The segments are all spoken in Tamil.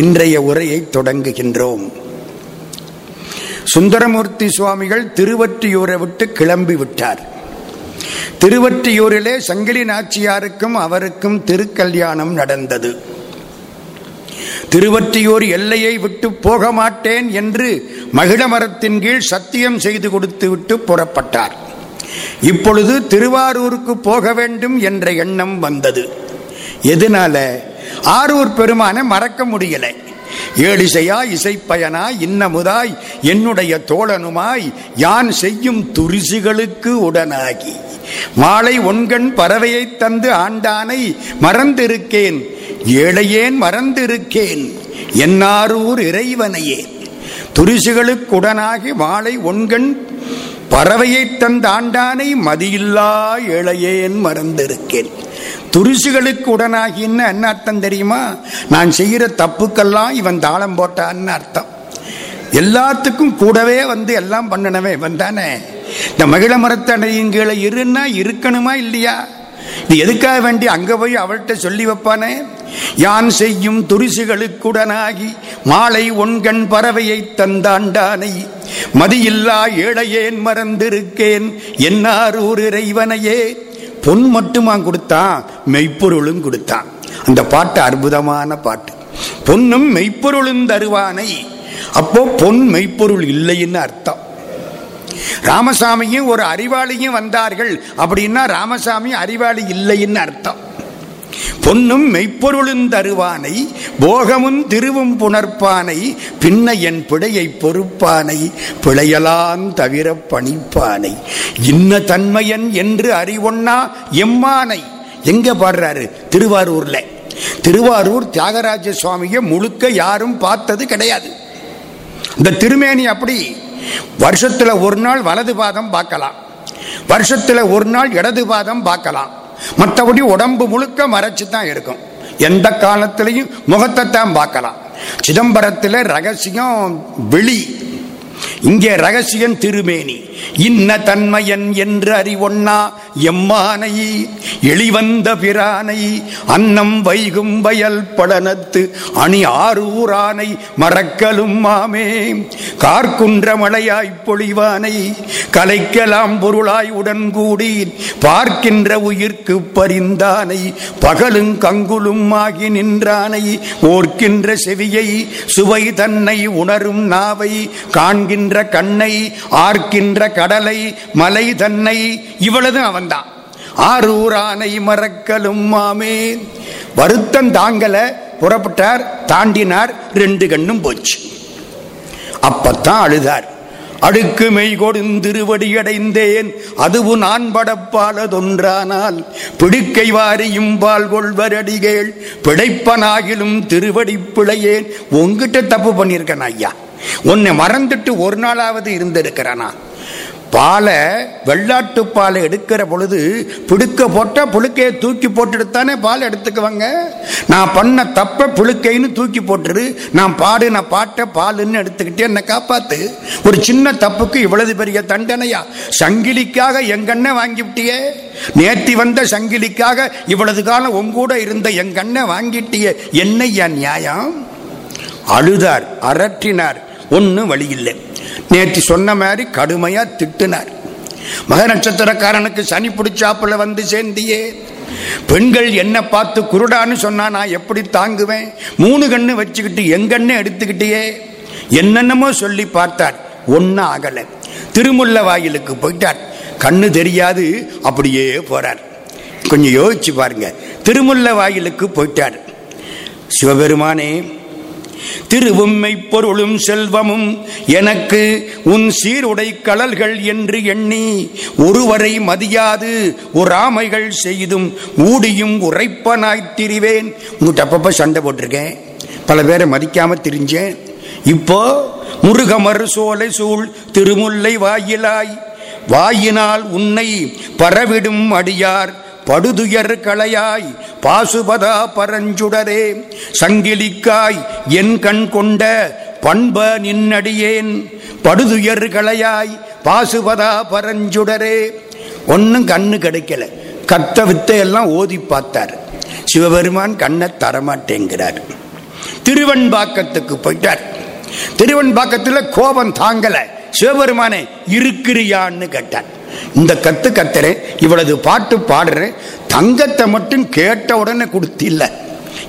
இன்றைய உரையை தொடங்குகின்றோம். சுந்தரமூர்த்தி சுவாமிகள் திருவற்றியூரை விட்டு கிளம்பி விட்டார். திருவற்றியூரிலே சங்கிலி நாச்சியாருக்கும் அவருக்கும் திருக்கல்யாணம் நடந்தது. திருவற்றியூர் எல்லையை விட்டு போக மாட்டேன் என்று மகிழ மரத்தின் கீழ் சத்தியம் செய்து கொடுத்து விட்டு புறப்பட்டார். இப்பொழுது திருவாரூருக்கு போக வேண்டும் என்ற எண்ணம் வந்தது. எதனால? ஆரூர் பெருமானை மறக்க முடியலை. ஏழிசையா இசைப்பயனா இன்னமுதாய் என்னுடைய தோழனுமாய் யான் செய்யும் துரிசுகளுக்கு உடனாகி. மாலை ஒன்கண் பறவையை தந்து ஆண்டானை மறந்திருக்கேன். ஏழையேன் மறந்திருக்கேன். என்னாரூர் இறைவனையே. துரிசுகளுக்குடனாகி மாலை ஒன்கண் பறவையை தந்த ஆண்டானை மதியில்லா ஏழையேன் மறந்திருக்கேன். துரிசுகளுக்கு உடனாகின்னு என்ன அர்த்தம் தெரியுமா? நான் செய்கிற தப்புக்கெல்லாம் இவன் தாளம் போட்டான்னு அர்த்தம் எல்லாத்துக்கும் கூடவே வந்து எல்லாம் பண்ணனவே இவன் தானே? இந்த மகிழ மரத்தடையின் கீழே இருன்னா இருக்கணுமா இல்லையா? இது எதுக்காக வேண்டி அங்கே போய் அவள்கிட்ட சொல்லி வைப்பானே? யான் செய்யும் துரிசுகளுக்குடனாகி மாலை ஒன்கண் பறவையை தந்தாண்டானை மதியில்லா ஏழையேன் மறந்திருக்கேன். என்னாரூர் இறைவனையே? பொன் மட்டுமா கொடுத்தான் மெய்ப்பொருளும் கொடுத்தான். அந்த பாட்டு அற்புதமான பாட்டு. பொன்னும் மெய்ப்பொருளும் தருவானை. அப்போ பொன் மெய்ப்பொருள் இல்லைன்னு அர்த்தம். ராமசாமியும் ஒரு அறிவாளியும் வந்தார்கள். அப்படின்னா ராமசாமி அறிவாளி இல்லைன்னு அர்த்தம். பொன்னும் மெய்ப்பொருளும் தருவானை போகமும் திருவும் புணர்ப்பானை பின்ன என் பிழையை பொறுப்பானை பிழையலாம் தவிர பணிப்பானை. இன்ன தன்மையன் என்று அறிவொன்னா எம்மானை? எங்க பாடுறாரு? திருவாரூர்ல. திருவாரூர் தியாகராஜ சுவாமியை முழுக்க யாரும் பார்த்தது கிடையாது. இந்த திருமேனி அப்படி வருஷத்துல ஒரு நாள் வலது பாதம் பார்க்கலாம். வருஷத்துல ஒரு நாள் இடது பாதம் பார்க்கலாம். மற்றபடி உடம்பு முழுக்க மறைச்சு தான் இருக்கும் எந்த காலத்திலையும் முகத்தை தான் பார்க்கலாம். சிதம்பரத்தில் ரகசியம் வெளி இங்கே ரகசியம் திருமேனி. இன்ன தன்மையன் என்று அறிவொன்னா எம்மானை எளிவந்த பிரானை அன்னம் வைகும் வயல் படனத்து அணி ஆரூரானை மறக்கலும் மாமே. கார்குன்ற மழையாய் பொழிவானை கலைக்கலாம் பொருளாய் உடன் கூடி பார்க்கின்ற உயிர்க்கு பரிந்தானை பகலும் கங்குலும் ஆகி நின்றானை ஓர்க்கின்ற செவியை சுவை தன்னை உணரும் நாவை காண்கின்ற கண்ணை ஆர்க்கின்ற கடலை மலை தன்னை இவ்வளவு அவன்தான். ஆரூரானை மறக்கலும் மாமே. வருத்தம் தாங்கல புறப்பட்டார் தாண்டினார் ரெண்டு கண்ணும் போச்சு. அப்பத்தான் அழுதார். அடுக்கு மெய் கொடுந்திருவடி அடைந்தேன். அதுவும் நான் படப்பாலதொன்றானால் பிடிக்கை வாரியும் பால் கொள்வரடிகள் பிழைப்பனாகிலும் திருவடி பிழையேன். உங்ககிட்ட தப்பு பண்ணியிருக்கேன் ஐயா. உன்னை மறந்துட்டு ஒரு நாளாவது இருந்திருக்கிறானா? பாலை வெள்ளாட்டு பாலை எடுக்கிற பொழுது புழுக்க போட்டால் புழுக்கையை தூக்கி போட்டுடுத்தானே பால் எடுத்துக்குவாங்க? நான் பண்ண தப்ப புழுக்கைன்னு தூக்கி போட்டுரு. நான் பாடு நான் பாட்டை பாலுன்னு எடுத்துக்கிட்டே என்னை காப்பாத்து. ஒரு சின்ன தப்புக்கு இவ்வளவு பெரிய தண்டனையா? சங்கிலிக்காக எங்கண்ண வாங்கிவிட்டியே? நேத்தி வந்த சங்கிலிக்காக இவ்வளவு காலம் உங்கூட இருந்த எங்கண்ண வாங்கிட்டிய? என்னையா நியாயம்? அழுதார் அரற்றினார் ஒன்றும் வழி இல்லை நேற்று சொன்ன மாதிரி கடுமையாக திட்டினார். மக நட்சத்திரக்காரனுக்கு சனி பிடிச்சாப்புல வந்து சேர்ந்தியே. பெண்கள் என்ன பார்த்து குருடான்னு சொன்னா நான் எப்படி தாங்குவேன்? மூணு கண்ணு வச்சுக்கிட்டு எங்கண்ணு எடுத்துக்கிட்டியே. என்னென்னமோ சொல்லி பார்த்தார். ஒன்னும் ஆகலை. திருமுல்ல வாயிலுக்கு போயிட்டார். கண்ணு தெரியாது அப்படியே போறார். கொஞ்சம் யோசிச்சு பாருங்க. திருமுல்ல வாயிலுக்கு போயிட்டார். சிவபெருமானே திருவும்மை பொருளும் செல்வமும் எனக்கு உன் சீருடை கடல்கள் என்று எண்ணி ஒருவரை மதியாது ஒரு ஆமைகள் செய்தும் ஊடியும் உரைப்பனாய் திரிவேன். உங்கள்கிட்ட அப்பப்ப சண்டை போட்டிருக்கேன். பல பேரை மதிக்காம திரிஞ்சேன். இப்போ முருகமறு சோலை சூழ் திருமுல்லை வாயிலாய். வாயினால் உன்னை பரவிடும் அடியார். படுதுயர் களையாய் பாசுபதா பரஞ்சுடரே சங்கிலிக்காய் என் கண் கொண்ட பண்ப நின்னடியேன். படுதுயர் களையாய் பாசுபதா பரஞ்சுடரே. ஒன்னும் கண்ணு கிடைக்கல. கத்த வித்தையெல்லாம் ஓதி பார்த்தார். சிவபெருமான் கண்ணை தரமாட்டேங்கிறார். திருவன்பாக்கத்துக்கு போயிட்டார். திருவன்பாக்கத்தில் கோபம் தாங்கல. சிவபெருமானே இருக்கிறியான்னு கேட்டார். இந்த கத்து கத்துறேன் இவ்வளவு பாட்டு பாடுறேன் தங்கத்தை மட்டும் கேட்ட உடனே கொடுத்தில்ல.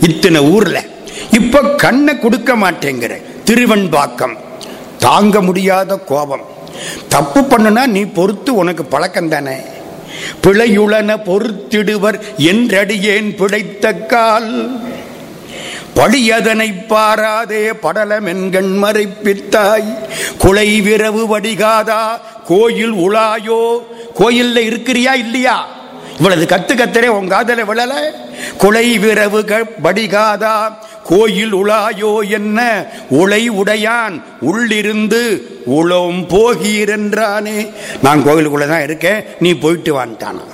இத்தனை ஊர்ல. இப்ப கண்ணை கொடுக்க மாட்டேங்கிற திருவன்பாக்கம். தாங்க முடியாத கோபம். தப்பு பண்ணுனா நீ பொறுத்து உனக்கு பழக்கம் தானே. பிழையுளன பொறுத்திடுவர் என்றடியேன் பிழைத்த கால். படியதனை பாராதே படலம் என்கண் மறைப்பித்தாய். குலை விரவு வடிகாதா கோயில் உலாயோ? கோயில்ல இருக்கிறியா இல்லையா? இவ்வளவு கத்து கத்துறே உன் காதல விழல? கொலை விரவு வடிகாதா? கோயில் உளாயோ என்ன? உளை உடையான் உள்ளிருந்து உளம் போகிறென்றானே நான் கோயிலுக்குள்ளதான் இருக்கேன் நீ போயிட்டு வான்ட்டானா?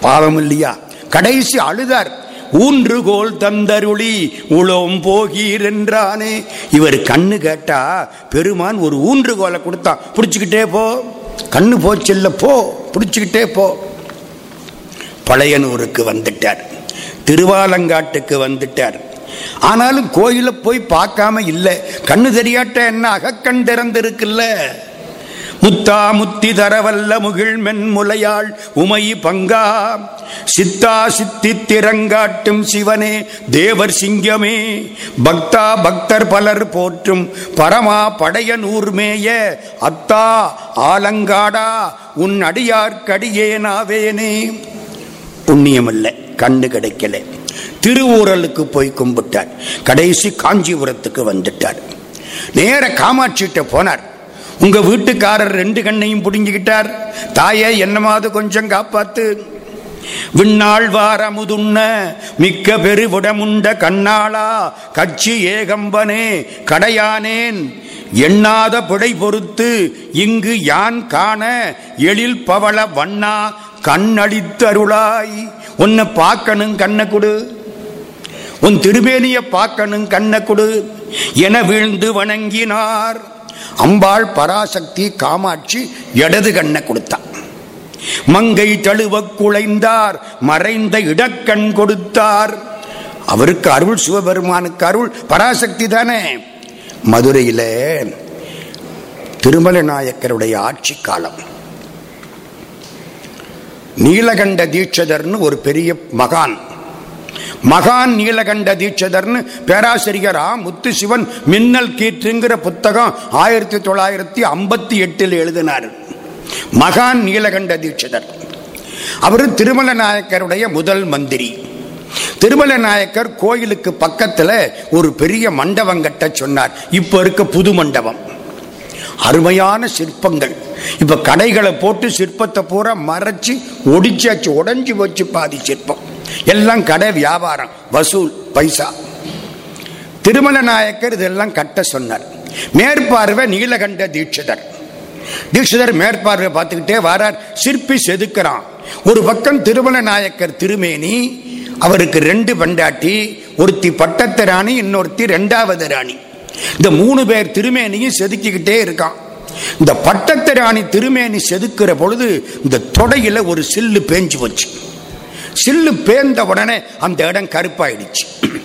பாவம் இல்லையா? கடைசி அழுதார். ஊன்றுகோல் தந்தருளி உளம் போகிறென்றானே இவர் கண்ணு கேட்டா பெருமான் ஒரு ஊன்றுகோலை கொடுத்தான். பிடிச்சுக்கிட்டே போ. கண்ணு போச்சில்ல போ பிடிச்சிக்கிட்டே போ. பழையனூருக்கு வந்துட்டார். திருவாலங்காட்டுக்கு வந்துட்டார். ஆனாலும் கோயில போய் பார்க்காம இல்லை. கண்ணு தெரியாட்ட என்ன? அகக்கண் திறந்திருக்குல்ல. முத்தா முத்தி தரவல்ல முகிழ்மென் முலையாள் உமை பங்கா சித்தா சித்தி திறங்காட்டும் சிவனே தேவர் சிங்கமே. பக்தா பக்தர் பலர் போற்றும் பரமா படைய நூர்மேய அத்தா ஆலங்காடா உன் அடியார்க்கடியேனாவேனே புண்ணியமல்ல கண்ணு கிடைக்கல. திருவூரலுக்கு போய் கும்பிட்டார். கடைசி காஞ்சிபுரத்துக்கு வந்துட்டார். நேர காமாட்சிட்ட போனார். உங்கள் வீட்டுக்காரர் ரெண்டு கண்ணையும் புடுங்கிக்கிட்டார். தாயே என்னமாவது கொஞ்சம் காப்பாத்து. விண்ணாள் வாரமுதுண்ண மிக்க பெருவிடமுண்ட கண்ணாளா கட்சி ஏகம்பனே கடையானேன். எண்ணாத பிழை பொறுத்து இங்கு யான் காண எழில் பவள வண்ணா கண்ணளித்தருளாய் உன்னை பார்க்கணும் கண்ணை கொடு உன் திருமேனிய பார்க்கணும் கண்ணை கொடு என வீழ்ந்து வணங்கினார். அம்பாள் பராசக்தி காமாட்சி இடது கண்ணை கொடுத்தான் மங்கை தழுவ குலைந்தார் மறைந்த இடக்கண் கொடுத்தார். அவருக்கு அருள் சிவபெருமானுக்கு அருள் பராசக்தி தானே. மதுரையில திருமல நாயக்கருடைய ஆட்சி காலம். நீலகண்ட தீட்சதர்னு ஒரு பெரிய மகான். மகான் நீலகண்ட தீட்சதர்னு பேராசிரியர் ஆ முத்து சிவன் மின்னல் கீற்றுங்கிற புத்தகம் ஆயிரத்தி தொள்ளாயிரத்தி ஐம்பத்தி எட்டில் எழுதினார். மகான் நீலகண்ட தீட்சிதர். அவர் திருமல நாயக்கருடைய முதல் மந்திரி. திருமல நாயக்கர் கோயிலுக்கு பக்கத்தில் ஒரு பெரிய மண்டபம் கட்ட சொன்னார். இப்போ இருக்க புது மண்டபம். அருமையான சிற்பங்கள். இப்போ கடைகளை போட்டு சிற்பத்தை பூரா மறைச்சு ஒடிச்சாச்சு உடஞ்சி வச்சு பாதி சிற்பம். எல்லாம் கடை வியாபாரம் வசூல் பைசா. திருமல நாயக்கர் இதெல்லாம் கட்ட சொன்னார். மேற்பார்வை நீலகண்ட தீட்சிதர். தீட்சிதர் மேற்பார்வை பார்த்துக்கிட்டே வாரார். சிற்பி செதுக்கிறான். ஒரு பக்கம் திருமல நாயக்கர் திருமேனி அவருக்கு ரெண்டு பண்டாட்டி ஒருத்தி பட்டத்து ராணி இன்னொருத்தி ரெண்டாவது ராணி. இந்த மூணு பேர் திருமேனியும் செதுக்கிக்கிட்டே இருக்கான். இந்த பட்டத்து ராணி திருமேனி செதுக்கிற பொழுது இந்த தொடையில ஒரு சில்லு பேஞ்சு வச்சு சில்லு பேர்ந்த உடனே அந்த இடம் கருப்பாயிடுச்சு.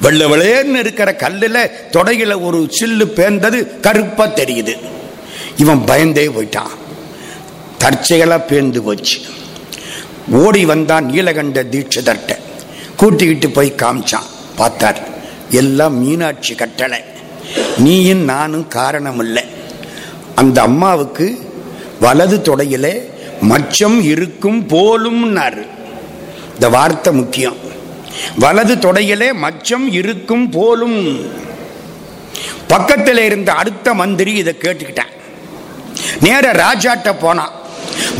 வெள்ள வெளியேன்னு இருக்கிற கல்லுல தொடையில ஒரு சில்லு பேர்ந்தது கருப்பா தெரியுது. இவன் பயந்தே போயிட்டான். தற்செயலா பேர்ந்து போச்சு. ஓடி வந்தான் நீலகண்ட தீட்சிதர்ட்ட. கூட்டிக்கிட்டு போய் காமிச்சான். பார்த்தார் எல்லாம் மீனாட்சி கட்டளை. நீயும் நானும் காரணம் இல்லை அந்த அம்மாவுக்கு வலது தொடையிலே மச்சம் இருக்கும் போலும்னாரு. இந்த வார்த்தை முக்கியம். வலது தொடையிலே மச்சம் இருக்கும் போலும். பக்கத்தில் இருந்த அடுத்த மந்திரி இதை கேட்டுக்கிட்டேன். நேர ராஜாட்ட போனான்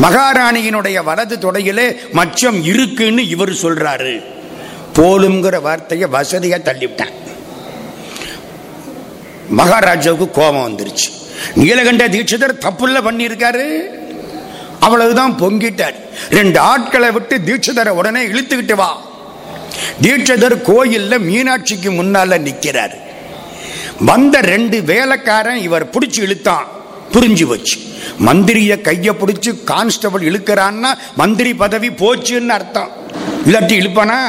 மகாராணியினுடைய வலது தொடையிலே மச்சம் இருக்குன்னு இவர் சொல்றாரு. போலுங்கிற வார்த்தையை வசதியா தள்ளிவிட்டான். மகாராஜாவுக்கு கோபம் வந்துருச்சு. நீலகண்ட தீட்சிதர் தப்புல பண்ணியிருக்காரு. அவ்வளவுதான் பொங்கிட்டார். ரெண்டு ஆட்களை விட்டு தீட்சிதரை உடனே இழுத்துக்கிட்டு வா. தீட்சிதர் கோயில்ல மீனாட்சிக்கு முன்னால நிக்கிறார். வந்த ரெண்டு வேலைக்காரன் இவர் பிடிச்சி இழுத்தான். புரிஞ்சு வச்சு மந்திரிய கைய பிடிச்சு கான்ஸ்டபிள் இழுக்கிறான்னா மந்திரி பதவி போச்சுன்னு அர்த்தம். இல்லாட்டி இழுப்பானா?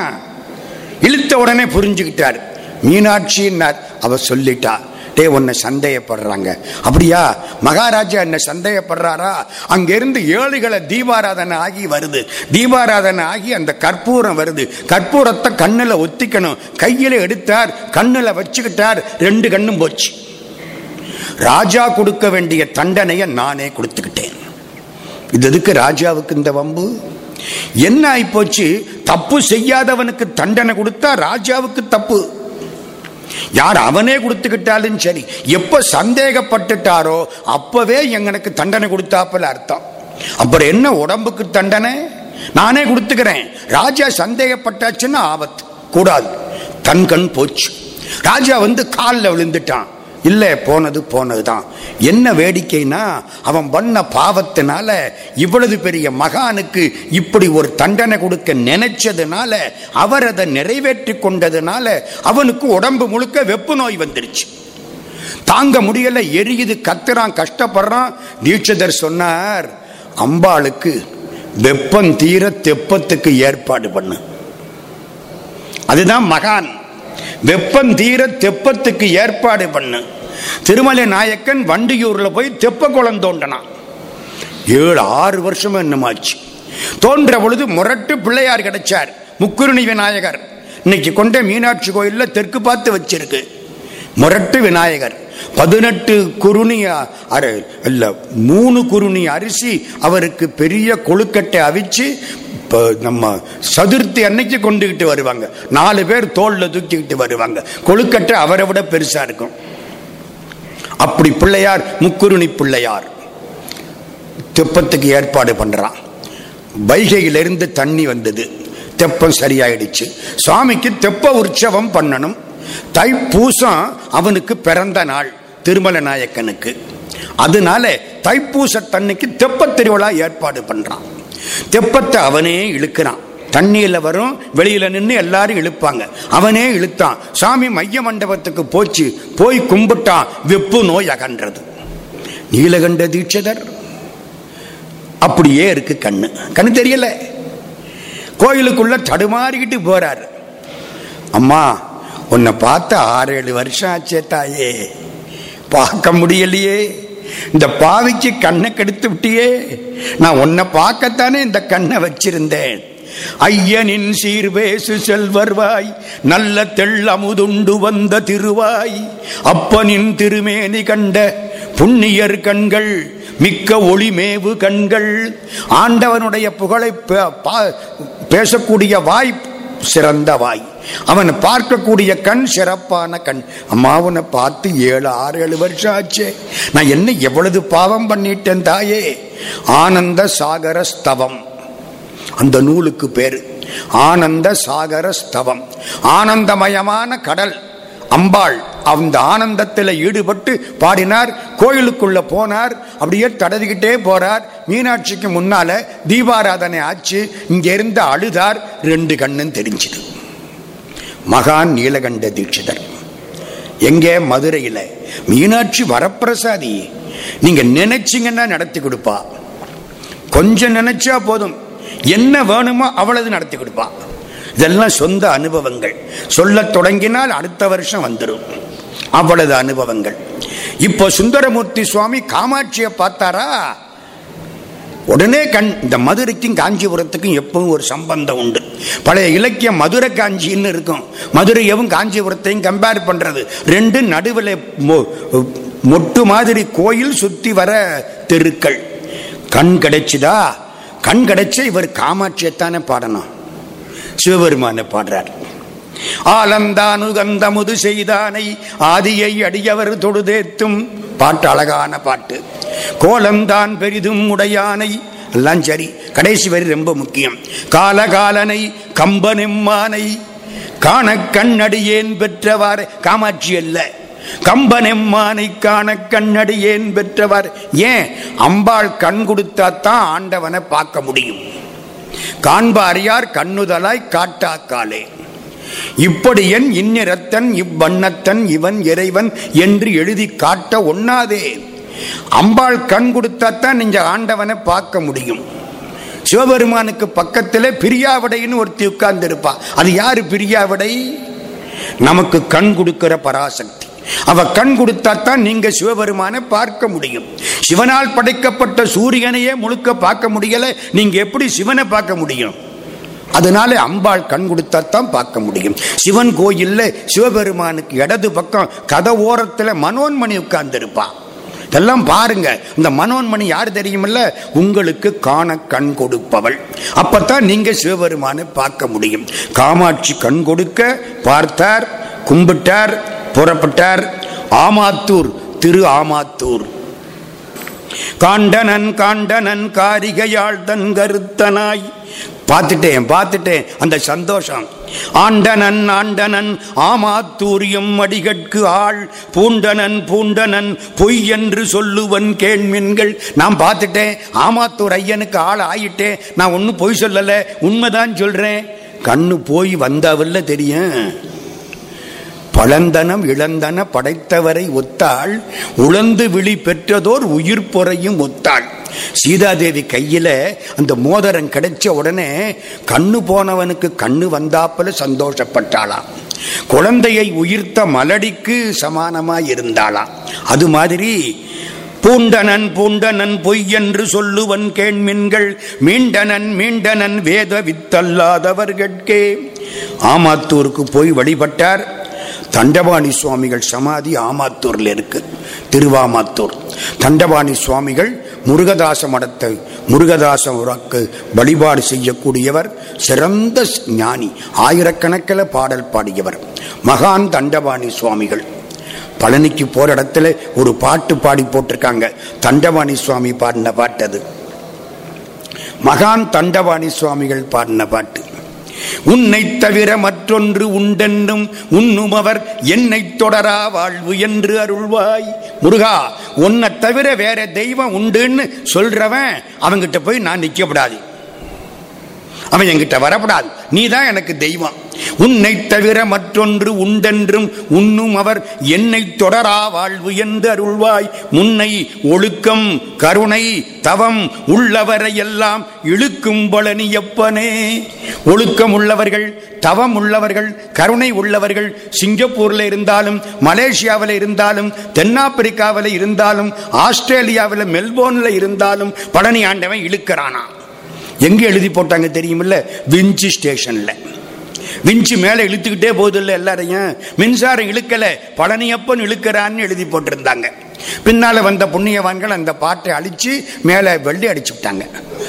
இழுத்த உடனே புரிஞ்சுக்கிட்டார். மீனாட்சின்னார் அவர் சொல்லிட்டார் டே உன்னை சந்தேகப்படுறாங்க. அப்படியா? மகாராஜா என்ன சந்தேகப்படுறாரா? அங்கிருந்து ஏழுகளை தீபாராதனை ஆகி வருது. தீபாராதனை ஆகி அந்த கற்பூரம் வருது. கற்பூரத்தை கண்ணில் ஒத்திக்கணும். கையில எடுத்தார் கண்ணில் வச்சுக்கிட்டார் ரெண்டு கண்ணும் போச்சு. ராஜா கொடுக்க வேண்டிய தண்டனையை நானே கொடுத்துக்கிட்டேன். இது எதுக்கு ராஜாவுக்கு இந்த வம்பு? என்ன ஆயிப்போச்சு? தப்பு செய்யாதவனுக்கு தண்டனை கொடுத்தா ராஜாவுக்கு தப்பு. யார் அவனே கொடுத்துக்கிட்டாலும் சரி எப்ப சந்தேகப்பட்டுட்டாரோ அப்பவே எங்களுக்கு தண்டனை கொடுத்தாப்பல அர்த்தம். அப்புறம் என்ன உடம்புக்கு தண்டனை? நானே கொடுத்துக்கிறேன். ராஜா சந்தேகப்பட்டாச்சுன்னா ஆபத்து. கூடாது. தன் கண் போச்சு. ராஜா வந்து காலில் விழுந்துட்டான். இல்லை போனது போனதுதான். என்ன வேடிக்கைனா அவன் பண்ண பாவத்தினால இவ்வளவு பெரிய மகானுக்கு இப்படி ஒரு தண்டனை கொடுக்க நினைச்சதுனால அவர் அதை நிறைவேற்றி கொண்டதுனால அவனுக்கு உடம்பு முழுக்க வெப்பு நோய் வந்துருச்சு. தாங்க முடியல எரியுது கத்துறான் கஷ்டப்படுறான். தீட்சிதர் சொன்னார் அம்பாளுக்கு வெப்பம் தீர தெப்பத்துக்கு ஏற்பாடு பண்ணு. அதுதான் மகான். வெப்பம் தீர தெப்பத்துக்கு ஏற்பாடு பண்ணு. திருமலை நாயக்கன் வண்டியூர்ல போய் தெப்ப குளம் தோண்டனான். ஏழு ஆறு வருஷமும் என்னமாச்சு. தோன்ற பொழுது முரட்டு பிள்ளையார் கிடைச்சார் முக்குருணி விநாயகர் இன்னைக்கு கொண்ட மீனாட்சி கோயிலில் தெற்கு பார்த்து வச்சிருக்கு. முரட்டு விநாயகர். பதினெட்டு குருணி இல்ல மூணு குருணி அரிசி அவருக்கு பெரிய கொழுக்கட்டை அவிச்சு நம்ம சதுர்த்தி அன்னைக்கு கொண்டுகிட்டு வருவாங்க. நாலு பேர் தோல்ல தூக்கிக்கிட்டு வருவாங்க. கொழுக்கட்டை அவரை விட பெருசா இருக்கும். அப்படி பிள்ளையார் முக்குருணி பிள்ளையார். தெப்பத்துக்கு ஏற்பாடு பண்றான். வைகையிலிருந்து தண்ணி வந்தது. தெப்பம் சரியாயிடுச்சு. சுவாமிக்கு தெப்ப உற்சவம் பண்ணணும். தைப்பூசம் அவனுக்கு பிறந்த நாள் திருமல நாயக்கனுக்கு. அதனால தைப்பூச தண்ணிக்கு தெப்ப திருவிழா ஏற்பாடு பண்றான். தெப்பத்தை அவனே இழுக்கிறான். தண்ணியில வரும் வெளியில நின்று எல்லாரும் இழுப்பாங்க. அவனே இழுத்தான். சாமி மைய மண்டபத்துக்கு போச்சு போய் கும்பிட்டான் வெப்பு நோய் அகன்றது. நீலகண்ட தீட்சிதர். அப்படியே இருக்கு கண்ணு. கண்ணு தெரியல. கோயிலுக்குள்ள தடுமாறிக்கிட்டு போறாரு. அம்மா உன்னை பார்த்த ஆறு ஏழு வருஷம் ஆச்சே தாயே. பார்க்க முடியலையே. இந்த பாவிக்கு கண்ணை கெடுத்து விட்டியே. நான் உன்னை பார்க்கத்தானே இந்த கண்ணை வச்சிருந்தேன். ஐயனின் சீர்வேசு செல்வர்வாய் நல்ல தெள்ளமுதுண்டு வந்த திருவாய் அப்பனின் திருமேனி கண்ட புண்ணியர் கண்கள் மிக்க ஒளிமேவு கண்கள் ஆண்டவனுடைய புகழை பேசக்கூடிய வாய் சிறந்த வாய். அவன் பார்க்கக்கூடிய கண் சிறப்பான கண். அம்மாவனை பார்த்து ஏழு ஆறு ஏழு வருஷம் ஆச்சு. நான் என்ன எவ்வளவு பாவம் பண்ணிட்டேன் தாயே? ஆனந்த சாகர ஸ்தவம் அந்த நூலுக்கு பேரு. ஆனந்த சாகர ஸ்தவம் ஆனந்தமயமான கடல். அம்பாள் அந்த ஆனந்தத்தில் ஈடுபட்டு பாடினார் கோயிலுக்குள்ள போனார் அப்படியே தடவிக்கிட்டே போறார். மீனாட்சிக்கு முன்னால தீபாராதனை ஆச்சு. இங்கிருந்து அழுதார் ரெண்டு கண்ணும் தெரிஞ்சுது மகான் நீலகண்ட தீட்சிதர். எங்கே மதுரையில்? மீனாட்சி வரப்பிரசாதி. நீங்கள் நினைச்சிங்கன்னா நடத்தி கொடுப்பா. கொஞ்சம் நினைச்சா போதும். என்ன வேணுமோ அவ்வளவு நடத்தி கொடுப்பா. இதெல்லாம் சொந்த அனுபவங்கள். சொல்ல தொடங்கினால் அடுத்த வருஷம் வந்துடும் அவ்வளவு அனுபவங்கள். இப்போ சுந்தரமூர்த்தி சுவாமி காமாட்சியை பார்த்தாரா? உடனே கண் இந்த மதுரைக்கும் காஞ்சிபுரத்துக்கும் எப்பவும் ஒரு சம்பந்தம் உண்டு. பழைய இலக்கியம் மதுரை காஞ்சின்னு இருக்கும். மதுரையவும் காஞ்சிபுரத்தையும் கம்பேர் பண்றது. ரெண்டு நடுவில் மொட்டு மாதிரி கோயில் சுத்தி வர தெருக்கள். கண் கிடைச்சுதா? கண் கிடைச்ச இவர் காமாட்சியத்தானே பாடணும். சிவபெருமான பாடுறார். ஆலந்தானுகந்தமுது செய்தானை ஆதியை அடியவர் தொடுதேத்தும். பாட்டு அழகான பாட்டு. கோலம்தான் பெரிதும் உடையானை. எல்லாம் சரி கடைசி வரி ரொம்ப முக்கியம். காலகாலனை கம்பனெம்மானை. காண கண்ணடியேன் பெற்றவாறு காமாட்சி அல்ல. கம்பனெம்மானை காண கண்ணடியேன் பெற்றவர் ஏன்? அம்பாள் கண் கொடுத்தாத்தான் ஆண்டவனை பார்க்க முடியும். காண்பாரியார் கண்ணுதலாய் காட்டாக்காலே இப்படி என் இந்நிறத்தன் இவ்வண்ணத்தன் இவன் இறைவன் என்று எழுதி காட்ட ஒண்ணாதே. அம்பாள் கண் கொடுத்தாத்தான் நீங்க ஆண்டவனை பார்க்க முடியும். சிவபெருமானுக்கு பக்கத்தில் பிரியாவிடைன்னு ஒருத்தி உட்கார்ந்து இருப்பான் அது யாரு பிரியாவிடை? நமக்கு கண் கொடுக்கிற பராசக்தி. அவ கண் கொடுத்தாத்தான் நீங்க சிவபெருமான பார்க்க முடியும். சிவனால் படைக்கப்பட்ட சூரியனையே முழுக்க பார்க்க முடியல. நீங்க எப்படி சிவனை பார்க்க முடியும்? அதனால அம்பாள் கண் கொடுத்தாத்தான் பார்க்க முடியும். சிவன் கோயில்ல சிவபெருமானுக்கு இடது பக்கம் கதை ஓரத்துல மனோன்மணி உட்கார்ந்து இதெல்லாம் பாருங்க. இந்த மனோன்மணி யார் தெரியுமில்ல? உங்களுக்கு காண கண் கொடுப்பவள். அப்பத்தான் நீங்க சிவபெருமானை பார்க்க முடியும். காமாட்சி கண் கொடுக்க பார்த்தார் கும்பிட்டார் புறப்பட்டார். ஆமாத்தூர் திரு ஆமாத்தூர். காண்டனன் காண்டனன் காரிகையாள் தன் கருத்தனாய். பார்த்துட்டேன் பார்த்துட்டேன். அந்த சந்தோஷம். ஆண்டனன் ஆண்டனன் ஆமாத்தூரியம் அடிகட்கு ஆள். பூண்டனன் பூண்டனன் பொய் என்று சொல்லுவன் கேள்மின்கள். நான் பார்த்துட்டேன் ஆமாத்தூர் ஐயனுக்கு ஆள் ஆயிட்டேன் நான் ஒன்றும் பொய் சொல்லலை உண்மைதான் சொல்கிறேன் கண்ணு போய் வந்தாவில்ல தெரியும். பழந்தனம் இழந்தன படைத்தவரை ஒத்தாள். உழந்து விழி பெற்றதோர் உயிர் பொறையும் ஒத்தாள். சீதாதேவி கையில அந்த மோதிரம் கிடைச்ச உடனே கண்ணு போனவனுக்கு கண்ணு வந்தாப்பல சந்தோஷப்பட்டாளாம். குழந்தையை உயிர்த்த மலடிக்கு சமானமாய் இருந்தாளாம். அது மாதிரி பூண்டனன் பூண்டனன் பொய் என்று சொல்லுவன் கேண்மின்கள் மீண்டனன் மீண்டனன் வேத வித்தல்லாதவர்கட்கே. ஆமாத்தூருக்கு போய் வழிபட்டார். தண்டபாணி சுவாமிகள் சமாதி ஆமாத்தூர்ல இருக்கு திருவாமாத்தூர். தண்டபாணி சுவாமிகள் முருகதாச மடத்தை முருகதாச உறக்கு வழிபாடு செய்யக்கூடியவர் சிறந்த ஞானி ஆயிரக்கணக்கில் பாடல் பாடியவர் மகான் தண்டபாணி சுவாமிகள். பழனிக்கு போற இடத்துல ஒரு பாட்டு பாடி போட்டிருக்காங்க. தண்டபாணி சுவாமி பாடின பாட்டு அது மகான் தண்டபாணி சுவாமிகள் பாடின பாட்டு. உன்னை தவிர மற்றொன்று உண்டென்னும் உண்ணும் அவர் என்னை தொடரா வாழ்வு என்று அருள்வாய். முருகா உன்னை தவிர வேற தெய்வம் உண்டுன்னு சொல்றவன் அவங்கிட்ட போய் நான் நிற்கப்படாது அவன் என்கிட்ட வரப்படாது. நீ தான் எனக்கு தெய்வம். உன்னை தவிர மற்றொன்று உண்டென்றும் உண்ணும் அவர் என்னை தொடரா வாழ்வு என்று அருள்வாய். முன்னை ஒழுக்கம் கருணை தவம் உள்ளவரை எல்லாம் இழுக்கும் பழனி எப்பனே. ஒழுக்கம் உள்ளவர்கள் தவம் உள்ளவர்கள் கருணை உள்ளவர்கள் சிங்கப்பூர்ல இருந்தாலும் மலேசியாவில் இருந்தாலும் தென்னாப்பிரிக்காவில் இருந்தாலும் ஆஸ்திரேலியாவில் மெல்போர்ன்ல இருந்தாலும் பழனி ஆண்டவன் இழுக்கிறானா எங்க எழுதி போட்டாங்க தெரியுமில்ல? விஞ்சி ஸ்டேஷன்ல. விஞ்சு மேலே இழுத்துக்கிட்டே போகுது எல்லாரையும். மின்சாரம் இழுக்கலை. பழனியப்பன் இழுக்கிறான்னு எழுதி போட்டிருந்தாங்க. பின்னால் வந்த புண்ணியவான்கள் அந்த பாட்டை அழித்து மேலே வெள்ளி அடிச்சு விட்டாங்க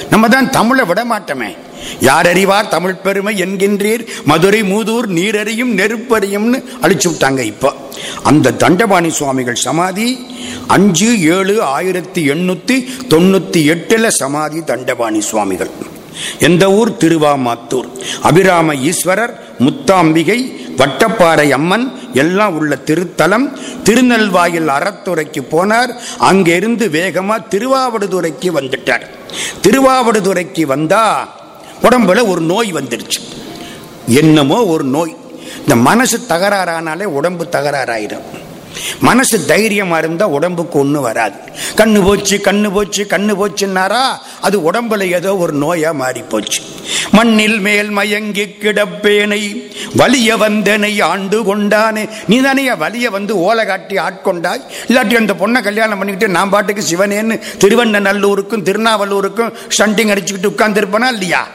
நம்ம தான் தமிழை விட மாட்டோமே. யார் அறிவார் தமிழ் பெருமை என்கின்றீர்? மதுரை மூதூர் நீரறியும் நெருப்பறியும்னு அழிச்சு விட்டாங்க இப்போ. அந்த தண்டபாணி சுவாமிகள் சமாதி அஞ்சு ஏழு ஆயிரத்தி எண்ணூற்றி தொண்ணூற்றி எட்டில் சமாதி தண்டபாணி சுவாமிகள். எந்த ஊர்? திருவாமாத்தூர். அபிராம ஈஸ்வரர் முத்தாம்பிகை வட்டப்பாறை அம்மன் எல்லாம் உள்ள திருத்தலம் திருநெல்வாயில் அறத்துறைக்கு போனார். அங்கிருந்து வேகமா திருவாவடுதுறைக்கு வந்துட்டார். திருவாவடுதுறைக்கு வந்தா உடம்புல ஒரு நோய் வந்துருச்சு. என்னமோ ஒரு நோய். இந்த மனசு தகராறானாலே உடம்பு தகராறாயிடும் மனசு தைரியமா இருந்தா உடம்புக்கு ஒண்ணு வராது. கண்ணு போச்சு கண்ணு போச்சு கண்ணு போச்சுன்னாரா அது உடம்புல ஏதோ ஒரு நோயா மாறி போச்சு மண்ணில் மேல் மயங்கி கிடப்பேனை வலிய வந்தனை ஆண்டு கொண்டானே. நீ தானே வலிய வந்து ஓலை காட்டி ஆட்கொண்டாய்? இல்லாட்டி அந்த பொண்ணை கல்யாணம் பண்ணிக்கிட்டு நான் பாட்டுக்கு சிவனேன்னு திருவண்ணநல்லூருக்கும் திருநாவலூருக்கும் ஸ்டண்டிங் அடிச்சுக்கிட்டு உட்கார்ந்துருப்பனா இல்லையா?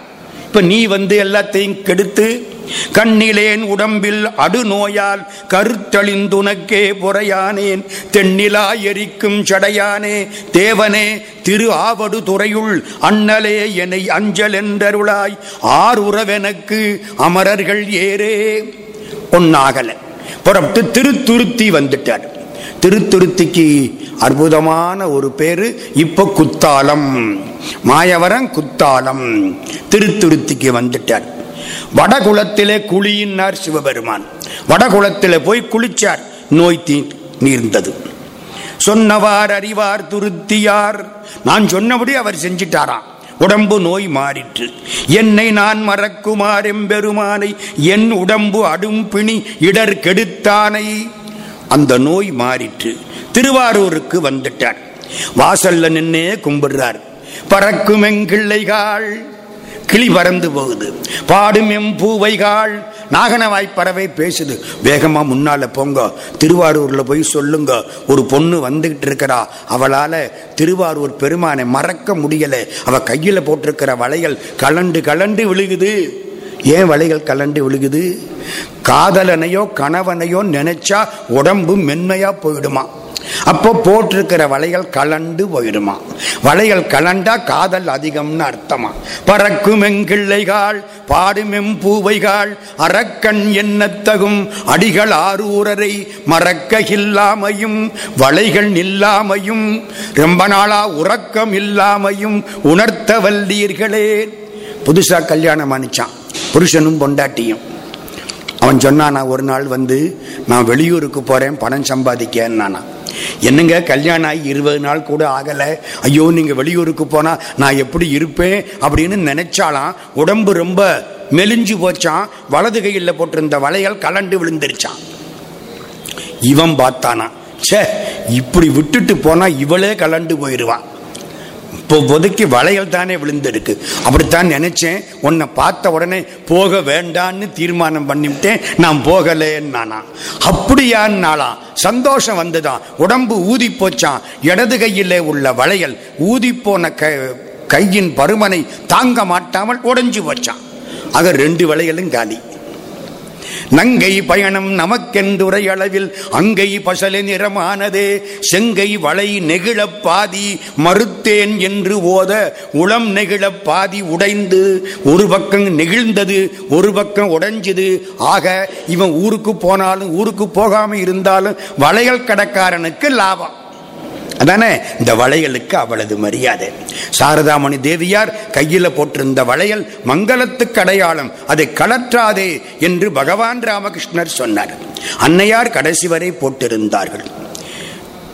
இப்ப நீ வந்து எல்லாத்தையும் கெடுத்து கண்ணிலேன் உடம்பில் அடுநோயால் கருத்தழிந்துனக்கே பொறையானேன். தென்னிலா எரிக்கும் சடையானே தேவனே திரு ஆவடு துறையுள் அண்ணலே என்னை அஞ்சல் என்றருளாய். ஆறுறவெனக்கு அமரர்கள் ஏரே ஒன்னாகல. புறப்பட்டு திருத்துருத்தி வந்துட்டார். திருத்துருத்திக்கு அற்புதமான ஒரு பேரு இப்ப குத்தாலம். மாயவரம் குத்தாலம். திருத்துருத்திக்கு வந்துட்டார். வடகுலத்திலே குழியினார் சிவபெருமான். வடகுலத்திலே போய் குளிச்சார். நோய் தீ நீர்ந்தது. சொன்னவார் அறிவார் துருத்தியார். நான் சொன்னபடி அவர் செஞ்சிட்டாராம். உடம்பு நோய் மாறிற்று. என்னை நான் மறக்குமார் எம்பெருமானை. என் உடம்பு அடும் பிணி இடர் கெடுத்தானை. அந்த நோய் மாறிற்று. திருவாரூருக்கு வந்துட்டார். வாசல்ல நின்னே கும்பிடுறார். பறக்கும் எங்கிள்ளைகாள் கிளி பறந்து போகுது. பாடும் எம் பூவைகாள் நாகனவாய் பறவை பேசுது. வேகமா முன்னால போங்க. திருவாரூர்ல போய் சொல்லுங்க. ஒரு பொண்ணு வந்துகிட்டு இருக்கிறா. அவளால திருவாரூர் பெருமானை மறக்க முடியல. அவ கையில போட்டிருக்கிற வளையல் கலண்டு கலண்டு விழுகுது. ஏன் வலைகள் கலண்டு விழுகுது? காதலனையோ கணவனையோ நினைச்சா உடம்பு மென்மையா போயிடுமா? அப்போ போட்டிருக்கிற வலைகள் கலண்டு போயிடுமா? வலைகள் கலண்டா காதல் அதிகம்னு அர்த்தமா? பறக்கும் எங்கிள்ளைகாள் பாடும் எம்பூவைகாள் அறக்கண் எண்ணத்தகும் அடிகள் ஆரூரரை மறக்க இல்லாமையும் வளைகள் நில்லாமையும் ரொம்ப நாளா உறக்கம் இல்லாமையும் உணர்த்த வல்லீர்களே புதுசா கல்யாணம் அனுச்சான் புருஷனும் பொண்டாட்டியும். அவன் சொன்னானா ஒரு நாள் வந்து நான் வெளியூருக்கு போறேன் பணம் சம்பாதிக்கேன் என்னங்க கல்யாணம் ஆகி இருபது நாள் கூட ஆகல. ஐயோ நீங்க வெளியூருக்கு போனா நான் எப்படி இருப்பேன்? அப்படின்னு நினைச்சாலாம் உடம்பு ரொம்ப மெலிஞ்சு போச்சான் வலது கையில் போட்டிருந்த வலைகள் கலண்டு விழுந்துருச்சான் இவன் பார்த்தானா சே இப்படி விட்டுட்டு போனா இவளே கலண்டு போயிடுவான் இப்போ ஒதுக்கி வளையல் தானே விழுந்திருக்கு. அப்படித்தான் நினைச்சேன். உன்னை பார்த்த உடனே போக வேண்டான்னு தீர்மானம் பண்ணிவிட்டேன். நான் போகலேன்னானா அப்படியான்னாலாம் சந்தோஷம் வந்துதான் உடம்பு ஊதி போச்சான் இடது கையிலே உள்ள வளையல் ஊதி போன கையின் பருமனை தாங்க மாட்டாமல் உடைஞ்சு போச்சான் ஆக ரெண்டு வளையலும் காலி. நங்கை பயணம் நமக்கென்றுரை அளவில் அங்கை பசலை நிறமானதே செங்கை வளை நெகிழப் பாதி மறுத்தேன் என்று ஓத உளம் நெகிழப் பாதி உடைந்து ஒரு பக்கம் நெகிழ்ந்தது ஒரு பக்கம் உடைஞ்சது. ஆக இவன் ஊருக்கு போனாலும் ஊருக்கு போகாமல் இருந்தாலும் வளையல் கடக்காரனுக்கு லாபம். அதானே? இந்த வளையலுக்கு அவளது மரியாதை. சாரதாமணி தேவியார் கையில் போட்டிருந்த வளையல் மங்களத்துக்கு அடையாளம். அதை கலற்றாதே என்று பகவான் ராமகிருஷ்ணர் சொன்னார். அன்னையார் கடைசி வரை போட்டிருந்தார்கள்.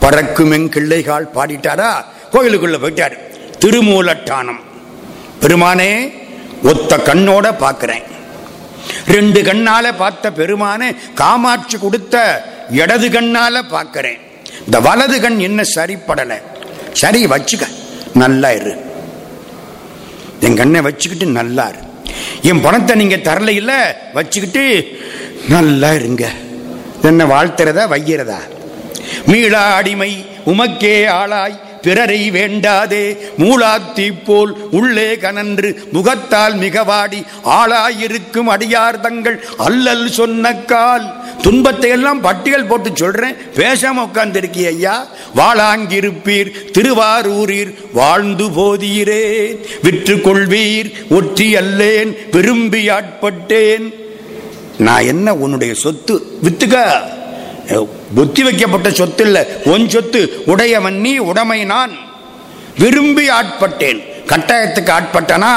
பறக்குமெங் கிள்ளைகால் பாடிட்டாரா? கோயிலுக்குள்ள போயிட்டார். திருமூலட்டானம். பெருமானே ஒத்த கண்ணோட பார்க்கிறேன். ரெண்டு கண்ணால பார்த்த பெருமானே காமாட்சி கொடுத்த இடது கண்ணால பார்க்கிறேன். இந்த வலது கண் என்ன சரிப்படலை? சரி வச்சுக்க. நல்லா இரு. என் கண்ணை வச்சுக்கிட்டு நல்லா இரு. என் பணத்தை நீங்க தரல இல்ல வச்சுக்கிட்டு நல்லா இருங்க. என்ன வாழ்த்துறதா வைக்கிறதா மீளா அடிமை உமக்கே ஆளாய். பிறரை வேண்டாதே. மூலாத்தி போல் உள்ளே கனன்று முகத்தால் மிகவாடி ஆளாயிருக்கும் அடியார் தங்கள் அல்லல் சொன்ன கால். துன்பத்தை எல்லாம் பட்டியல் போட்டு சொல்றேன். பேசாம உட்கார்ந்திருக்கிய ஐயா வாழாங்கிருப்பீர் திருவாரூரீர் வாழ்ந்து போதீரே. விற்று கொள்வீர் ஒற்றி அல்லேன் விரும்பி ஆட்பட்டேன். நான் என்ன உன்னுடைய சொத்து? வித்துக்க. புத்தி வைக்கப்பட்ட சொத்து இல்லை உன் சொத்து உடையவன் நீ உடைமை நான். விரும்பி ஆட்பட்டேன். கட்டாயத்துக்கு ஆட்பட்டனா?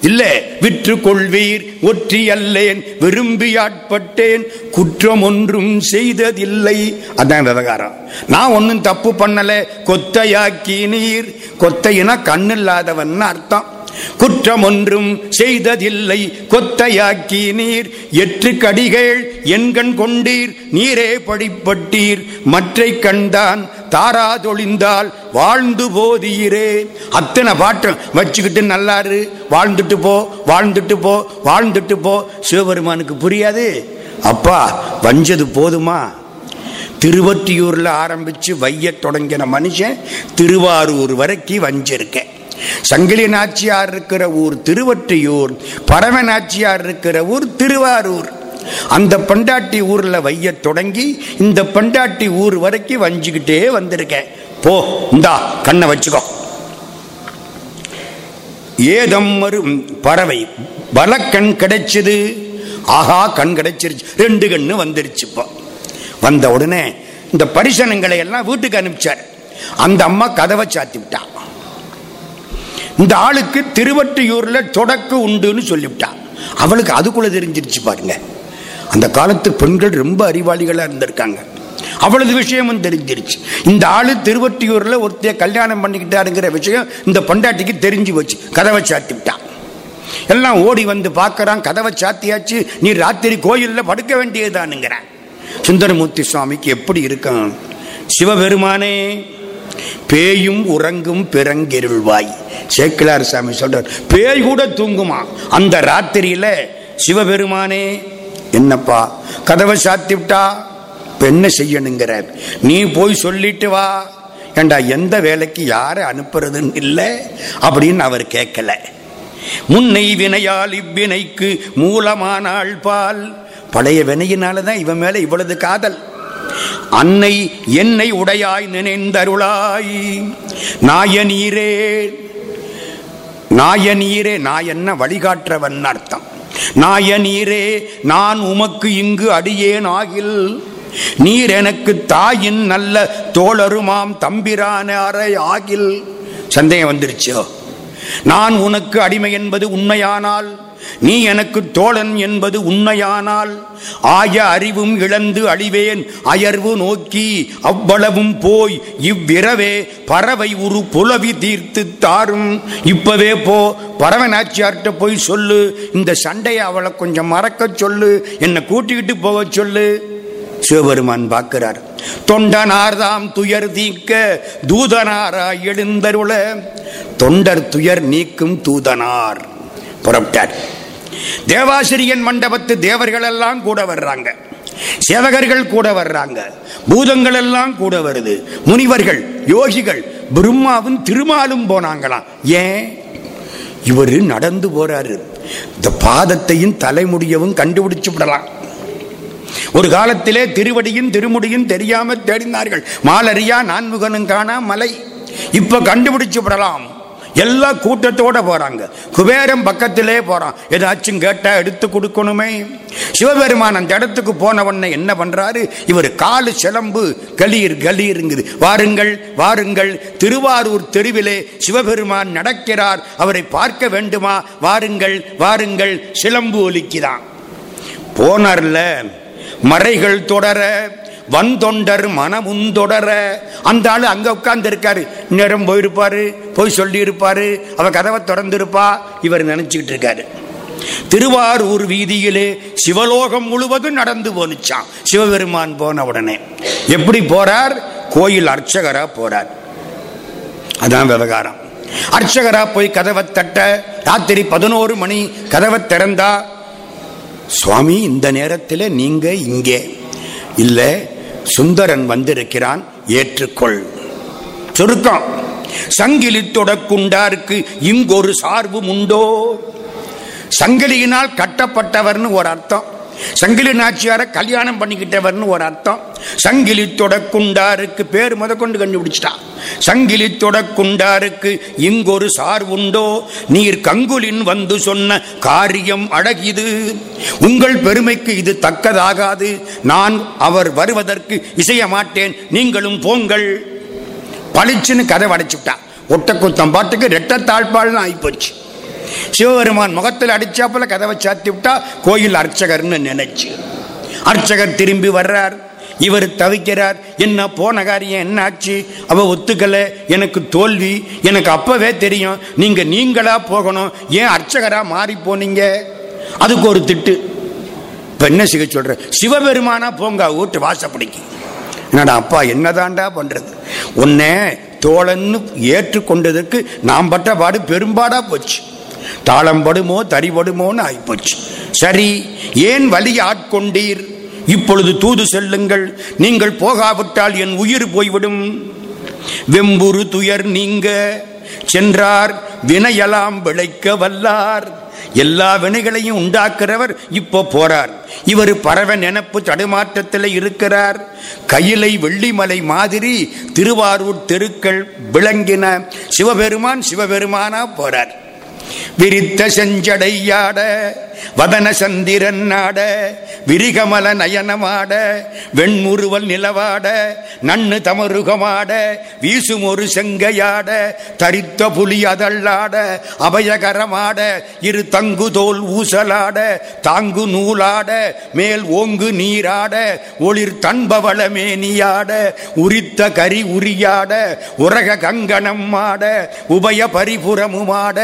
இல்லை விற்று கொள்வீர் ஒற்றி அல்லேன். விரும்பி ஆட்பட்டேன். குற்றம் ஒன்றும் செய்ததில்லை. அதான் விவகாரம். நான் ஒன்றும் தப்பு பண்ணலை. கொத்தையாக்கி நீர். கொத்தையினா கண்ணில்லாதவன் அர்த்தம். குற்றம் ஒன்றும் செய்ததில்லை. கொத்தையாக்கி நீர். எற்று கடிகள் எண்கண் கொண்டீர். நீரே படிப்பட்டீர். மற்றை கண்தான் தாராதொழிந்தால் வாழ்ந்து போதீரே அத்தனை பாட்டம் வச்சுக்கிட்டு நல்லாரு. வாழ்ந்துட்டு போ வாழ்ந்துட்டு போ வாழ்ந்துட்டு போ. சிவபெருமானுக்கு புரியாது. அப்பா வஞ்சது போதுமா? திருவொற்றியூர்ல ஆரம்பிச்சு வைய தொடங்கின மனுஷன் திருவாரூர் வரைக்கும் வஞ்சிருக்கேன். சங்கிலி நாச்சியார் இருக்கிற ஊர் திருவற்றியூர் பரம நாச்சியார் இருக்கிற ஊர் திருவாரூர். அந்த பண்டாட்டி ஊர்ல வைய தொடங்கி இந்த பண்டாட்டி ஊர் வரைக்கும் வஞ்சுக்கிட்டே வந்திருக்கேன். போ இந்தா கண்ணை வச்சுக்கோ. ஏதம் மறு பறவை வலக்கண் கிடைச்சது. ஆஹா கண் கிடைச்சிருச்சு. ரெண்டு கண்ணு வந்துருச்சு இப்போ. வந்த உடனே இந்த பரிசனங்களை எல்லாம் வீட்டுக்கு அனுப்பிச்சார். அந்த அம்மா கதவை சாத்தி விட்டா இந்த ஆளுக்கு திருவற்றியூர்ல தொடக்கு உண்டுன்னு சொல்லிவிட்டான் அவளுக்கு அதுக்குள்ள தெரிஞ்சிருச்சு பாருங்க. அந்த காலத்து பெண்கள் ரொம்ப அறிவாளிகளா இருந்திருக்காங்க. அவளது விஷயமும் தெரிஞ்சிருச்சு. இந்த ஆளு திருவற்றியூர்ல ஒருத்தைய கல்யாணம் பண்ணிக்கிட்டாருங்கிற விஷயம் இந்த பொண்டாட்டிக்கு தெரிஞ்சு வச்சு கதவை சாத்தி விட்டான் எல்லாம் ஓடி வந்து பார்க்கறான் கதவை சாத்தியாச்சு. நீ ராத்திரி கோயில்ல படுக்க வேண்டியதுதானுங்கிறான். சுந்தரமூர்த்தி சுவாமிக்கு எப்படி இருக்கான்? சிவபெருமானே பேயும் உறங்கும் பிறங்கிருள்வாய். சேக்கிலார் சாமி சொல்றார் பேய் கூட தூங்குமா? அந்த ராத்திரியில சிவபெருமானே என்னப்பா கதவை சாத்தி விட்டா என்ன செய்யணுங்கிற நீ போய் சொல்லிட்டு வா. ஏண்டா எந்த வேலைக்கு யாரை அனுப்புறதுன்னு இல்லை? அப்படின்னு அவர் கேட்கல. முன்னை வினையால் இவ்வினைக்கு மூலமானாள் பால். பழைய வினையினால தான் இவன் மேல இவ்வளவு காதல். அன்னை என்னை உடையாய் நினைந்தருளாய். நாயனீரே நாயனீரே நாயன்ன வழிகாற்றவன் அர்த்தம்? நாயனீரே நான் உமக்கு இங்கு அடியேன் ஆகில் நீர் எனக்கு தாயின் நல்ல தோழருமாம் தம்பிரானாரை ஆகில். சந்தேகம் வந்துருச்சோ? நான் உனக்கு அடிமை என்பது உண்மையானால் நீ எனக்கு தோழன் என்பது உண்மையானால் ஆய அறிவும் இழந்து அழிவேன். அயர்வு நோக்கி அவ்வளவும் போய் இவ்விரவே பறவை உரு புலவி தீர்த்து தாரும். இப்பவே போ பறவை நாச்சியார்கிட்ட போய் சொல்லு. இந்த சண்டையை அவளை கொஞ்சம் மறக்க சொல்லு. என்னை கூட்டிக்கிட்டு போக சொல்லு. சிவபெருமான் பார்க்கிறார். தொண்டனார்தாம் துயர் தீக்க தூதனாராய் எழுந்தருள. தொண்டர் துயர் நீக்கும் தூதனார். புறப்பட்டார். தேவாசிரியன் மண்டபத்து தேவர்கள் எல்லாம் கூட வர்றாங்க. சேவகர்கள் கூட வர்றாங்க. பூதங்கள் எல்லாம் கூட வருது. முனிவர்கள் யோகிகள் பிரம்மாவும் திருமாலும் போனாங்களாம். ஏன்? இவர் நடந்து போறாரு. இந்த பாதத்தையும் தலைமுடியவும் கண்டுபிடிச்சு விடலாம். ஒரு காலத்திலே திருவடியும் திருமுடியும் தெரியாம தேடினார்கள். மாலரியா நான்முகனும் காணா மலை. இப்ப கண்டுபிடிச்சு விடலாம். எல்லாம் கூட்டத்தோட போறாங்க. குபேரம் பக்கத்திலே போறான். ஏதாச்சும் கேட்டா எடுத்து கொடுக்கணுமே. சிவபெருமான் அந்த இடத்துக்கு போனவன்ன என்ன பண்றாரு? இவர் காலு சிலம்பு கலீர் கலீருங்குது. வாருங்கள் வாருங்கள். திருவாரூர் தெருவிலே சிவபெருமான் நடக்கிறார். அவரை பார்க்க வேண்டுமா? வாருங்கள் வாருங்கள். சிலம்பு ஒலிக்குதான். போனார்ல மறைகள் தொடர வந்தொண்டர் மனமுந்தொடர அந்த ஆளு அங்க உட்கார்ந்து இருக்காரு நேரம் போயிருப்பாரு போய் சொல்லி இருப்பாரு அவ கதவை திறந்திருப்பா. இவர் நினைச்சுக்கிட்டு இருக்காரு திருவாரூர் வீதியிலே சிவலோகம் முழுவதும் நடந்து போனுச்சான் சிவபெருமான் போன உடனே. எப்படி போறார்? கோயில் அர்ச்சகரா போறார். அதான் விவகாரம். அர்ச்சகரா போய் கதவை தட்ட ராத்திரி பதினோரு மணி கதவை திறந்தா சுவாமி இந்த நேரத்தில் நீங்க இங்கே. இல்லை சுந்தரன் வந்திருக்கிறான் ஏற்றுக்கொள். சுருக்கம். சங்கிலி தொடக்குண்டாருக்கு இங்கொரு சார்பும் உண்டோ? சங்கிலியினால் கட்டப்பட்டவர்னு ஒரு அர்த்தம். சங்கிலி நாச்சியார கல்யாணம் பண்ணிக்கிட்டவர்னு ஒரு அர்த்தம். சங்கிலி தொடக்குண்டாருக்கு பேர் முத கொண்டு சங்கிலி தொடக்குண்டாருக்கு இங்கொரு சார் உண்டோ நீர் கங்குலின் வந்து சொன்ன காரியம் அழகிது. உங்கள் பெருமைக்கு இது தக்கதாகாது. நான் அவர் வருவதற்கு இசைய மாட்டேன் நீங்களும் போங்கள். பளிச்சுன்னு கதை அடைச்சுட்டா ஒட்டக்குத்தம் பாட்டுக்கு ரெட்ட தாழ்பாள்னு ஆயிப்போச்சு. சிவபெருமான் முகத்தில் அடிச்சாப்புல கதவை சாத்தி விட்டா கோயில் அர்ச்சகர்னு நினைச்சு. அர்ச்சகர் திரும்பி வர்றார். இவர் தவிக்கிறார். என்ன போன காரியம் என்ன ஆச்சு அவ ஒத்துக்கல. எனக்கு தோல்வி. எனக்கு அப்பவே தெரியும். நீங்க நீங்களா போகணும். ஏன் அர்ச்சகரா மாறி போனீங்க? அதுக்கு ஒரு திட்டு. இப்ப என்ன சிகை சொல்ற? சிவபெருமானா போங்க வீட்டு வாசப்படிக்கு என்னடா அப்பா என்னதான்டா பண்றது? உன்னை தோழன்னு ஏற்றுக்கொண்டதற்கு நாம் பட்ட பாடு பெரும்பாடா போச்சு. தாளம் படுமோ தறிபடுமோன்னு ஆயிப்போச்சு. சரி ஏன் வலி ஆட்கொண்டீர்? இப்பொழுது தூது செல்லுங்கள். நீங்கள் போகாவிட்டால் என் உயிர் போய்விடும். வெம்புரு துயர் நீங்க. சென்றார் வினையெல்லாம் விளைக்க வல்லார். எல்லா வினைகளையும் உண்டாக்குறவர் இப்போ போறார். இவர் பறவை நினப்பு தடுமாற்றத்தில் இருக்கிறார். கையிலை வெள்ளிமலை மாதிரி திருவாரூர் தெருக்கள் விளங்கின. சிவபெருமான் சிவபெருமானா போறார். விரித்த செஞ்சடையாட வதன சந்திரன் நாட விரிகமல நயனமாட வெண்முறுவல் நிலவாட நன்னு தமருகமாட வீசும் ஒரு செங்கையாட தரித்த புலி அதள்ளாட அபயகரமாட இரு தங்கு தோல் ஊசலாட தாங்கு நூலாட மேல் ஓங்கு நீராட ஒளிர் தன்பவள மேனியாட உரித்த கரி உரியாட உரக கங்கணம் ஆட உபய பரிபுறமுமாட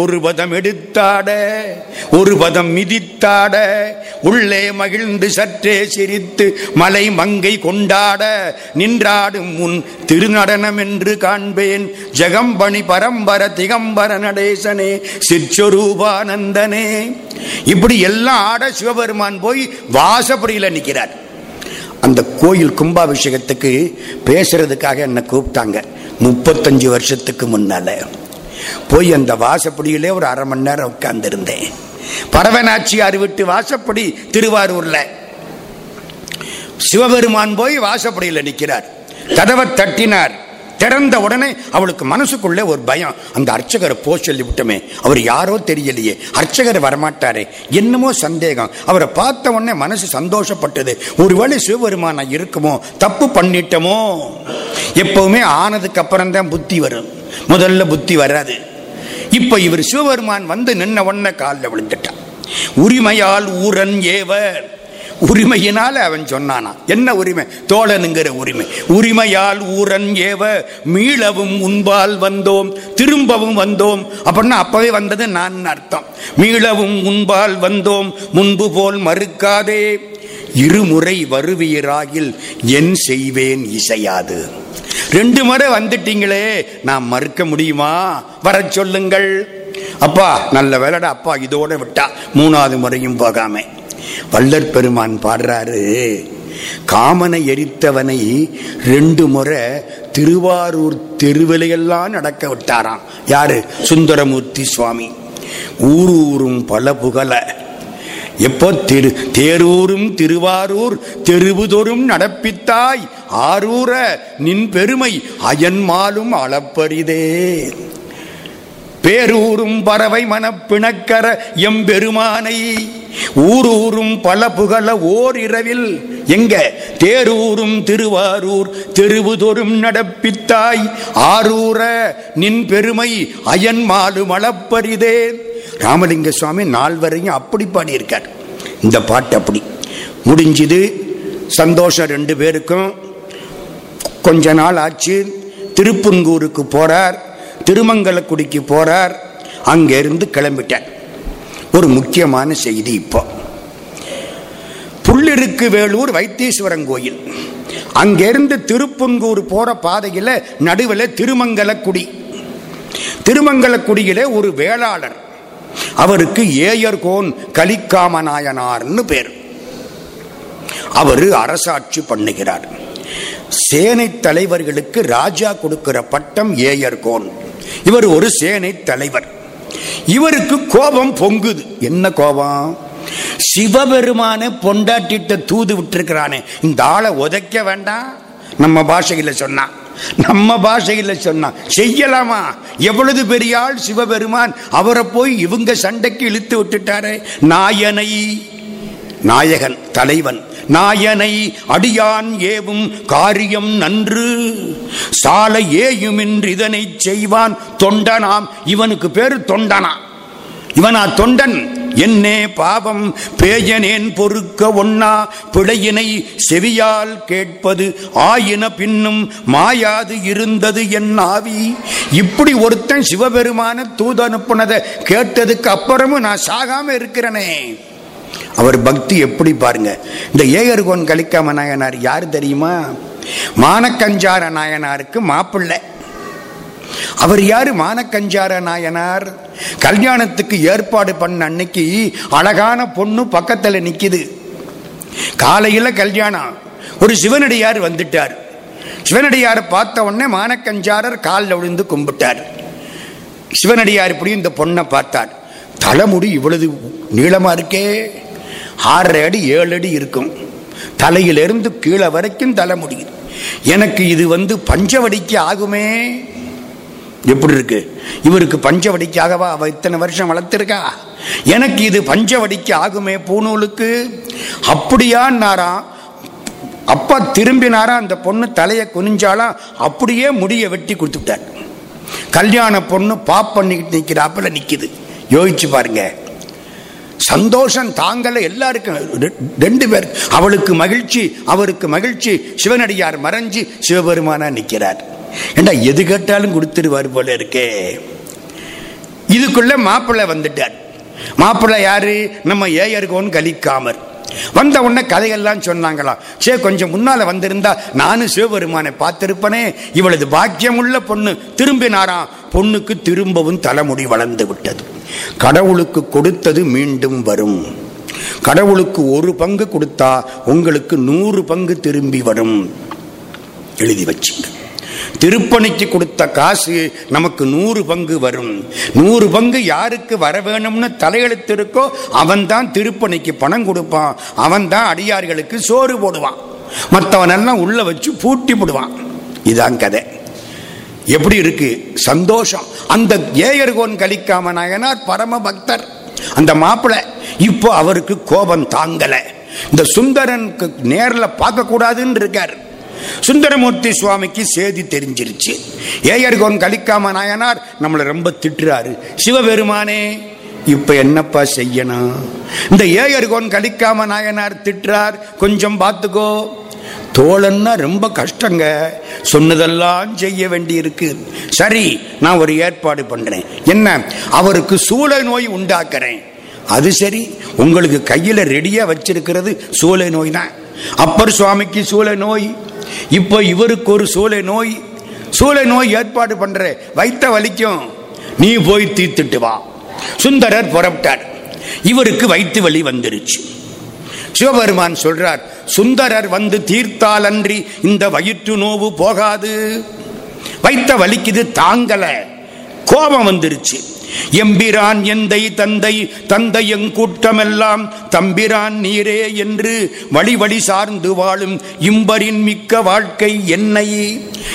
ஒரு ஒரு பதம் எடுத்தாட ஒரு பதம் மிதித்தாட உள்ளே மகிழ்ந்து சற்றே சிரித்து மலை மங்கை கொண்டாட நின்றாடும் முன் திருநடனம் என்று காண்பேன். ஜெகம்பணி பரம்பர திகம்பர நடேசனே சிற்சொரூபானந்தனே. இப்படி எல்லாம் ஆட சிவபெருமான் போய் வாசப்படியில் நிற்கிறார் அந்த கோயில் கும்பாபிஷேகத்துக்கு பேசுறதுக்காக என்னை கூப்பிட்டாங்க. முப்பத்தஞ்சு வருஷத்துக்கு முன்னால. போய் அந்த வாசப்படியிலே ஒரு அரை மணி நேரம் உட்கார்ந்துருந்தேன். பரவனாச்சியார் விட்டு வாசப்படி திருவாரூர்ல. சிவபெருமான் போய் வாசப்படியில் நிற்கிறார் கதவை தட்டினார். திறந்த உடனே அவளுக்கு மனசுக்குள்ளே ஒரு பயம். அந்த அர்ச்சகரை போ சொல்லி விட்டோமே. அவர் யாரோ தெரியலையே. அர்ச்சகர் வரமாட்டாரே. என்னமோ சந்தேகம். அவரை பார்த்த உடனே மனசு சந்தோஷப்பட்டது. ஒருவேளை சிவபெருமான் இருக்குமோ? தப்பு பண்ணிட்டோமோ? எப்பவுமே ஆனதுக்கு அப்புறம் தான் புத்தி வரும். முதல்ல புத்தி வராது. இப்ப இவர் சிவபெருமான் வந்து நின்ன உடனே காலில் விழுந்துட்டான். உரிமையால் ஊரன் ஏவர். உரிமையினால அவன் சொன்னானா. என்ன உரிமை? தோழனுங்கிற உரிமை. உரிமையால் ஊரன் ஏவ மீளவும் உன்பால் வந்தோம். திரும்பவும் வந்தோம். அப்படின்னா அப்பவே வந்தது நான் அர்த்தம். மீளவும் உன்பால் வந்தோம். முன்பு போல் மறுக்காதே. இருமுறை வருவீராகில் என் செய்வேன் இசையாது. ரெண்டு முறை வந்துட்டீங்களே நான் மறுக்க முடியுமா? வர சொல்லுங்கள். அப்பா நல்ல வேலைடா அப்பா இதோட விட்டா. மூணாவது முறையும் போகாம. வல்லர் பெருமான் பாடுறாரு காமனை எரித்தவனை ரெண்டு முறை திருவாரூர் தெருவிலையெல்லாம் நடக்க விட்டாராம். யாரு? சுந்தரமூர்த்தி சுவாமி. ஊரூரும் பல புகழ. எப்போ திரு தேரூரும் திருவாரூர் தெருவுதொரும் நடப்பித்தாய் ஆரூர நின் பெருமை அயன்மாலும் அளப்பரிதே. பேரூரும் பறவை மனப்பிணக்கர எம்பெருமானை ஊரூரும் பல புகழ ஓர் இரவில் எங்க? தேரூரும் திருவாரூர் தெருவுதொரும் நடப்பித்தாய் ஆரூர நின் பெருமை அயன்மாலும் அளப்பரிதே. ராமலிங்க சுவாமி நால்வரையும் அப்படி பாடியிருக்கார். இந்த பாட்டு அப்படி. முடிஞ்சுது. சந்தோஷம் ரெண்டு பேருக்கும். கொஞ்ச நாள் ஆச்சு. திருப்புங்கூருக்கு போறார். திருமங்கலக்குடிக்கு போறார். அங்கிருந்து கிளம்பிட்டார். ஒரு முக்கியமான செய்தி இப்போ. புள்ளிருக்கு வேலூர் வைத்தீஸ்வரன் கோயில். அங்கிருந்து திருப்புங்கூர் போற பாதையில் நடுவில் திருமங்கலக்குடி. திருமங்கலக்குடியில ஒரு வேளாளர். அவருக்கு ஏயர்கோன் கலிக்காமநாயனார்னு பேர். அவரு அரசாட்சி பண்ணுகிறார். சேனை தலைவர்களுக்கு ராஜா கொடுக்கிற பட்டம் ஏயர்கோன் இவர் ஒரு சேனை தலைவர். இவருக்கு கோபம் பொங்குது. என்ன கோபம்? சிவபெருமான பொண்டாட்டிட்ட தூது விட்டுருக்கிறானே. இந்த ஆளை உதைக்க வேண்டாம் நம்ம பாஷையில் சொன்னா. நம்ம பாஷையில சொன்னான் செய்யலாமா? எவ்வளவு பெரியாள் சிவபெருமான்? அவரை போய் இவங்க சண்டைக்கு இழுத்து விட்டுட்டாரே. நாயனை நாயகன் தலைவன். நாயனை அடியான் ஏவும் காரியம் நன்று. சால ஏயுமின்றி இதனை செய்வான் தொண்டனாம். இவனுக்கு பேரு தொண்டனா? இவனா தொண்டன். என்னே பாவம் பேயனேன் பொறுக்க ஒன்னா பிழையினை செவியால் கேட்பது ஆயின பின்னும் மாயாது இருந்தது என் ஆவி. இப்படி ஒருத்தன் சிவபெருமான தூது அனுப்புனதை கேட்டதுக்கு அப்புறமும் நான் சாகாம இருக்கிறனே. அவர் பக்தி எப்படி பாருங்க. இந்த ஏகர்கோன் கலிக்காம நாயனார் யார் தெரியுமா? மானக்கஞ்சார நாயனாருக்கு மாப்பிள்ளை. அவர் யாரு? மானக்கஞ்சார நாயனார். கல்யாணத்துக்கு ஏற்பாடு பண்ண அன்னைக்கு அழகான பொண்ணு பக்கத்துல நிக்குது. காலையில கல்யாணம். ஒரு சிவனடியார் வந்துட்டார். சிவனடியாரை பார்த்த உடனே மானக்கஞ்சாரர் காலில் விழுந்து கும்பிட்டார். சிவனடியார் இப்படி இந்த பொண்ணை பார்த்தார். தலைமுடி இவ்வளவு நீளமா இருக்கே. ஆறரை அடி ஏழு அடி இருக்கும். தலையிலிருந்து கீழே வரைக்கும் தலைமுடி. எனக்கு இது வந்து பஞ்சவடிக்கு ஆகுமே. எப்படி இருக்கு? இவருக்கு பஞ்சவடிக்காகவா அவ இத்தனை வருஷம் வளர்த்திருக்கா? எனக்கு இது பஞ்சவடிக்கு ஆகுமே பூநூலுக்கு? அப்படியான்னாராம் அப்பா திரும்பினாரா? அந்த பொண்ணு தலையை குனிஞ்சாலாம் அப்படியே முடியை வெட்டி கொடுத்துட்டார். கல்யாண பொண்ணு பாப் பண்ணிக்கிட்டு நிற்கிறாப்புல நிற்கிது யோசிச்சு பாருங்கள் சந்தோஷம் தாங்கல எல்லாருக்கும் ரெண்டு பேர். அவளுக்கு மகிழ்ச்சி அவருக்கு மகிழ்ச்சி. சிவனடியார் மறைஞ்சு சிவபெருமானா நிற்கிறார் ஏண்டா எது கேட்டாலும் கொடுத்துருவார் போல இருக்கே. இதுக்குள்ள மாப்பிள்ளை வந்துட்டார். மாப்பிள்ளை யாரு? நம்ம ஏயர்கோன் கலிக்காமர் வந்த உடனே கதைகள்லாம் சொன்னாங்களாம் சே கொஞ்சம் முன்னால வந்திருந்தா நானும் சிவபெருமானை பார்த்திருப்பனே. இவளது பாக்கியம் உள்ள பொண்ணு திரும்பினாராம் பொண்ணுக்கு திரும்பவும் தலைமுடி வளர்ந்து விட்டது. கடவுளுக்கு கொடுத்தது மீண்டும் வரும். கடவுளுக்கு ஒரு பங்கு கொடுத்தா உங்களுக்கு நூறு பங்கு திரும்பி வரும். எழுதி வச்சுங்க. திருப்பணிக்கு கொடுத்த காசு நமக்கு நூறு பங்கு வரும். நூறு பங்கு யாருக்கு வர வேணும்னு தலையெழுத்து இருக்கோ அவன் தான் திருப்பணிக்கு பணம் கொடுப்பான். அவன் தான் அடியார்களுக்கு சோறு போடுவான். மற்றவனெல்லாம் உள்ள வச்சு பூட்டி போடுவான். இதான் கதை. எப்படி இருக்கு? சந்தோஷம். அந்த ஏயர்கோன் கலிக்காம நாயனார் பரம பக்தர் அந்த மாப்பிள்ளை இப்போ அவருக்கு கோபம் தாங்கலை. இந்த சுந்தரனுக்கு நேரில் பார்க்கக்கூடாதுன்னு இருக்கார். சுந்தரமூர்த்தி சுவாமிக்கு செய்தி தெரிஞ்சிருச்சு. ஏயர்கோன் கலிக்காம நாயனார் நம்மளை ரொம்ப திட்டுறாரு. சிவபெருமானே இப்ப என்னப்பா செய்யணும்? இந்த ஏயர்கோன் கலிக்காம நாயனார் திட்டுறார். கொஞ்சம் பார்த்துக்கோ. தோழன்னா ரொம்ப கஷ்டங்க. சொன்னதெல்லாம் செய்ய வேண்டி இருக்கு சரி நான் ஒரு ஏற்பாடு பண்றேன். என்ன? அவருக்கு சூளை நோய் உண்டாக்குறேன். அது சரி உங்களுக்கு கையில ரெடியா வச்சிருக்கிறது சூளை நோய் தான் அப்பர் சுவாமிக்கு சூளை நோய் இப்போ இவருக்கு ஒரு சூளை நோய். சூளை நோய் ஏற்பாடு பண்ற வைத்த வலிக்கும். நீ போய் தீர்த்துட்டு வா. சுந்தரர் புறப்பட்டார். இவருக்கு வயிற்று வலி வந்துருச்சு. சிவபெருமான் சொல்றார் சுந்தரர் வந்து தீர்த்தால் அன்றி இந்த வயிற்று நோவு போகாது. வைத்த வலிக்குது தாங்கல. கோபம் வந்துருச்சு. எம்பிரான் எந்தை தந்தை தந்தை எங்கூட்டமெல்லாம் தம்பிரான் நீரே என்று வழி வழி சார்ந்து வாழும் இம்பரின் மிக்க வாழ்க்கை என்னை.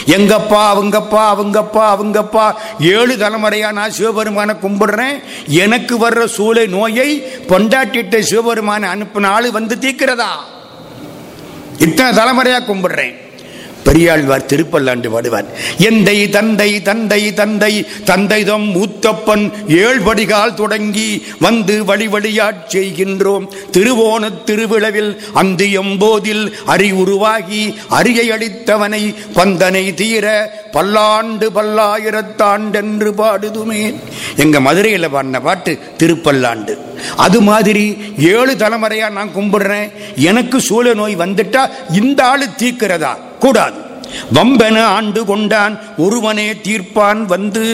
எங்கப்பா அவங்கப்பா அவங்கப்பா அவங்கப்பா ஏழு தலைமுறையா நான் சிவபெருமான கும்பிடுறேன். எனக்கு வர்ற சூளை நோயை பொண்டாட்டிட்ட சிவபெருமான அனுப்பினாலும் வந்து தீக்கிறதா இத்தனை தலைமுறையா கும்பிடுறேன். பெரியாழ்வார் திருப்பல்லாண்டு பாடுவார். எந்தை தந்தை தந்தை தந்தை தந்தைதம் மூத்தப்பன் ஏழ்படிகால் தொடங்கி வந்து வழி வழியாட் செய்கின்றோம். திருவோண திருவிழவில் அந்த எம்போதில் அறி உருவாகி அரியை அளித்தவனை பந்தனை தீர பல்லாண்டு பல்லாயிரத்தாண்டென்று பாடுதுமே. எங்க மதுரையில் பாடின பாட்டு திருப்பல்லாண்டு. அது மாதிரி ஏழு தலைமுறையா நான் கும்பிடுறேன். எனக்கு சூழ நோய் வந்துட்டா இந்த ஆளு தீக்கிறதா? கூடாது. வம்பென ஆண்டு கொண்டான் ஒருவனே தீர்ப்பான் வந்து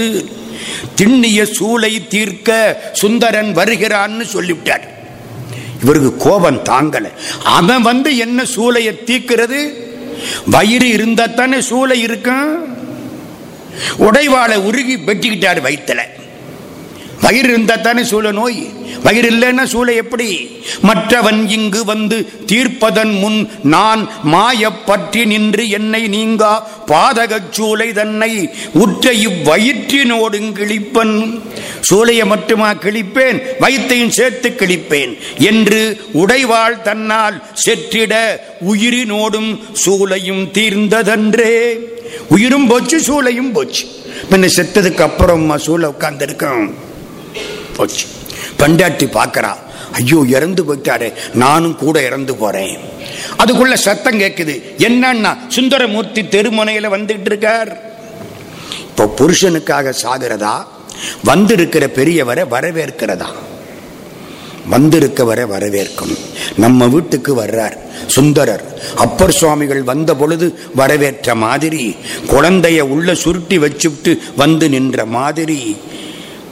திண்ணிய சூளை தீர்க்க சுந்தரன் வருகிறான்னு சொல்லிவிட்டார். இவருக்கு கோபம் தாங்கல. அவன் வந்து என்ன சூளையை தீக்கிறது வயிறு இருந்தா தானே சூளை இருக்கும்? உடைவாளை உருகி வெட்டிக்கிட்டார் வயிற்றுல வயிறு இருந்தால் தானே சூழ நோய்? வயிறு இல்லைன்னா சூழ எப்படி? மற்றவன் இங்கு வந்து தீர்ப்பதன் முன் நான் மாயப்பற்றி நின்று என்னை நீங்கா பாதகச் சூளை தன்னை உற்ற இவ்வயிற்றினோடு கிழிப்பன். சூளையை மட்டுமா கிழிப்பேன்? வயிற்றையும் சேர்த்து கிழிப்பேன் என்று உடைவாள் தன்னால் செற்றிட உயிரினோடும் சூளையும் தீர்ந்ததன்றே. உயிரும் போச்சு சூளையும் போச்சு. பின்ன செத்ததுக்கு அப்புறம் சூளை உட்கார்ந்துருக்கோம். போச்சு. பண்டாட்டி பார்க்கறா. ஐயோ இறந்து போயிட்டாரு. நானும் கூட இறந்து போறேன். அதுக்குள்ள சத்தம் கேட்குது என்னன்னா சுந்தரமூர்த்தி தெருமுனையில வந்துட்டு இருக்கார். இப்போ புருஷனுக்காக சாகிறதா? வந்திருக்கிற பெரியவரை வரவேற்கிறதா? வந்திருக்கவரை வரவேற்கணும் நம்ம வீட்டுக்கு வர்றார். சுந்தரர். அப்பர் சுவாமிகள் வந்த பொழுது வரவேற்ற மாதிரி குழந்தைய உள்ள சுருட்டி வச்சுட்டு வந்து நின்ற மாதிரி.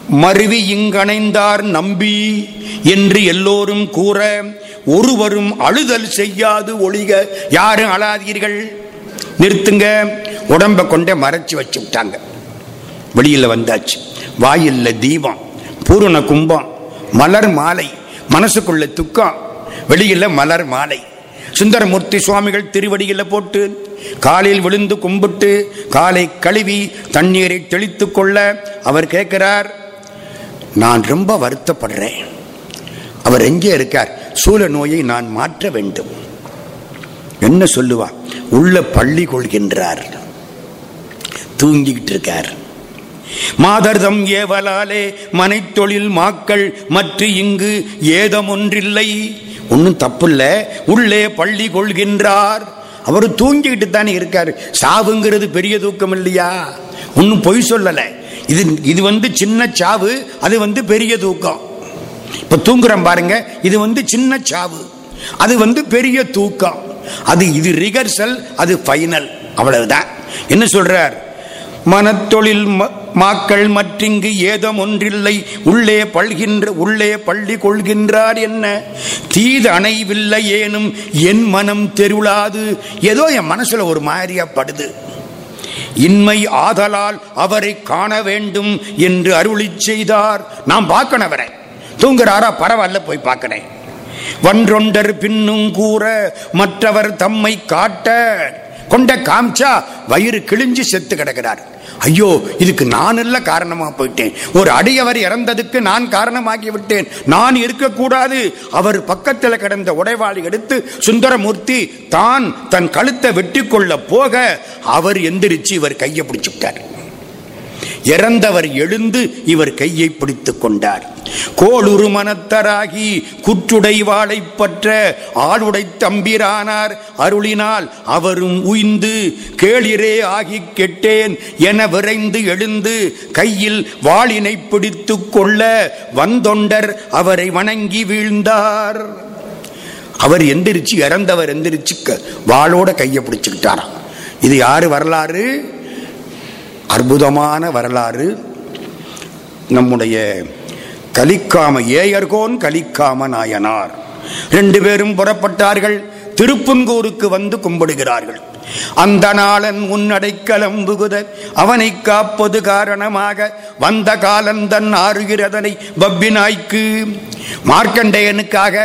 மருவி இங்கணைந்தார் நம்பி என்று எல்லோரும் கூற ஒருவரும் அழுதல் செய்யாது ஒழிக. யாரும் அழாதீர்கள். நிறுத்துங்க. உடம்ப கொண்டே மறைச்சு வச்சு விட்டாங்க. வெளியில் வந்தாச்சு. வாயில்ல தீபம் பூரண கும்பம் மலர் மாலை மனசுக்குள்ள துக்கம். வெளியில் மலர் மாலை. சுந்தரமூர்த்தி சுவாமிகள் திருவடியில் போட்டு காலில் விழுந்து கும்பிட்டு காலை கழுவி தண்ணீரை தெளித்து கொள்ள அவர் கேட்கிறார் நான் ரொம்ப வருத்தப்படுறேன். அவர் எங்கே இருக்கார்? சூழ நோயை நான் மாற்ற வேண்டும். என்ன சொல்லுவா? உள்ள பள்ளி கொள்கின்றார். தூங்கிக்கிட்டு இருக்கார். மாதர்தம் ஏவலாலே மனைத்தொழில் மாக்கள் மற்ற இங்கு ஏதமொன்றில்லை. ஒன்றும் தப்பில்ல. உள்ளே பள்ளி கொள்கின்றார். அவர் தூங்கிக்கிட்டு தானே இருக்கார். சாவுங்கிறது பெரிய தூக்கம் இல்லையா ஒன்றும் பொய் சொல்லலை. இது இது வந்து சின்ன சாவு அது வந்து பெரிய தூக்கம். இப்ப தூங்குறோம் பாருங்க இது வந்து சின்ன சாவு அது வந்து பெரிய தூக்கம். அது இது ரிகர்சல் அது ஃபைனல் அவ்வளவுதான். என்ன சொல்றார்? மனத்தொழில் மாக்கள் மற்றிங்கு ஏதம் ஒன்றில்லை உள்ளே பல்கின்ற உள்ளே பள்ளி கொள்கின்றார் என்ன? தீது அணைவில்லை ஏனும் என் மனம் தெருளாது. ஏதோ என் மனசுல ஒரு மாதிரியா படுது. இன்மை ஆதலால் அவரை காண வேண்டும் என்று அருளி செய்தார். நாம் பார்க்கணும் அவரை. தூங்குறாரா? பரவாயில்ல போய் பார்க்கிறேன். வன்றொண்டர் பின்னும் கூற மற்றவர் தம்மை காட்ட. கொண்ட காமிச்சா வயிறு கிழிஞ்சு செத்து கிடக்கிறார். ஐயோ இதுக்கு நான் இல்ல காரணமா போயிட்டேன். ஒரு அடியவர் இறந்ததுக்கு நான் காரணமாகி விட்டேன். நான் இருக்கக்கூடாது. அவர் பக்கத்தில் கிடந்த உடைவாளி எடுத்து சுந்தரமூர்த்தி தான் தன் கழுத்தை வெட்டி கொள்ள போக அவர் எந்திரிச்சு இவர் கையை பிடிச்சுட்டார் இறந்தவர் எழுந்து இவர் கையை பிடித்துக் கொண்டார். கோளுரு மனத்தராகி குற்றுடை வாழை பற்ற ஆளுடை தம்பிரானார். அருளினால் அவரும் உய்ந்து கேளிரே ஆகி கெட்டேன் என விரைந்து எழுந்து கையில் வாளினை பிடித்து கொள்ள வந்தொண்டர் அவரை வணங்கி வீழ்ந்தார். அவர் எந்திரிச்சு இறந்தவர் எந்திரிச்சு வாளோட கையை பிடிச்சுக்கிட்டாராம். இது யாரு வரலாறு? அற்புதமான வரலாறு நம்முடைய கலிக்காம ஏயர்கோன் கலிக்காம நாயனார். ரெண்டு பேரும் புறப்பட்டார்கள். திருப்புன்கூருக்கு வந்து கும்பிடுகிறார்கள். அந்த நாளன் உன்னடைக்கலம் புகுத அவனை காப்பது காரணமாக வந்த காலந்தன் ஆறுகிறதனை பப்பினாய்க்கு. மார்க்கண்டேயனுக்காக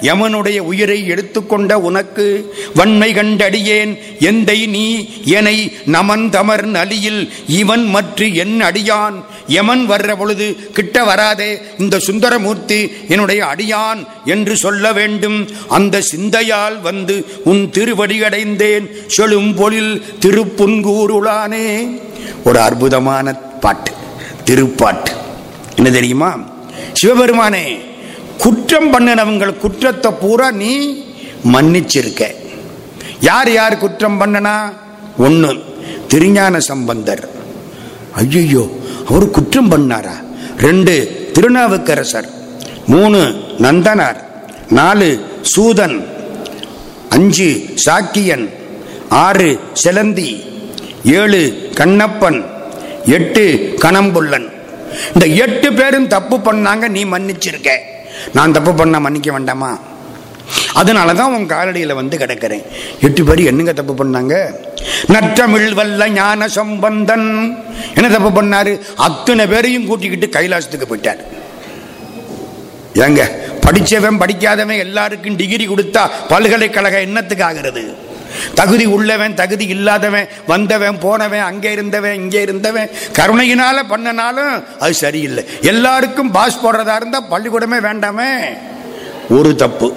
யமனுடைய உயிரை எடுத்துக்கொண்ட உனக்கு வன்மை கண்டடியேன். எந்தை நீ எனை நமன் தமர் நலியில் இவன் மற்ற என் அடியான். யமன் வர்ற பொழுது கிட்ட வராதே இந்த சுந்தரமூர்த்தி என்னுடைய அடியான் என்று சொல்ல வேண்டும். அந்த சிந்தையால் வந்து உன் திருவடியடைந்தேன் சொல்லும் பொழில் திருப்புன்கூருளானே. ஒரு அற்புதமான பாட்டு திருப்பாட்டு. என்ன தெரியுமா? சிவபெருமானே குற்றம் பண்ணினவங்கள் குற்றத்தை பூரா நீ மன்னிச்சிருக்க. யார் யார் குற்றம் பண்ணனா? ஒன்று திருஞான சம்பந்தர். ஐயோ அவர் குற்றம் பண்ணாரா? ரெண்டு திருநாவுக்கரசர். மூணு நந்தனார். நாலு சூதன். அஞ்சு சாக்கியன். ஆறு செலந்தி. ஏழு கண்ணப்பன். எட்டு கணம்புள்ளன். இந்த எட்டு பேரும் தப்பு பண்ணாங்க நீ மன்னிச்சிருக்க. நான் தப்பு பண்ண மன்னிக்க வேண்டாமா? அதனால தான் உன் காலடியில் வந்து கிடக்கிறேன். எட்டு பேர் என்னங்க தப்பு பண்ணாங்க? நற்றமிழ் வல்ல ஞான சம்பந்தன். என்ன தப்பு பண்ணாரு? அத்தனை பேரையும் கூட்டிக்கிட்டு கைலாசத்துக்கு போயிட்டார். ஏங்க படிச்சவன் படிக்காதவன் எல்லாருக்கும் டிகிரி கொடுத்தா பல்கலைக்கழகம் என்னத்துக்கு ஆகிறது? தகுதி உள்ளவன் தகுதி இல்லாதவன் வந்தவன் போனவன் அங்கே இருந்தவன் இங்கே இருந்தவன் கருணையினால பண்ணனாலும் அது சரியில்லை. எல்லாருக்கும் பாஸ் போடுறதா இருந்தால் பள்ளிக்கூடமே வேண்டாமே. ஒரு தப்பு.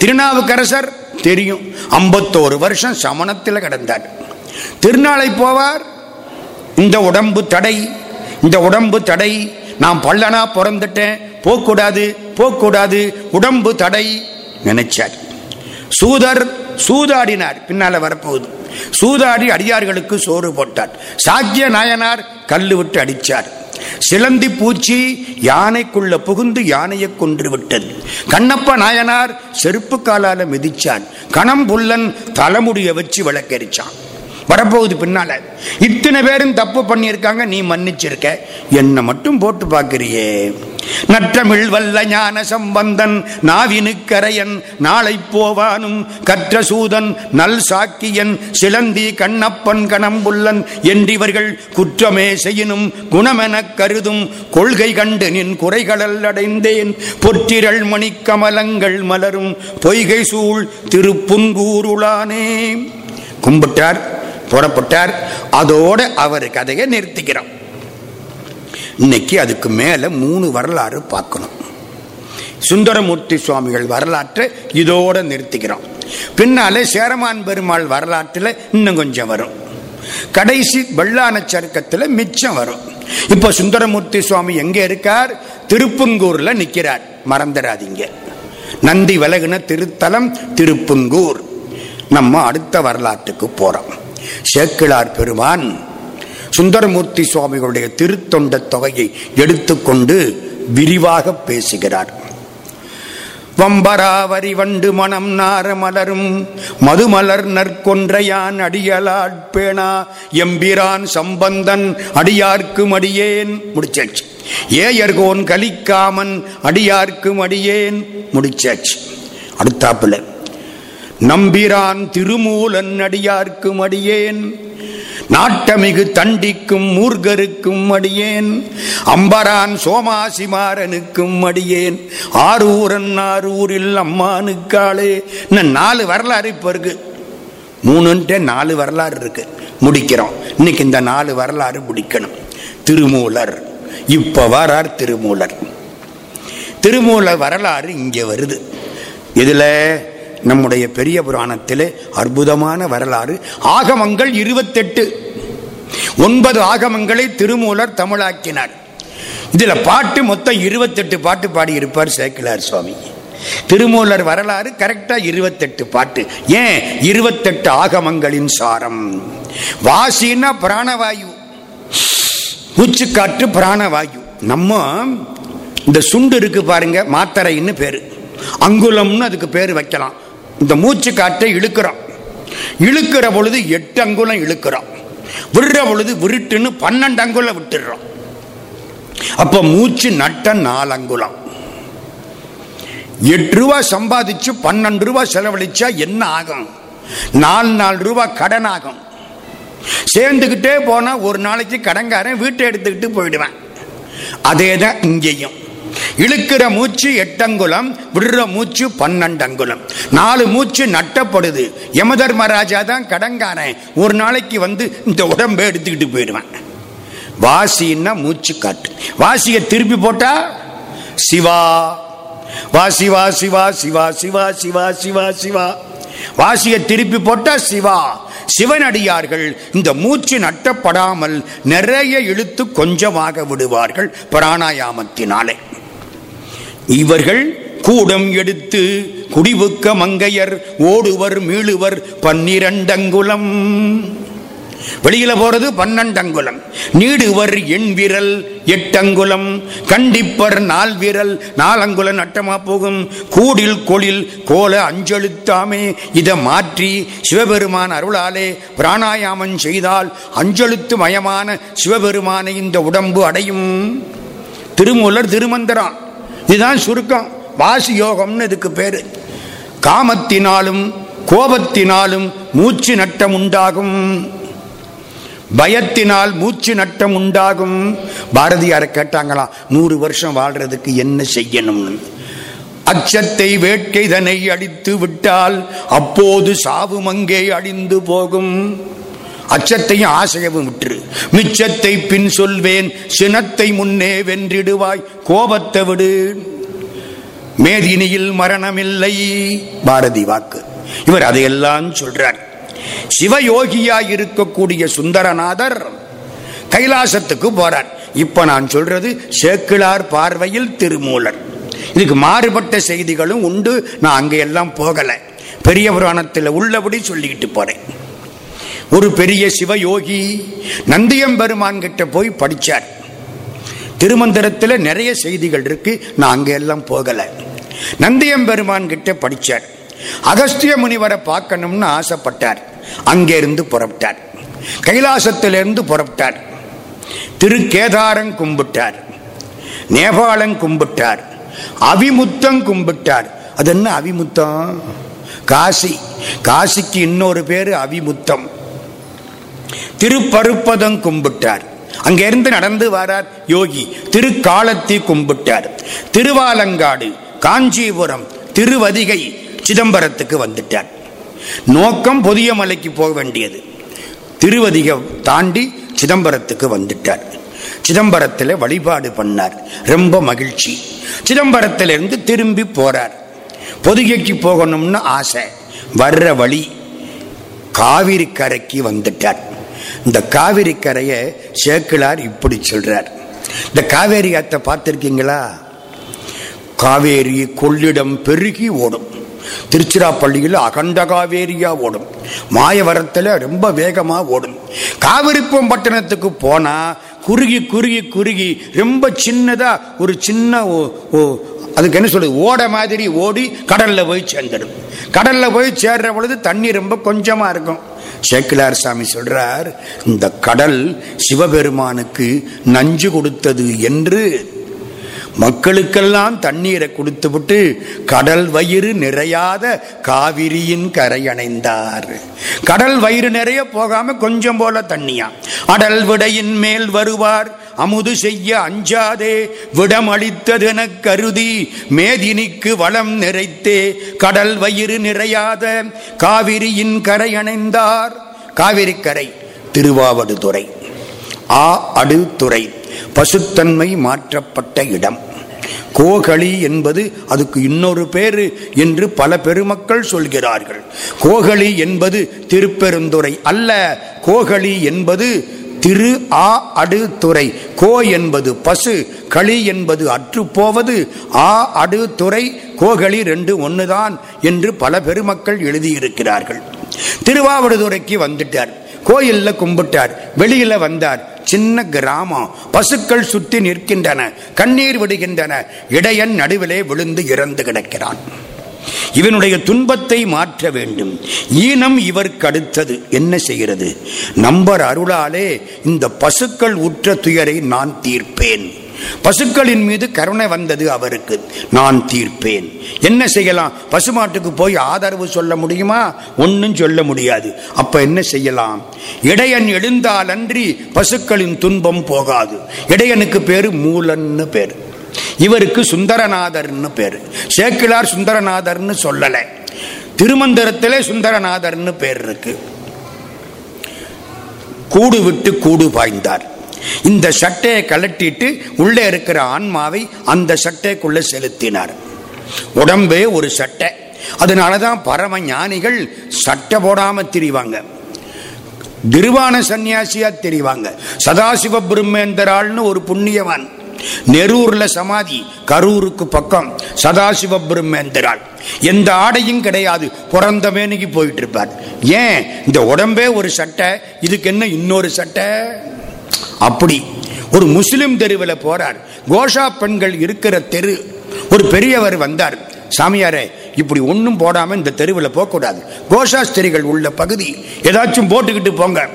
திருநாவுக்கரசர் தெரியும் ஐம்பத்தோரு வருஷம் சமணத்தில் கிடந்தார். திருநாளை போவார் இந்த உடம்பு தடை இந்த உடம்பு தடை நான் பள்ளனா பிறந்துட்டேன் போகக்கூடாது போகக்கூடாது உடம்பு தடை நினைச்சார். சூதர் சூதாடினார். பின்னால வரப்போகுது. சூதாடி அடியார்களுக்கு சோறு போட்டார். சாக்கிய நாயனார் கல்லு விட்டு அடிச்சார். சிலந்தி பூச்சி யானைக்குள்ள புகுந்து யானையை கொன்று விட்டது. கண்ணப்ப நாயனார் செருப்பு காலால மிதிச்சான். கணம் புல்லன் தலைமுடிய வச்சு விளக்கரிச்சான். வரப்போகுது பின்னால. இத்தனை பேரும் தப்பு பண்ணியிருக்காங்க நீ மன்னிச்சிருக்க. என்ன மட்டும் போட்டு பார்க்கிறியே. நற்றமிழ் வல்ல ஞான சம்பந்தன் நாவினுக்கரையன் நாளை போவானும் கற்ற சூதன் நல் சாக்கியன் சிலந்தி கண்ணப்பன் கணம்புள்ளன் என்றிவர்கள் குற்றமே செய்யினும் குணமெனக் கருதும் கொள்கை கண்டு நின் குறைகளல் அடைந்தேன். பொற்றிரள் மணிக்கமலங்கள் மலரும் பொய்கை சூழ் திருப்புன்கூருளானே கும்பிட்டார். புறப்பட்டார். அதோட அவர் கதையை நிறுத்திக்கிறோம். இன்னைக்கு அதுக்கு மேலே மூணு வரலாறு பார்க்கணும். சுந்தரமூர்த்தி சுவாமிகள் வரலாற்றை இதோட நிறுத்திக்கிறோம். பின்னாலே சேரமான் பெருமாள் வரலாற்றில் இன்னும் கொஞ்சம் வரும். கடைசி வெள்ளான சருக்கத்தில் மிச்சம் வரும். இப்போ சுந்தரமூர்த்தி சுவாமி எங்கே இருக்கார்? திருப்புங்கூரில் நிற்கிறார் மறந்துடாதீங்க. நந்தி விலகுன திருத்தலம் திருப்புங்கூர். நம்ம அடுத்த வரலாற்றுக்கு போகிறோம் சேக்கிழார் பெருமான் சுந்தரமூர்த்தி சுவாமிகளுடைய திருத்தொண்ட தொகையை எடுத்துக்கொண்டு விரிவாக பேசுகிறார். வம்பராவரி வண்டு மனம் நார மலரும் மதுமலர் நற்கொன்றையான் அடியலாட்பேனா எம்பிரான் சம்பந்தன் அடியார்க்கும் அடியேன் முடிச்சாச்சு. ஏயர்கோன் கலிக்காமன் அடியார்க்கும் அடியேன் முடிச்சாச்சு. அடுத்தாப்புல நம்பிரான் திருமூலன் அடியார்க்கும் அடியேன். நாட்டமிகு தண்டிக்கும் மூர்கருக்கும் அடியேன். அம்பரான் சோமாசிமாரனுக்கும் அடியேன். ஆரூரன் ஆரூரில் அம்மானுக்காளே இன்னும் நாலு வரலாறு இப்ப இருக்கு. மூணுன்ட்டு நாலு வரலாறு இருக்கு. முடிக்கிறோம். இன்னைக்கு இந்த நாலு வரலாறு முடிக்கணும். திருமூலர். இப்ப வரார் திருமூலர். திருமூலர் வரலாறு இங்கே வருது. இதுல நம்முடைய பெரிய புராணத்திலே அற்புதமான வரலாறு. ஆகமங்கள் இருபத்தெட்டு. ஒன்பது ஆகமங்களை திருமூலர் தமிழாக்கினார். இதில் பாட்டு மொத்தம் இருபத்தெட்டு பாட்டு பாடியிருப்பார் சேக்கிலார் சுவாமி. திருமூலர் வரலாறு கரெக்டா இருபத்தெட்டு பாட்டு. ஏன்? இருபத்தெட்டு ஆகமங்களின் சாரம். வாசின்னா பிராணவாயு. மூச்சுக்காற்று பிராணவாயு. நம்ம இந்த சுண்டு இருக்கு பாருங்க மாத்தரைன்னு பேரு. அங்குலம்னு அதுக்கு பேர் வைக்கலாம். இந்த மூச்சு காற்றை இழுக்கிறோம் இழுக்கிற பொழுது எட்டு அங்குலம் இழுக்கிறோம் விடுற பொழுது விருட்டுன்னு பன்னெண்டு அங்குலம் விட்டுடுறோம் அப்ப மூச்சு நட்ட நாலு அங்குலம். எட்டு ரூபா சம்பாதிச்சு பன்னெண்டு ரூபா செலவழிச்சா என்ன ஆகும்? நாலு நாலு ரூபா கடன் ஆகும். சேர்ந்துக்கிட்டே போனா ஒரு நாளைக்கு கடன்காரன் வீட்டை எடுத்துக்கிட்டு போயிடுவேன். அதே தான் இங்கேயும். இழுக்கிற மூச்சு எட்டங்குலம் விடுற மூச்சு பன்னெண்டங்குலம் நாலு மூச்சு நட்டப்படுது. யமதர்மராஜா தான் கடங்காரன். ஒரு நாளைக்கு வந்து இந்த உடம்பை எடுத்துக்கிட்டு போயிடுவேன். வாசின்னா மூச்சு காட்டு. வாசியை திருப்பி போட்டா சிவா. வா சிவா சிவா சிவா சிவா சிவா சிவா சிவா. வாசியை திருப்பி போட்டா சிவா. சிவனடியார்கள் இந்த மூச்சு நட்டப்படாமல் நிறைய இழுத்து கொஞ்சமாக விடுவார்கள் பிராணாயாமத்தினாலே. இவர்கள் கூடம் எடுத்து குடிவுக்க மங்கையர் ஓடுவர் மீளுவர் பன்னிரண்டங்குலம். வெளியில போறது பன்னெண்டங்குலம். நீடுவர் எண் விரல் எட்டங்குலம். கண்டிப்பர் நால் விரல் நாலங்குல நட்டமா போகும். கூடில் கொளில் கோல அஞ்செழுத்தாமே. இதை மாற்றி சிவபெருமான் அருளாலே பிராணாயாமம் செய்தால் அஞ்செழுத்து மயமான சிவபெருமானை இந்த உடம்பு அடையும். திருமூலர் திருமந்திரான். இதுதான் சுருக்கம். வாசி யோகம்னு இதுக்கு பேரு. காமத்தினாலும் கோபத்தினாலும் மூச்சு நட்டம் உண்டாகும். பயத்தினால் மூச்சு நட்டம் உண்டாகும். பாரதியார கேட்டாங்களாம் நூறு வருஷம் வாழ்றதுக்கு என்ன செய்யணும்னு. அச்சத்தை வேட்கைதனை அடித்து விட்டால் அப்போது சாவு மங்கே அழிந்து போகும். அச்சத்தையும் ஆசையவும் விட்டுரு. மிச்சத்தை பின் சொல்வேன் சினத்தை முன்னே வென்றிடுவாய் கோபத்தை விடு. மேதினியில் மரணமில்லை. பாரதி வாக்கு. இவர் அதையெல்லாம் சொல்றார். சிவயோகியாய் இருக்கக்கூடிய சுந்தரநாதர் கைலாசத்துக்கு போறார். இப்ப நான் சொல்றது சேக்கிழார் பார்வையில் திருமூலர். இதுக்கு மாறுபட்ட செய்திகளும் உண்டு. நான் அங்கே எல்லாம் போகலை. பெரிய புராணத்தில் உள்ளபடி சொல்லிக்கிட்டு போறேன். ஒரு பெரிய சிவயோகி நந்தியம்பெருமான் கிட்ட போய் படித்தார் திருமந்திரத்தில் நிறைய செய்திகள் இருக்கு. நான் அங்கே எல்லாம் போகலை. நந்தியம்பெருமான் கிட்ட படித்தார் அகஸ்திய முனிவரை பார்க்கணும்னு ஆசைப்பட்டார். அங்கிருந்து புறப்பட்டார். கைலாசத்திலிருந்து புறப்பட்டார். திருக்கேதாரம் கும்பிட்டார். நேபாளம் கும்பிட்டார். அவிமுத்தம் கும்பிட்டார். அது என்ன அவிமுத்தம்? காசி. காசிக்கு இன்னொரு பேர் அவிமுத்தம். திருப்பருப்பதம் கும்பிட்டார். அங்கிருந்து நடந்து வரார் யோகி. திருக்காலத்தி கும்பிட்டார். திருவாலங்காடு காஞ்சிபுரம் திருவதிகை சிதம்பரத்துக்கு வந்துட்டார். நோக்கம் புதிய மலைக்கு போக வேண்டியது. திருவதிகை தாண்டி சிதம்பரத்துக்கு வந்துட்டார். சிதம்பரத்தில் வழிபாடு பண்ணார். ரொம்ப மகிழ்ச்சி. சிதம்பரத்திலிருந்து திரும்பி போறார். பொதிகைக்கு போகணும்னு ஆசை. வர்ற வழி காவிரி கரைக்கு வந்துட்டார். இந்த காவிரி கரையை சேக்கிழார் இப்படி சொல்றார். இந்த காவேரி ஆத்தை பார்த்துருக்கீங்களா? காவேரி கொள்ளிடம் பெருகி ஓடும். திருச்சிராப்பள்ளியில் அகண்ட காவேரியா ஓடும். மாயவரத்தில் ரொம்ப வேகமா ஓடும். காவிரிப்பம் பட்டணத்துக்கு போனா குறுகி குறுகி குறுகி ரொம்ப சின்னதா ஒரு சின்ன ஓ- ஓ- அதுக்கு என்ன சொல்றது? ஓட மாதிரி ஓடி கடல்ல போய் சேர்ந்துடும். கடல்ல போய் சேர்ற பொழுது தண்ணி ரொம்ப கொஞ்சமா இருக்கும். சேக்கிலார் சாமி சொல்றார் இந்த கடல் சிவபெருமானுக்கு நஞ்சு கொடுத்தது என்று. மக்களுக்கெல்லாம் தண்ணீரை கொடுத்துவிட்டு கடல் வயிறு நிறையாத காவிரியின் கரையணைந்தார். கடல் வயிறு நிறைய போகாம கொஞ்சம் போல தண்ணியா. அடல் விடையின் மேல் வருவார். அமுது செய்ய அஞ்சாதே விடமளித்ததென கருதி மேதினிக்கு வளம் நிறைத்தே கடல் வயிறு நிறையாத காவிரியின் கரை அணைந்தார். காவிரி கரை திருவாவடுதுறை. ஆ அடுத்துறை பசுத்தன்மை மாற்றப்பட்ட இடம். கோகலி என்பது அதுக்கு இன்னொரு பேரு என்று பல பெருமக்கள் சொல்கிறார்கள். கோகலி என்பது திருப்பெருந்துறை அல்ல கோகலி என்பது திரு ஆ அடுத்துறை கோ என்பது பசு களி என்பது அற்றுப்போவது. ஆ அடுதுறை கோகளி ரெண்டு ஒன்றுதான் என்று பல பெருமக்கள் எழுதியிருக்கிறார்கள். திருவாவடுதுறைக்கு வந்துட்டார். கோயில்ல கும்பிட்டார். வெளியில வந்தார். சின்ன கிராமம். பசுக்கள் சுற்றி நிற்கின்றன. கண்ணீர் விடுகின்றன. இடையன் நடுவிலே விழுந்து இறந்து கிடக்கிறான். இவனுடைய துன்பத்தை மாற்ற வேண்டும். ஈனம் இவருக்கு அடுத்தது. என்ன செய்கிறது? நம்பர் அருளாலே இந்த பசுக்கள் உற்ற துயரை நான் தீர்ப்பேன். பசுக்களின் மீது கருணை வந்தது அவருக்கு. நான் தீர்ப்பேன். என்ன செய்யலாம்? பசுமாட்டுக்கு போய் ஆதரவு சொல்ல முடியுமா? ஒன்னும் சொல்ல முடியாது. அப்ப என்ன செய்யலாம்? இடையன் எழுந்தால் அன்றி பசுக்களின் துன்பம் போகாது. இடையனுக்கு பேரு மூலன்னு பேரு. இவருக்கு சுந்தரநாதர்னு பேரு. சேக்கிலார் சுந்தரநாதர்னு சொல்லலை. திருமந்திரத்திலே சுந்தரநாதர்னு பேர் இருக்கு. கூடு விட்டு கூடு பாய்ந்தார். இந்த சட்டையை கலட்டிட்டு உள்ளே இருக்கிற ஆன்மாவை அந்த சட்டைக்குள்ளே செலுத்தினார். உடம்பே ஒரு சட்டை. அதனாலதான் பரம ஞானிகள் சட்டை போடாம திரிவாங்க. திருவான சன்னியாசியா தெரிவாங்க. சதாசிவ பிரம்மேந்தராள்னு ஒரு புண்ணியவான். நெரூர்ல சமாதி கரூருக்கு பக்கம் சதாசிவ பிரம்மேந்தராள். எந்த ஆடையும் கிடையாது. பிறந்த மேனிக்கு போயிட்டு இருப்பார் ஏன்? இந்த உடம்பே ஒரு சட்டை இதுக்கு என்ன இன்னொரு சட்டை? அப்படி. ஒரு முஸ்லிம் தெருவில் போறார். கோஷா பெண்கள் இருக்கிற தெரு. ஒரு பெரியவர் வந்தார். சாமியாரே இப்படி ஒன்றும் போடாம இந்த தெருவில் போகக்கூடாது. கோஷாஸ்திரிகள் உள்ள பகுதி. ஏதாச்சும் போட்டுக்கிட்டு போங்க.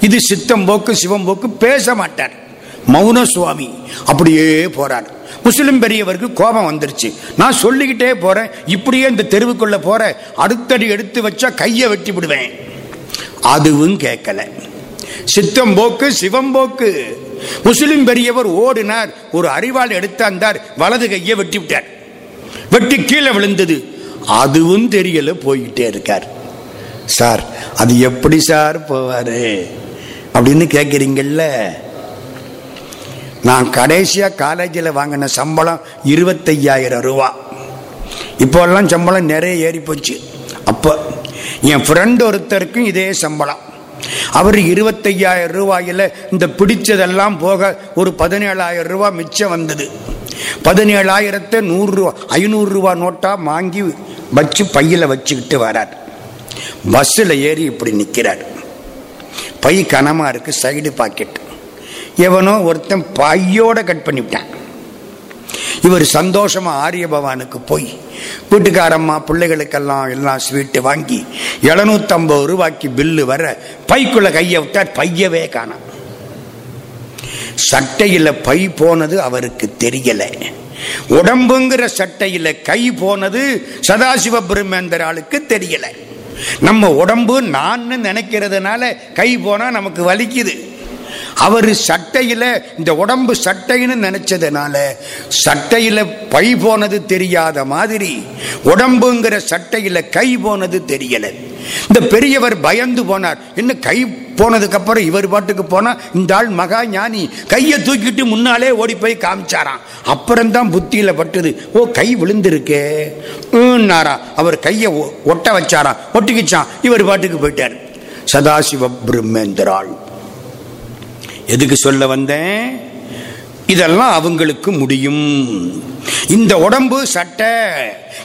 இது சித்தம் போக்கு சிவம் போக்கு பேச மாட்டார். மௌன சுவாமி. அப்படியே போறார். முஸ்லிம் பெரியவருக்கு கோபம் வந்துருச்சு. நான் சொல்லிக்கிட்டே போறேன். இப்படியே இந்த தெருவுக்குள்ள போற. அடுத்தடி எடுத்து வச்சா கையை வெட்டி விடுவேன். அதுவும் கேட்கல. சித்தம் போக்கு சிவம் போக்கு. முஸ்லிம் பெரியவர் ஓடினார். ஒரு அறிவாள் எடுத்தாந்தார் வலது கையை வெட்டி விட்டார். வெட்டி கீழே விழுந்தது. அதுவும் தெரியல போய்கிட்டே இருக்கார். சார் அது எப்படி சார் போவாரு? அப்படின்னு கேட்குறீங்கல்ல. நான் கடைசியாக காலேஜில் வாங்கின சம்பளம் இருபத்தையாயிரம் ரூபா. இப்போல்லாம் சம்பளம் நிறைய ஏறி போச்சு. அப்போ என் ஃப்ரெண்ட் ஒருத்தருக்கும் இதே சம்பளம். அவர் இருபத்தையாயிரம் ரூபாயில் இந்த பிடிச்சதெல்லாம் போக ஒரு பதினேழாயிரம் ரூபா மிச்சம் வந்தது. பதினேழாயிரத்தை நூறுரூவா ஐநூறுரூவா நோட்டாக வாங்கி வச்சு பையில் வச்சுக்கிட்டு வரார். பஸ்ஸில் ஏறி இப்படி நிற்கிறார் பை கனமாக இருக்குது சைடு பாக்கெட் எவனோ ஒருத்தன் பையோட கட் பண்ணிவிட்டான். இவர் சந்தோஷமா ஆரிய பவானுக்கு போய் வீட்டுக்காரம்மா பிள்ளைகளுக்கெல்லாம் எல்லாம் ஸ்வீட்டு வாங்கி எழுநூத்தம்பது ரூபாய்க்கு பில்லு வர பைக்குள்ள கையை விட்டார் பையவே காணாம். சட்டையில பை போனது அவருக்கு தெரியல. உடம்புங்கிற சட்டையில கை போனது சதாசிவ பிரம்மேந்தர் ஆளுக்கு தெரியல. நம்ம உடம்பு நான் நினைக்கிறதுனால கை போனா நமக்கு வலிக்குது. அவர் சட்டையில இந்த உடம்பு சட்டைன்னு நினைச்சதுனால சட்டையில பை போனது தெரியாத மாதிரி உடம்புங்கிற சட்டையில கை போனது தெரியல. இந்த பெரியவர் பயந்து போனார். என்ன கை போனதுக்கு அப்புறம் இவர் பாட்டுக்கு போனா இந்த ஆள் மகா ஞானி கையை தூக்கிட்டு முன்னாலே ஓடி போய் காமிச்சாராம். அப்புறம்தான் புத்தியில பட்டுது. ஓ கை விழுந்திருக்கே. நாரா அவர் கையை ஒட்ட வச்சாராம். ஒட்டிக்கிச்சான் இவர் பாட்டுக்கு போயிட்டார். சதாசிவ பிரம்மேந்திராள். எதுக்கு சொல்ல வந்தேன்? இதெல்லாம் அவங்களுக்கு முடியும். இந்த உடம்பு சட்டை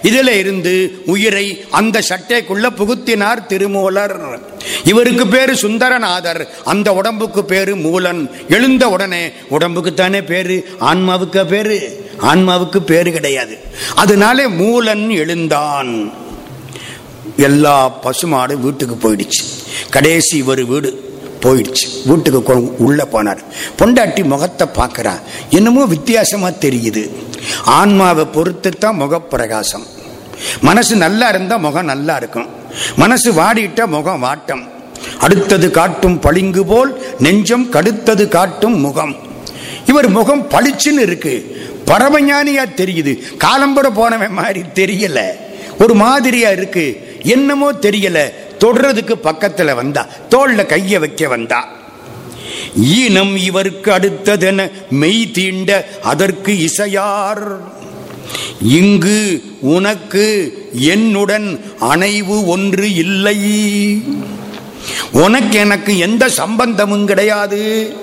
இதில் இருந்து உயிரை அந்த சட்டைக்குள்ள புகுத்தினார் திருமூலர். இவருக்கு பேரு சுந்தரநாதர் அந்த உடம்புக்கு பேரு மூலன். எழுந்த உடனே உடம்புக்கு தானே பேரு ஆன்மாவுக்கு பேரு? ஆன்மாவுக்கு பேரு கிடையாது. அதனாலே மூலன் எழுந்தான். எல்லா பசுமாடு வீட்டுக்கு போயிடுச்சு. கடைசி ஒரு வீடு. போயிடுச்சு. வீட்டுக்கு உள்ளே உள்ள போனார். பொண்டாட்டி முகத்தை பார்க்கறா. என்னமோ வித்தியாசமா தெரியுது. ஆன்மாவை பொறுத்து தான் முகப்பிரகாசம். மனசு நல்லா இருந்தா முகம் நல்லா இருக்கும். மனசு வாடிட்டா முகம் வாட்டம். அடுத்தது காட்டும் பளிங்கு போல் நெஞ்சம் கடுத்தது காட்டும் முகம். இவர் முகம் பளிச்சுன்னு இருக்கு. பரமஞானியா தெரியுது. காலம்புற போனவன் மாதிரி தெரியல. ஒரு மாதிரியா இருக்கு. என்னமோ தெரியல. தொடுறதுக்கு பக்கத்தில் வந்தா தோல்ல கைய வைக்க வந்தா. ஈனம் இவருக்கு அடுத்ததென மெய் தீண்ட அதற்கு இசையார். இங்கு உனக்கு என்னுடன் அணைவு ஒன்று இல்லை. உனக்கு எனக்கு எந்த சம்பந்தமும் கிடையாது.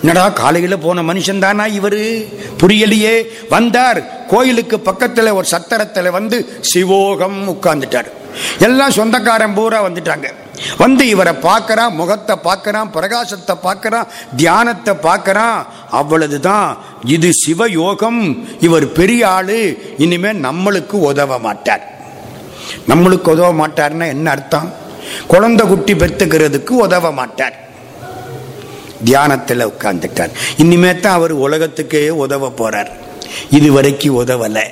என்னடா காலையில் போன மனுஷன் தானா இவர்? புரியலையே. வந்தார் கோயிலுக்கு பக்கத்தில் ஒரு சத்திரத்தில் வந்து சிவோகம் உட்கார்ந்துட்டார். எல்லாம் சொந்தக்காரன் பூரா வந்துட்டாங்க. வந்து இவரை பார்க்கறான் முகத்தை பார்க்கறான் பிரகாசத்தை பார்க்கறான் தியானத்தை பார்க்கறான். அவ்வளவுதான். இது சிவயோகம். இவர் பெரிய ஆளு. இனிமே நம்மளுக்கு உதவ மாட்டார். நம்மளுக்கு உதவ மாட்டார்னா என்ன அர்த்தம்? குழந்தை குட்டி பெத்துக்கிறதுக்கு உதவ மாட்டார். தியானத்தில் உட்கார்ந்துட்டார். இனிமே தான் அவர் உலகத்துக்கே உதவ போறார். இதுவரைக்கும் உதவலை.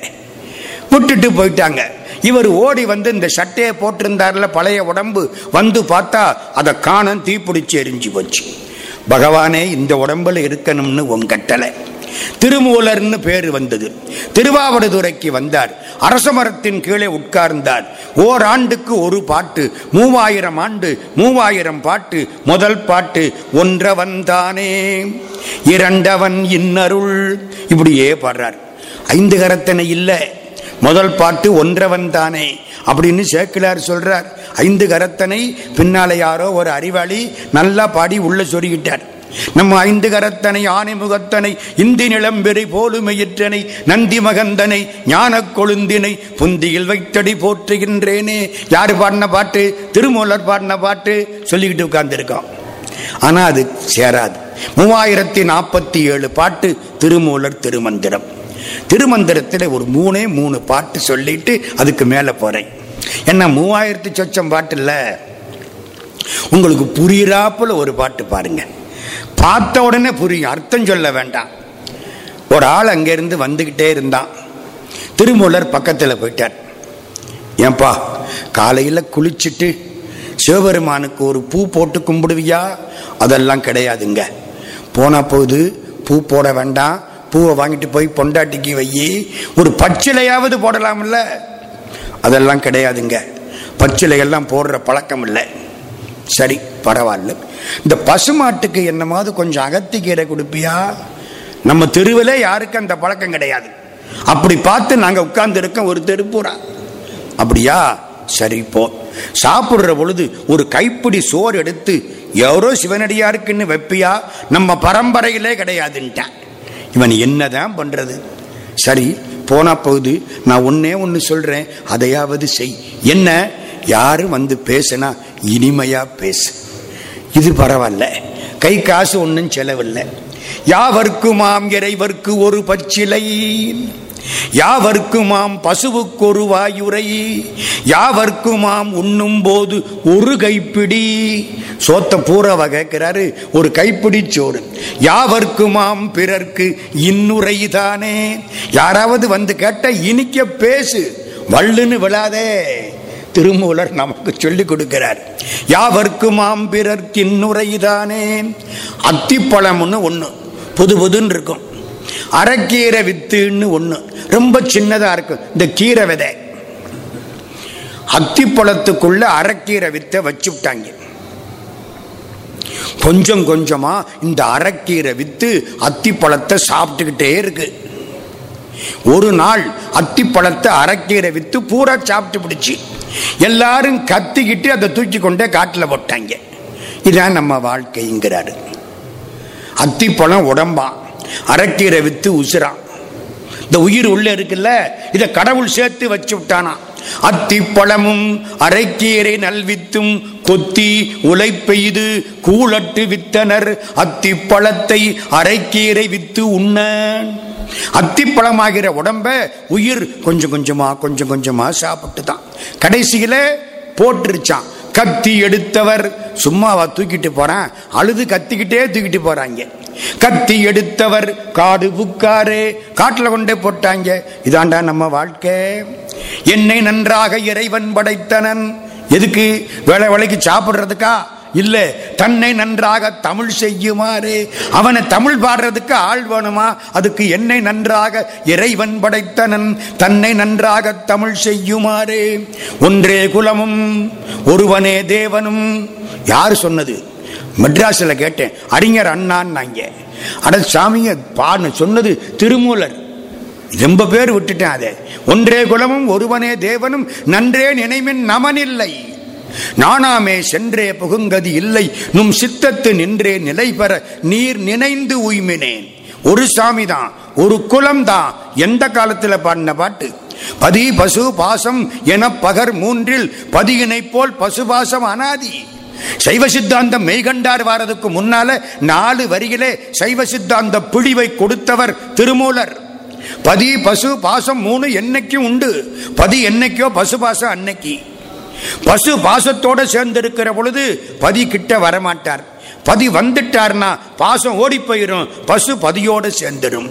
விட்டுட்டு போயிட்டாங்க. இவர் ஓடி வந்து இந்த சட்டையை போட்டிருந்தார்ல பழைய உடம்பு வந்து பார்த்தா அதை காணம் தீப்பிடிச்சு எரிஞ்சு போச்சு. பகவானே இந்த உடம்புல இருக்கணும்னு உங்கட்டலை திருமூலர்னு பேர் வந்தது. திருவாவடுதுறைக்கு வந்தார். அரச மரத்தின் கீழே உட்கார்ந்தார். ஓராண்டுக்கு ஒரு பாட்டு மூவாயிரம் ஆண்டு மூவாயிரம் பாட்டு முதல் பாட்டு ஒன்றவன் தானே. இரண்டவன் இன்னருள். இப்படியே பாடுறார். ஐந்து கரத்தனை இல்லை. முதல் பாட்டு ஒன்றவன் தானே அப்படின்னு சேக்கிலார் சொல்றார். ஐந்து கரத்தனை பின்னால யாரோ ஒரு அறிவாளி நல்லா பாடி உள்ள சொருகிட்டார். நம்ம ஐந்து கரத்தனை ஆனை முகத்தனை இந்தி நிலம்பெறி போலுமையிற்றனை நந்தி மகந்தனை ஞான கொழுந்தினை புந்தியில் வைத்தடி போற்றுகின்றேனே. யாரு பாடின பாட்டு? திருமூலர் பாடின பாட்டு சொல்லிக்கிட்டு உட்கார்ந்துருக்கோம் ஆனால் அது சேராது. மூவாயிரத்தி நாற்பத்தி ஏழு பாட்டு திருமூலர் திருமந்திரம். திருமந்திரத்தில் ஒரு மூணே மூணு பாட்டு சொல்லிட்டு அதுக்கு மேலே போகிறேன் என்ன மூவாயிரத்து சொச்சம் பாட்டு இல்லை உங்களுக்கு புரியிறாப்புல ஒரு பாட்டு பாருங்க. பார்த்த உடனே புரியும். அர்த்தம் சொல்ல வேண்டாம். ஒரு ஆள் அங்கேருந்து வந்துக்கிட்டே இருந்தான். திருமூலர் பக்கத்தில் போயிட்டார். ஏன்பா காலையில் குளிச்சுட்டு சிவபெருமானுக்கு ஒரு பூ போட்டு கும்பிடுவியா? அதெல்லாம் கிடையாதுங்க. போன போது பூ போட வேண்டாம். பூவை வாங்கிட்டு போய் பொண்டாட்டிக்கு வையி ஒரு பச்சிலையாவது போடலாம்ல அதெல்லாம் கிடையாதுங்க. பச்சிலையெல்லாம் போடுற பழக்கம் இல்லை. சரி பரவாயில்ல. இந்த பசுமாட்டுக்கு என்னமாவது கொஞ்சம் அகத்திக்கீரை கொடுப்பியா? நம்ம தெருவில் யாருக்கும் அந்த பழக்கம் கிடையாது. அப்படி பார்த்து நாங்கள் உட்கார்ந்து இருக்கோம் ஒரு பூரா. அப்படியா? சரி போ. சாப்பிடுற பொழுது ஒரு கைப்பிடி சோறு எடுத்து எவரோ சிவனடியாருக்குன்னு வைப்பியா? நம்ம பரம்பரையிலே கிடையாதுன்ட்டான். இவன் என்னதான் பண்றது? சரி போனா போகுது. நான் ஒன்னே ஒன்று சொல்றேன். அதையாவது செய். என்ன? யாரும் வந்து பேசுனா இனிமையா பேசு. இது பரவாயில்ல. கை காசு ஒன்றும் செலவில்லை. யாவர்க்குமாம் இறைவர்க்கு ஒரு பச்சிலை. யாவர்க்குமாம் பசுவுக்கு ஒரு வாயுரை? யாவர்க்குமாம் உண்ணும் போது ஒரு கைப்பிடி? சோத்த பூரவ கேட்கிறாரு ஒரு கைப்பிடி சோறு. யாவர்க்குமாம் பிறர்க்கு இன்னுரை தானே? யாராவது வந்து கேட்ட இனிக்க பேசு வள்ளுன்னு விழாதே. திருமூலர் நமக்கு சொல்லிக் கொடுக்கிறார். யாவர்க்குமாம் பிறர்க்கு இன்னுரைதானே அத்திப்பழம்னு ஒன்று புது புதுன்னு இருக்கும். அரைக்கீரை வித்துன்னு ஒன்று ரொம்ப சின்னதா இருக்கும் இந்த கீரை விதை. அத்தி பழத்துக்குள்ள அரைக்கீரை வித்தை வச்சு விட்டாங்க கொஞ்சம் கொஞ்சமா இந்த அரைக்கீரை வித்து அத்திப்பழத்தை சாப்பிட்டுக்கிட்டே இருக்கு. ஒரு நாள் அத்தி பழத்தை அரைக்கீரை வித்து பூரா சாப்பிட்டு பிடிச்சி எல்லாரும் கத்திக்கிட்டு அதை தூக்கி கொண்டே காட்டில் போட்டாங்க. இதான் நம்ம வாழ்க்கைங்கிறாரு. அத்தி பழம் உடம்பா. அரைக்கீரை வித்து உசுரான் இந்த உயிர் உள்ள இருக்குல்ல இதை கடவுள் சேர்த்து வச்சு விட்டானா. அத்திப்பழமும் அரைக்கீரை நல்வித்தும் கொத்தி உலை பெய்து கூழட்டு வித்தனர். அத்திப்பழத்தை அரைக்கீரை வித்து உண்ண அத்திப்பழமாகிற உடம்ப உயிர் கொஞ்சம் கொஞ்சமா கொஞ்சம் கொஞ்சமா சாப்பிட்டு தான் கடைசியில போட்டுருச்சான். கத்தி எடுத்தவர். சும்மாவா தூக்கிட்டு போறான். அழுது கத்திக்கிட்டே தூக்கிட்டு போறாங்க. கத்தி எடுத்தவர் காடு புக்காரே. காட்டில் கொண்டே போட்டாங்க. இதாண்டா நம்ம வாழ்க்கை. என்னை நன்றாக இறைவன் படைத்தனன். எதுக்கு? வேலை வேலைக்கு சாப்பிட்றதுக்கா? இல்ல தன்னை நன்றாக தமிழ் செய்யுமாறு. அவனை தமிழ் பாடுறதுக்கு ஆள் வேணுமா? அதுக்கு என்னை நன்றாக இறைவன் படைத்தனன். தன்னை நன்றாக தமிழ் செய்யுமாறு. ஒன்றே குலமும் ஒருவனே தேவனும். யார் சொன்னது? மெட்ராஸில் கேட்டேன். அறிஞர் அண்ணான்னாங்க. ஆனால் சாமிங்க பாடு சொன்னது திருமூலர். ரொம்ப பேர் விட்டுட்டேன் அதை. ஒன்றே குலமும் ஒருவனே தேவனும் நன்றே நினைவின் நமனில்லை. நானாமே சென்றே புகுங்கது இல்லை. நும் சித்தத்து நின்றே நிலை பெற நீர் நினைந்து உய்மினேன். ஒரு சாமி தான் ஒரு குலம் தான். எந்த காலத்தில் பாடின பாட்டு? பதி பசு பாசம் என பகர் மூன்றில் பதியினை போல் பசுபாசம் அனாதி. சைவ சித்தாந்தம் மெய்கண்டார் வாரதுக்கு முன்னால நாலு வரிகளே சைவ சித்தாந்த பிழிவை கொடுத்தவர் திருமூலர். பதி பசு பாசம் மூணு என்னைக்கும் உண்டு? பதி என்னைக்கோ பசு பாசம் அன்னைக்கு. பசு பாசத்தோட சேர்ந்திருக்கிற பொழுது பதி கிட்ட வரமாட்டார். பதி வந்துட்டார்னா பாசம் ஓடி போயிரும். பசு பதியோடு சேர்ந்துடும்.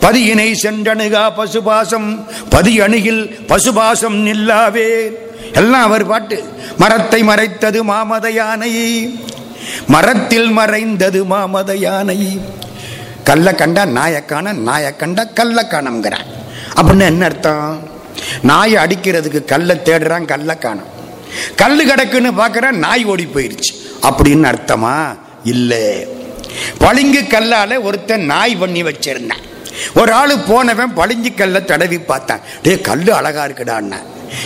பதியினை சென்றணுகா பசுபாசம் பதி அணுகில் பசுபாசம் நில்லாவே. எல்லாம் அவர் பாட்டு. மரத்தை மறைத்தது மாமத யானை. மரத்தில் மறைந்தது மாமத யானை. கல்ல கண்டா நாயக்கான கண்டா கல்ல காணம்ங்கிறான் அப்படின்னு என்ன அர்த்தம்? நாயை அடிக்கிறதுக்கு கல்லை தேடுறான் கல்ல காணும். கல் கிடக்குன்னு பார்க்கற நாய் ஓடி போயிருச்சு. அப்படின்னு அர்த்தமா? இல்லை. பளிங்கு கல்லால ஒருத்தன் நாய் பண்ணி வச்சிருந்தான். ஒரு ஆள் போனவன் பளிங்கு கல்லை தடவி பார்த்தான். டே கல் அழகா இருக்குடான்னா.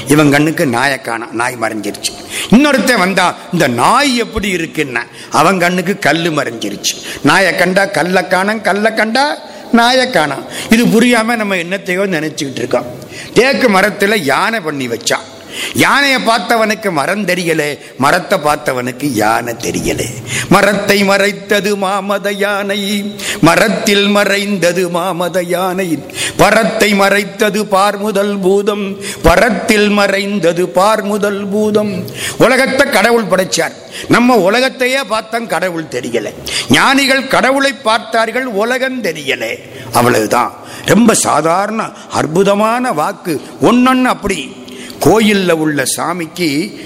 இவன் கண்ணுக்கு நாயை நாய் மறைஞ்சிருச்சு. இன்னொருத்தன் வந்தா இந்த நாய் எப்படி இருக்குன்னா அவன் கண்ணுக்கு கல்லு மறைஞ்சிருச்சு. நாயை கண்டா கல்ல காணம் கல்ல கண்டா நாயை காணோம். இது புரியாம நம்ம என்னத்தையோ நினைச்சுக்கிட்டு இருக்கோம். தேக்கு மரத்துல யானை பண்ணி வச்சான் யானையை பார்த்தவனுக்கு மரம் தெரியல மரத்தை பார்த்தவனுக்கு யானை தெரியல. மரத்தை மறைத்தது மாமத யானை மரத்தில் மறைந்தது மாமத யானை. பரத்தை மறைத்தது பார்முதல் பூதம் பரத்தில் மறைந்தது பார்முதல் பூதம். உலகத்தை கடவுள் படைச்சார். நம்ம உலகத்தையே பார்த்தோம் கடவுள் தெரியல. ஞானிகள் கடவுளை பார்த்தார்கள் உலகம் தெரியல. அவ்வளவுதான். ரொம்ப சாதாரண அற்புதமான வாக்கு. ஒன்னொன்னு அப்படி. கோயிலில் உள்ள சாமிக்கு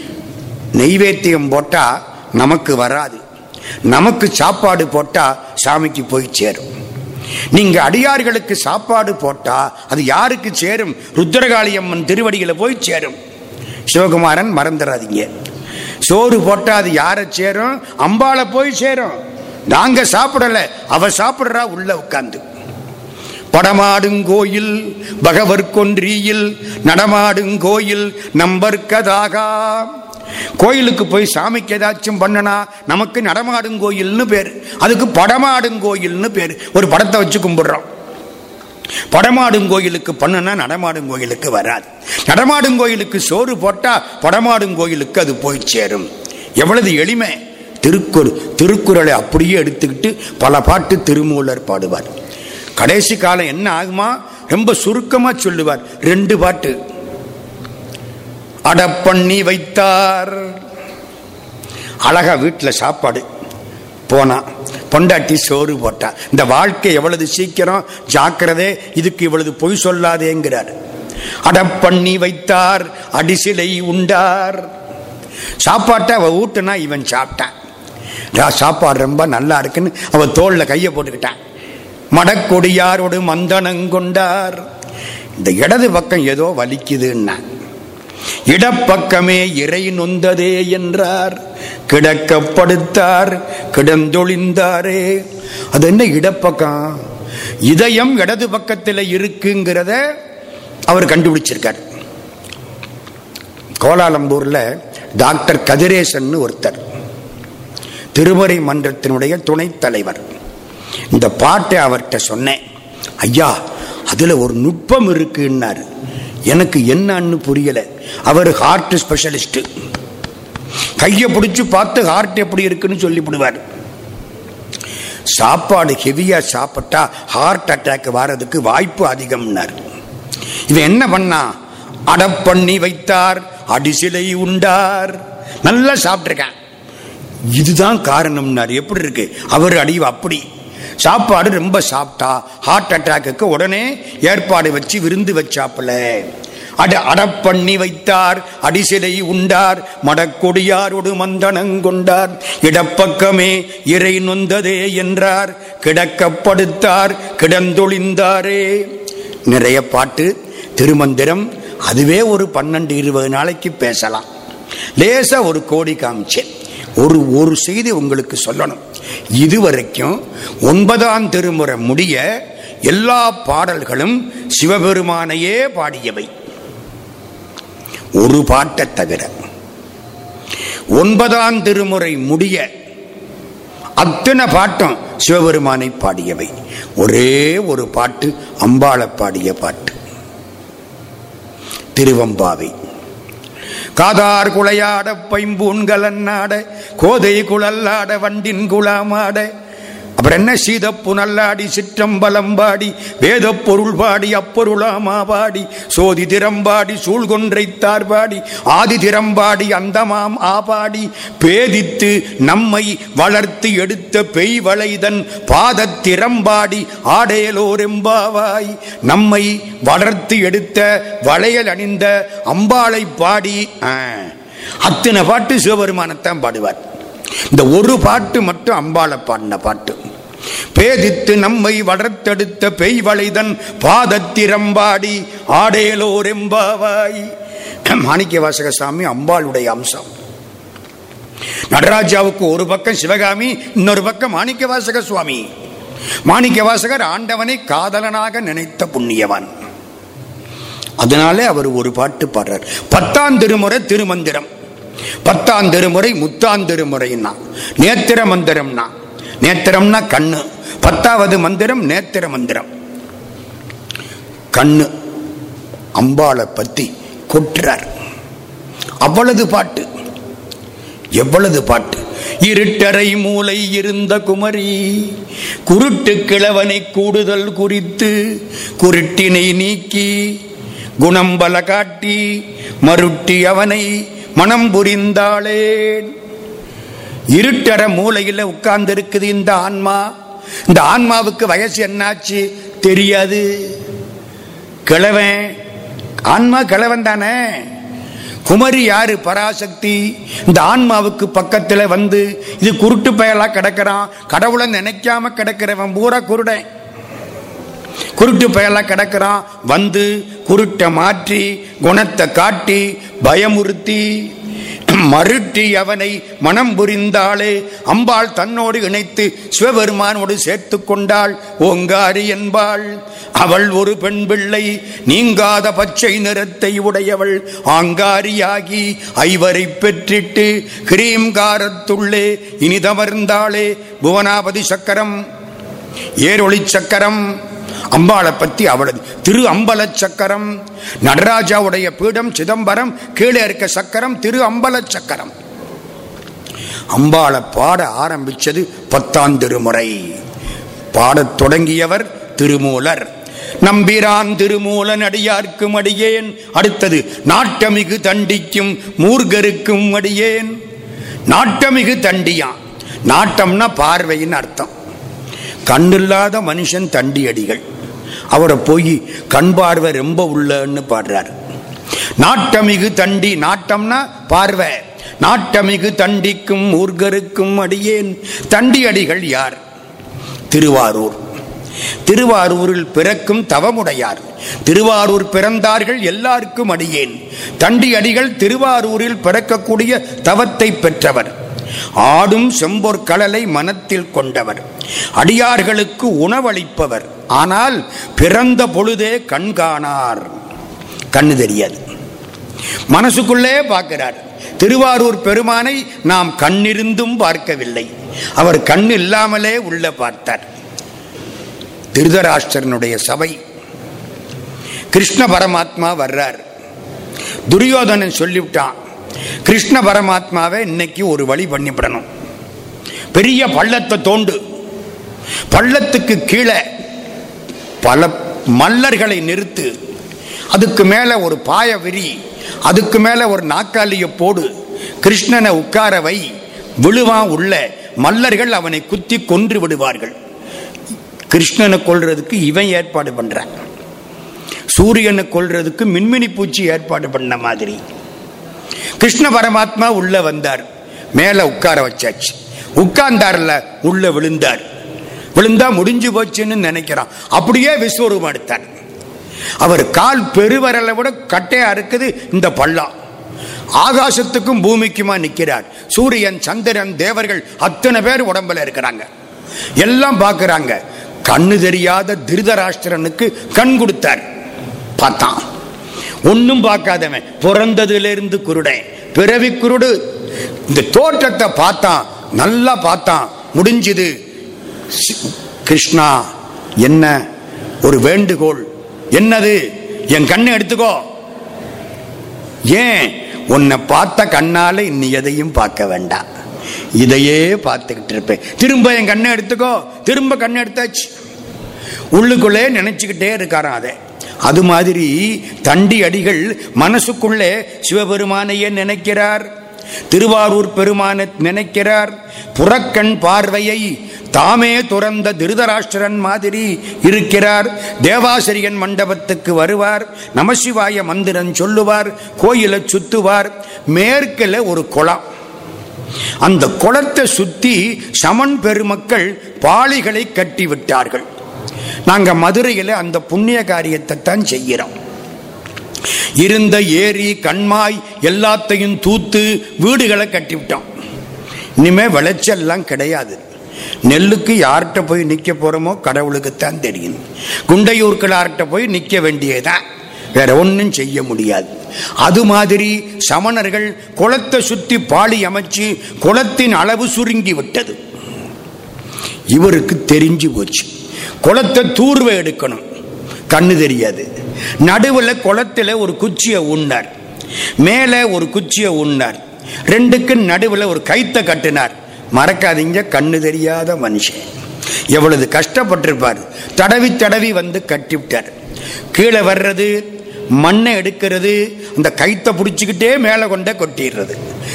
நெய்வேத்தியம் போட்டால் நமக்கு வராது. நமக்கு சாப்பாடு போட்டால் சாமிக்கு போய் சேரும். நீங்க அடியார்களுக்கு சாப்பாடு போட்டா அது யாருக்கு சேரும்? ருத்ரகாளியம்மன் திருவடிகளை போய் சேரும். சிவகுமாரன் மறந்துடாதீங்க சோறு போட்டா அது யாரை சேரும்? அம்பாளை போய் சேரும். நாங்க சாப்பிடல. அவ சாப்பிடுறா உள்ள உட்காந்து படமாடுங்கோயில் பகவர்கொன்றியில் நடமாடுங்கோயில் நம்பர்கதாகா கோயிலுக்கு போய் சாமிக்கு ஏதாச்சும் பண்ணனா நமக்கு நடமாடுங்கோயில்னு பேர். அதுக்கு படமாடுங்கோயில்னு பேர். ஒரு படத்தை வச்சு கும்பிடுறோம். படமாடும் கோயிலுக்கு பண்ணுனா நடமாடும் கோயிலுக்கு வராது. நடமாடும் கோயிலுக்கு சோறு போட்டா படமாடும் கோயிலுக்கு அது போய் சேரும். எவ்வளவு எளிமை. திருக்குறள் திருக்குறளை அப்படியே எடுத்துக்கிட்டு பல பாட்டு திருமூலர் பாடுவார். கடைசி காலம் என்ன ஆகுமா? ரொம்ப சுருக்கமா சொல்லுவார். ரெண்டு பாட்டு. அடப்பண்ணி வைத்தார். அழகா வீட்டில் சாப்பாடு. போனா பொண்டாட்டி சோறு போட்டா. இந்த வாழ்க்கை எவ்வளவு சீக்கிரம்? ஜாக்கிரதே இதுக்கு இவ்வளவு பொய் சொல்லாதேங்கிறார். அடப்பண்ணி வைத்தார் அடிசிலை உண்டார். சாப்பாட்டை அவ ஊட்டுனா இவன் சாப்பிட்டான். சாப்பாடு ரொம்ப நல்லா இருக்குன்னு அவன் தோளில் கையை போட்டுக்கிட்டான். மடக்கொடியாரோடு மந்தனங்கொண்டார். இந்த இடது பக்கம் ஏதோ வலிக்குதுன்னா இடப்பக்கமே இறை நொந்ததே என்றார். கிடக்கப்படுத்தார் கிடந்தொழிந்தாரே. அது என்ன இடப்பக்கம்? இதயம் இடது பக்கத்தில் இருக்குங்கிறத அவர் கண்டுபிடிச்சிருக்கார். கோலாலம்பூர்ல டாக்டர் கதிரேசன் ஒருத்தர். திருமறை மன்றத்தினுடைய துணைத் தலைவர். இந்த பாட்டை அவர்கிட்ட சொன்னேன். ஐயா அதில் ஒரு நுட்பம் இருக்குன்னாரு. எனக்கு என்னன்னு புரியலை. அவர் ஹார்ட் ஸ்பெஷலிஸ்ட்டு கையை பிடிச்சி பார்த்து ஹார்ட் எப்படி இருக்குன்னு சொல்லிவிடுவார். சாப்பாடு ஹெவியாக சாப்பிட்டா ஹார்ட் அட்டாக் வர்றதுக்கு வாய்ப்பு அதிகம்னார். இவன் என்ன பண்ணா? அடப்பண்ணி வைத்தார் அடிசிலை உண்டார். நல்லா சாப்பிட்ருக்கேன் இதுதான் காரணம்னார். எப்படி இருக்கு? அவர் அடிவு அப்படி. சாப்பாடு ரொம்ப சாப்பிட்டா ஹார்ட் அட்டாக்கு உடனே ஏற்பாடு வச்சு விருந்து வச்சாப்புல. அட அடப்பண்ணி வைத்தார் அடிசிலை உண்டார் மடக்கொடியாரோடு மந்தனங்கொண்டார் இடப்பக்கமே இறை நொந்ததே என்றார் கிடக்கப்படுத்தார் கிடந்தொழிந்தாரே. நிறைய பாட்டு திருமந்திரம் அதுவே ஒரு பன்னெண்டு இருபது நாளைக்கு பேசலாம். லேசா ஒரு கோடி காமிச்சேன் ஒரு ஒரு செய்தி உங்களுக்கு சொல்லணும். இதுவரைக்கும் ஒன்பதாம் திருமுறை முடிய எல்லா பாடல்களும் சிவபெருமானையே பாடியவை. ஒரு பாட்டை தவிர ஒன்பதாம் திருமுறை முடிய அத்தனை பாட்டும் சிவபெருமானை பாடியவை. ஒரே ஒரு பாட்டு அம்பாளை பாடிய பாட்டு. திருவம்பாவை. காதார் குளையாட பைம்பூன்கலன்னாட கோதை குழல்லாட வண்டின் குலாமாட அப்புறம் என்ன? சீதப்பு நல்லாடி சிற்றம்பலம்பாடி வேத பொருள் பாடி அப்பொருளாமாவாடி சோதி திறம்பாடி சூழ்கொன்றைத்தார் பாடி ஆதி திறம்பாடி அந்தமாம் ஆபாடி பேதித்து நம்மை வளர்த்து எடுத்த பெய் வளைதன் பாதத்திறம்பாடி ஆடேலோரெம்பாவாய் நம்மை வளர்த்து எடுத்த வளையல் அணிந்த அம்பாளை பாடி அத்தனை பாட்டு சிவபெருமானத்தான் பாடுவார். இந்த ஒரு பாட்டு மட்டும் அம்பாளை பாடின பாட்டு. பேதித்து நம்மை வளர்த்தெடுத்த பெய்வளைதன் பாதத்திரம்பாடி ஆடேலோரெம்பாவாய். மாணிக்க வாசகசாமி அம்பாளுடைய அம்சம். நடராஜாவுக்கு ஒரு பக்கம் சிவகாமி இன்னொரு பக்கம் மாணிக்க வாசக சுவாமி மாணிக்க வாசகர் ஆண்டவனை காதலனாக நினைத்த புண்ணியவான். அதனாலே அவர் ஒரு பாட்டு பாடுறார். பத்தாம் திருமுறை திருமந்திரம். பத்தாம் திருமுறை முத்தாம் திருமுறைன்னா நேத்திர மந்திரம்னா நேத்திரம்னா கண்ணு. பத்தாவது மந்திரம் நேத்திர மந்திரம். கண்ணு. அம்பாளை பத்தி கொட்டுறார். அவ்வளவு பாட்டு. எவ்வளவு பாட்டு. இருட்டரை மூளை இருந்த குமரி குருட்டு கிழவனை கூடுதல் குறித்து குருட்டினை நீக்கி குணம்பல காட்டி மருட்டி அவனை மனம் புரிந்தாளேன். இருட்டற மூலையில் உட்கார்ந்து இருக்குது இந்த ஆன்மா. இந்த ஆன்மாவுக்கு வயசு என்னாச்சு? தெரியாது. கிழவன். ஆன்மா கிழவன் தானே. குமரி யாரு? பராசக்தி. இந்த ஆன்மாவுக்கு பக்கத்துல வந்து இது குருட்டு பயலா கிடக்கிறான். கடவுளை நினைக்காம கிடக்கிறவன் பூரா குருடன். குருட்டு பயலா கிடக்கிறான். வந்து குருட்டை மாற்றி குணத்தை காட்டி பயமுறுத்தி மருட்டி அவனை மனம் புரிந்தாளே. அம்பாள் தன்னோடு இணைத்து சிவபெருமானோடு சேர்த்து கொண்டாள். ஓங்காரி என்பாள். அவள் ஒரு பெண் பிள்ளை. நீங்காத பச்சை நிறத்தை உடையவள். ஆங்காரியாகி ஐவரை பெற்றிட்டு கிரீம்காரத்துள்ளே. இனிதமர்ந்தாளே புவனாபதி சக்கரம். ஏரொளி சக்கரம். அம்பாளை பத்தி அவளது திரு அம்பல சக்கரம் நடராஜாவுடைய பீடம் சிதம்பரம் கீழே இருக்க சக்கரம் திரு அம்பல சக்கரம். அம்பாளை பாட ஆரம்பிச்சது பத்தாம் திருமுறை. பாடத் தொடங்கியவர் திருமூலர். நம்பிரான் திருமூலன் அடியார்க்கும் அடியேன். அடுத்தது நாட்டமிகு தண்டிக்கும் மூர்கருக்கும் அடியேன். நாட்டமிகு தண்டியான். நாட்டம்னா பார்வையின் அர்த்தம். கண்ணில்லாத மனுஷன் தண்டி அடிகள் அவரை போய் கண் பார்வை ரொம்ப உள்ளன்னு பாடுறார். நாட்டமிகு தண்டி நாட்டம்னா பார்வை. நாட்டமிகு தண்டிக்கும் ஊர்கருக்கும் அடியேன் தண்டி அடிகள் யார்? திருவாரூர். திருவாரூரில் பிறக்கும் தவமுடையார். திருவாரூர் பிறந்தார்கள் எல்லாருக்கும் அடியேன். தண்டி அடிகள் திருவாரூரில் பிறக்கக்கூடிய தவத்தை பெற்றவர். ஆடும் செம்பொற்கடலை மனத்தில் கொண்டவர். அடியார்களுக்கு உணவளிப்பவர். ஆனால் பிறந்த பொழுதே கண்காணார் கண்ணு தெரியாது. மனசுக்குள்ளே பார்க்கிறார். திருவாரூர் பெருமானை நாம் கண்ணிருந்தும் பார்க்கவில்லை. அவர் கண் இல்லாமலே உள்ள பார்த்தார். திருதராஷ்டிரனுடைய சபை. கிருஷ்ண பரமாத்மா வர்றார். துரியோதனன் சொல்லிவிட்டான் கிருஷ்ண பரமாத்மாவை இன்னைக்கு ஒரு வழி பண்ணிவிடணும். பெரிய பள்ளத்தை தோண்டு. பள்ளத்துக்கு கீழே பல மல்லர்களை நிறுத்து அதுக்கு மேலே ஒரு பாய விரி அதுக்கு மேல ஒரு நாக்காளிய போடு கிருஷ்ணனை உட்கார வை விழுவான் உள்ள மல்லர்கள் அவனை குத்தி கொன்று விடுவார்கள். கிருஷ்ணனை கொல்றதுக்கு இவன் ஏற்பாடு பண்றான். சூரியனை கொல்றதுக்கு மின்மினி பூச்சி ஏற்பாடு பண்ண மாதிரி. கிருஷ்ண பரமாத்மா உள்ள வந்தார். மேல உட்கார வச்சாச்சு. உட்கார்ந்தார்ல உள்ள விழுந்தார். விழுந்தா முடிஞ்சு போச்சுன்னு நினைக்கிறான். அப்படியே விஸ்வரூபம் எடுத்தார். அவர் கால் பெருவரலை விட கட்டையா இருக்குது இந்த பள்ளம் ஆகாசத்துக்கும் பூமிக்குமா நிற்கிறார் சூரியன் சந்திரன் தேவர்கள் அத்தனை பேர் உடம்புல இருக்கிறாங்க. எல்லாம் பார்க்கிறாங்க. கண்ணு தெரியாத திருதராஷ்டிரனுக்கு கண் கொடுத்தார். பார்த்தான். ஒன்னும் பார்க்காதவன். பிறந்ததிலிருந்து குருடன் பிறவி குருடு. இந்த தோற்றத்தை பார்த்தான். நல்லா பார்த்தான். முடிஞ்சுது. கிருஷ்ணா என்ன? ஒரு வேண்டுகோள். என்னது? என் கண்ணை எடுத்துக்கோ. ஏன்? உன்னை பார்த்த கண்ணால இன்னி எதையும் பார்க்க வேண்டாம். இதையே பார்த்துக்கிட்டு இருப்பேன். திரும்ப என் கண்ணை எடுத்துக்கோ. திரும்ப கண்ணை எடுத்தாச்சு. உள்ளுக்குள்ளே நினைச்சுக்கிட்டே இருக்காரான் அதை. அது மாதிரி தண்டி அடிகள் மனசுக்குள்ளே சிவபெருமானையே நினைக்கிறார். திருவாரூர் பெருமானை நினைக்கிறார். புறக்கண் பார்வையை தாமே துறந்த திருதராஷ்டிரன் மாதிரி இருக்கிறார். தேவாசிரியன் மண்டபத்துக்கு வருவார். நமசிவாய மந்திரன் சொல்லுவார். கோயிலை சுத்துவார். மேற்கில் ஒரு குளம். அந்த குளத்தை சுத்தி சமன் பெருமக்கள் பாளிகளை கட்டிவிட்டார்கள் நாங்கள் மதுரையில் அந்த புண்ணிய காரியத்தை தான் செய்கிறோம் இருந்த ஏரி கண்மாய் எல்லாத்தையும் தூத்து வீடுகளை கட்டிவிட்டோம். இனிமே விளைச்சல்லாம் கிடையாது. நெல்லுக்கு யார்கிட்ட போய் நிற்க போறோமோ கடவுளுக்குத்தான் தெரியும். குண்டையூர்களார்கிட்ட போய் நிற்க வேண்டியதான் வேற ஒன்றும் செய்ய முடியாது. அது மாதிரி சமணர்கள் குளத்தை சுற்றி பாளி அமைச்சு குளத்தின் அளவு சுருங்கி விட்டது. இவருக்கு தெரிஞ்சு போச்சு. குளத்தை தூர்வை எடுக்கணும். கண்ணு தெரியாது. நடுவில் குளத்தில் ஒரு குச்சியை உண்ணார். மேலே ஒரு குச்சியை உண்ணார். ரெண்டுக்கு நடுவில் ஒரு கைத்தை கட்டினார். மறக்காதீங்க கண்ணு தெரியாத மனுஷன். எவ்வளவு கஷ்டப்பட்டிருப்பார். தடவி தடவி வந்து கட்டிவிட்டார் கீழே வர்றது மண்ணை எடுக்கிறது அந்த கைத்தை பிடிச்சிக்கிட்டே மேலே கொண்டே கொட்டிடுறது.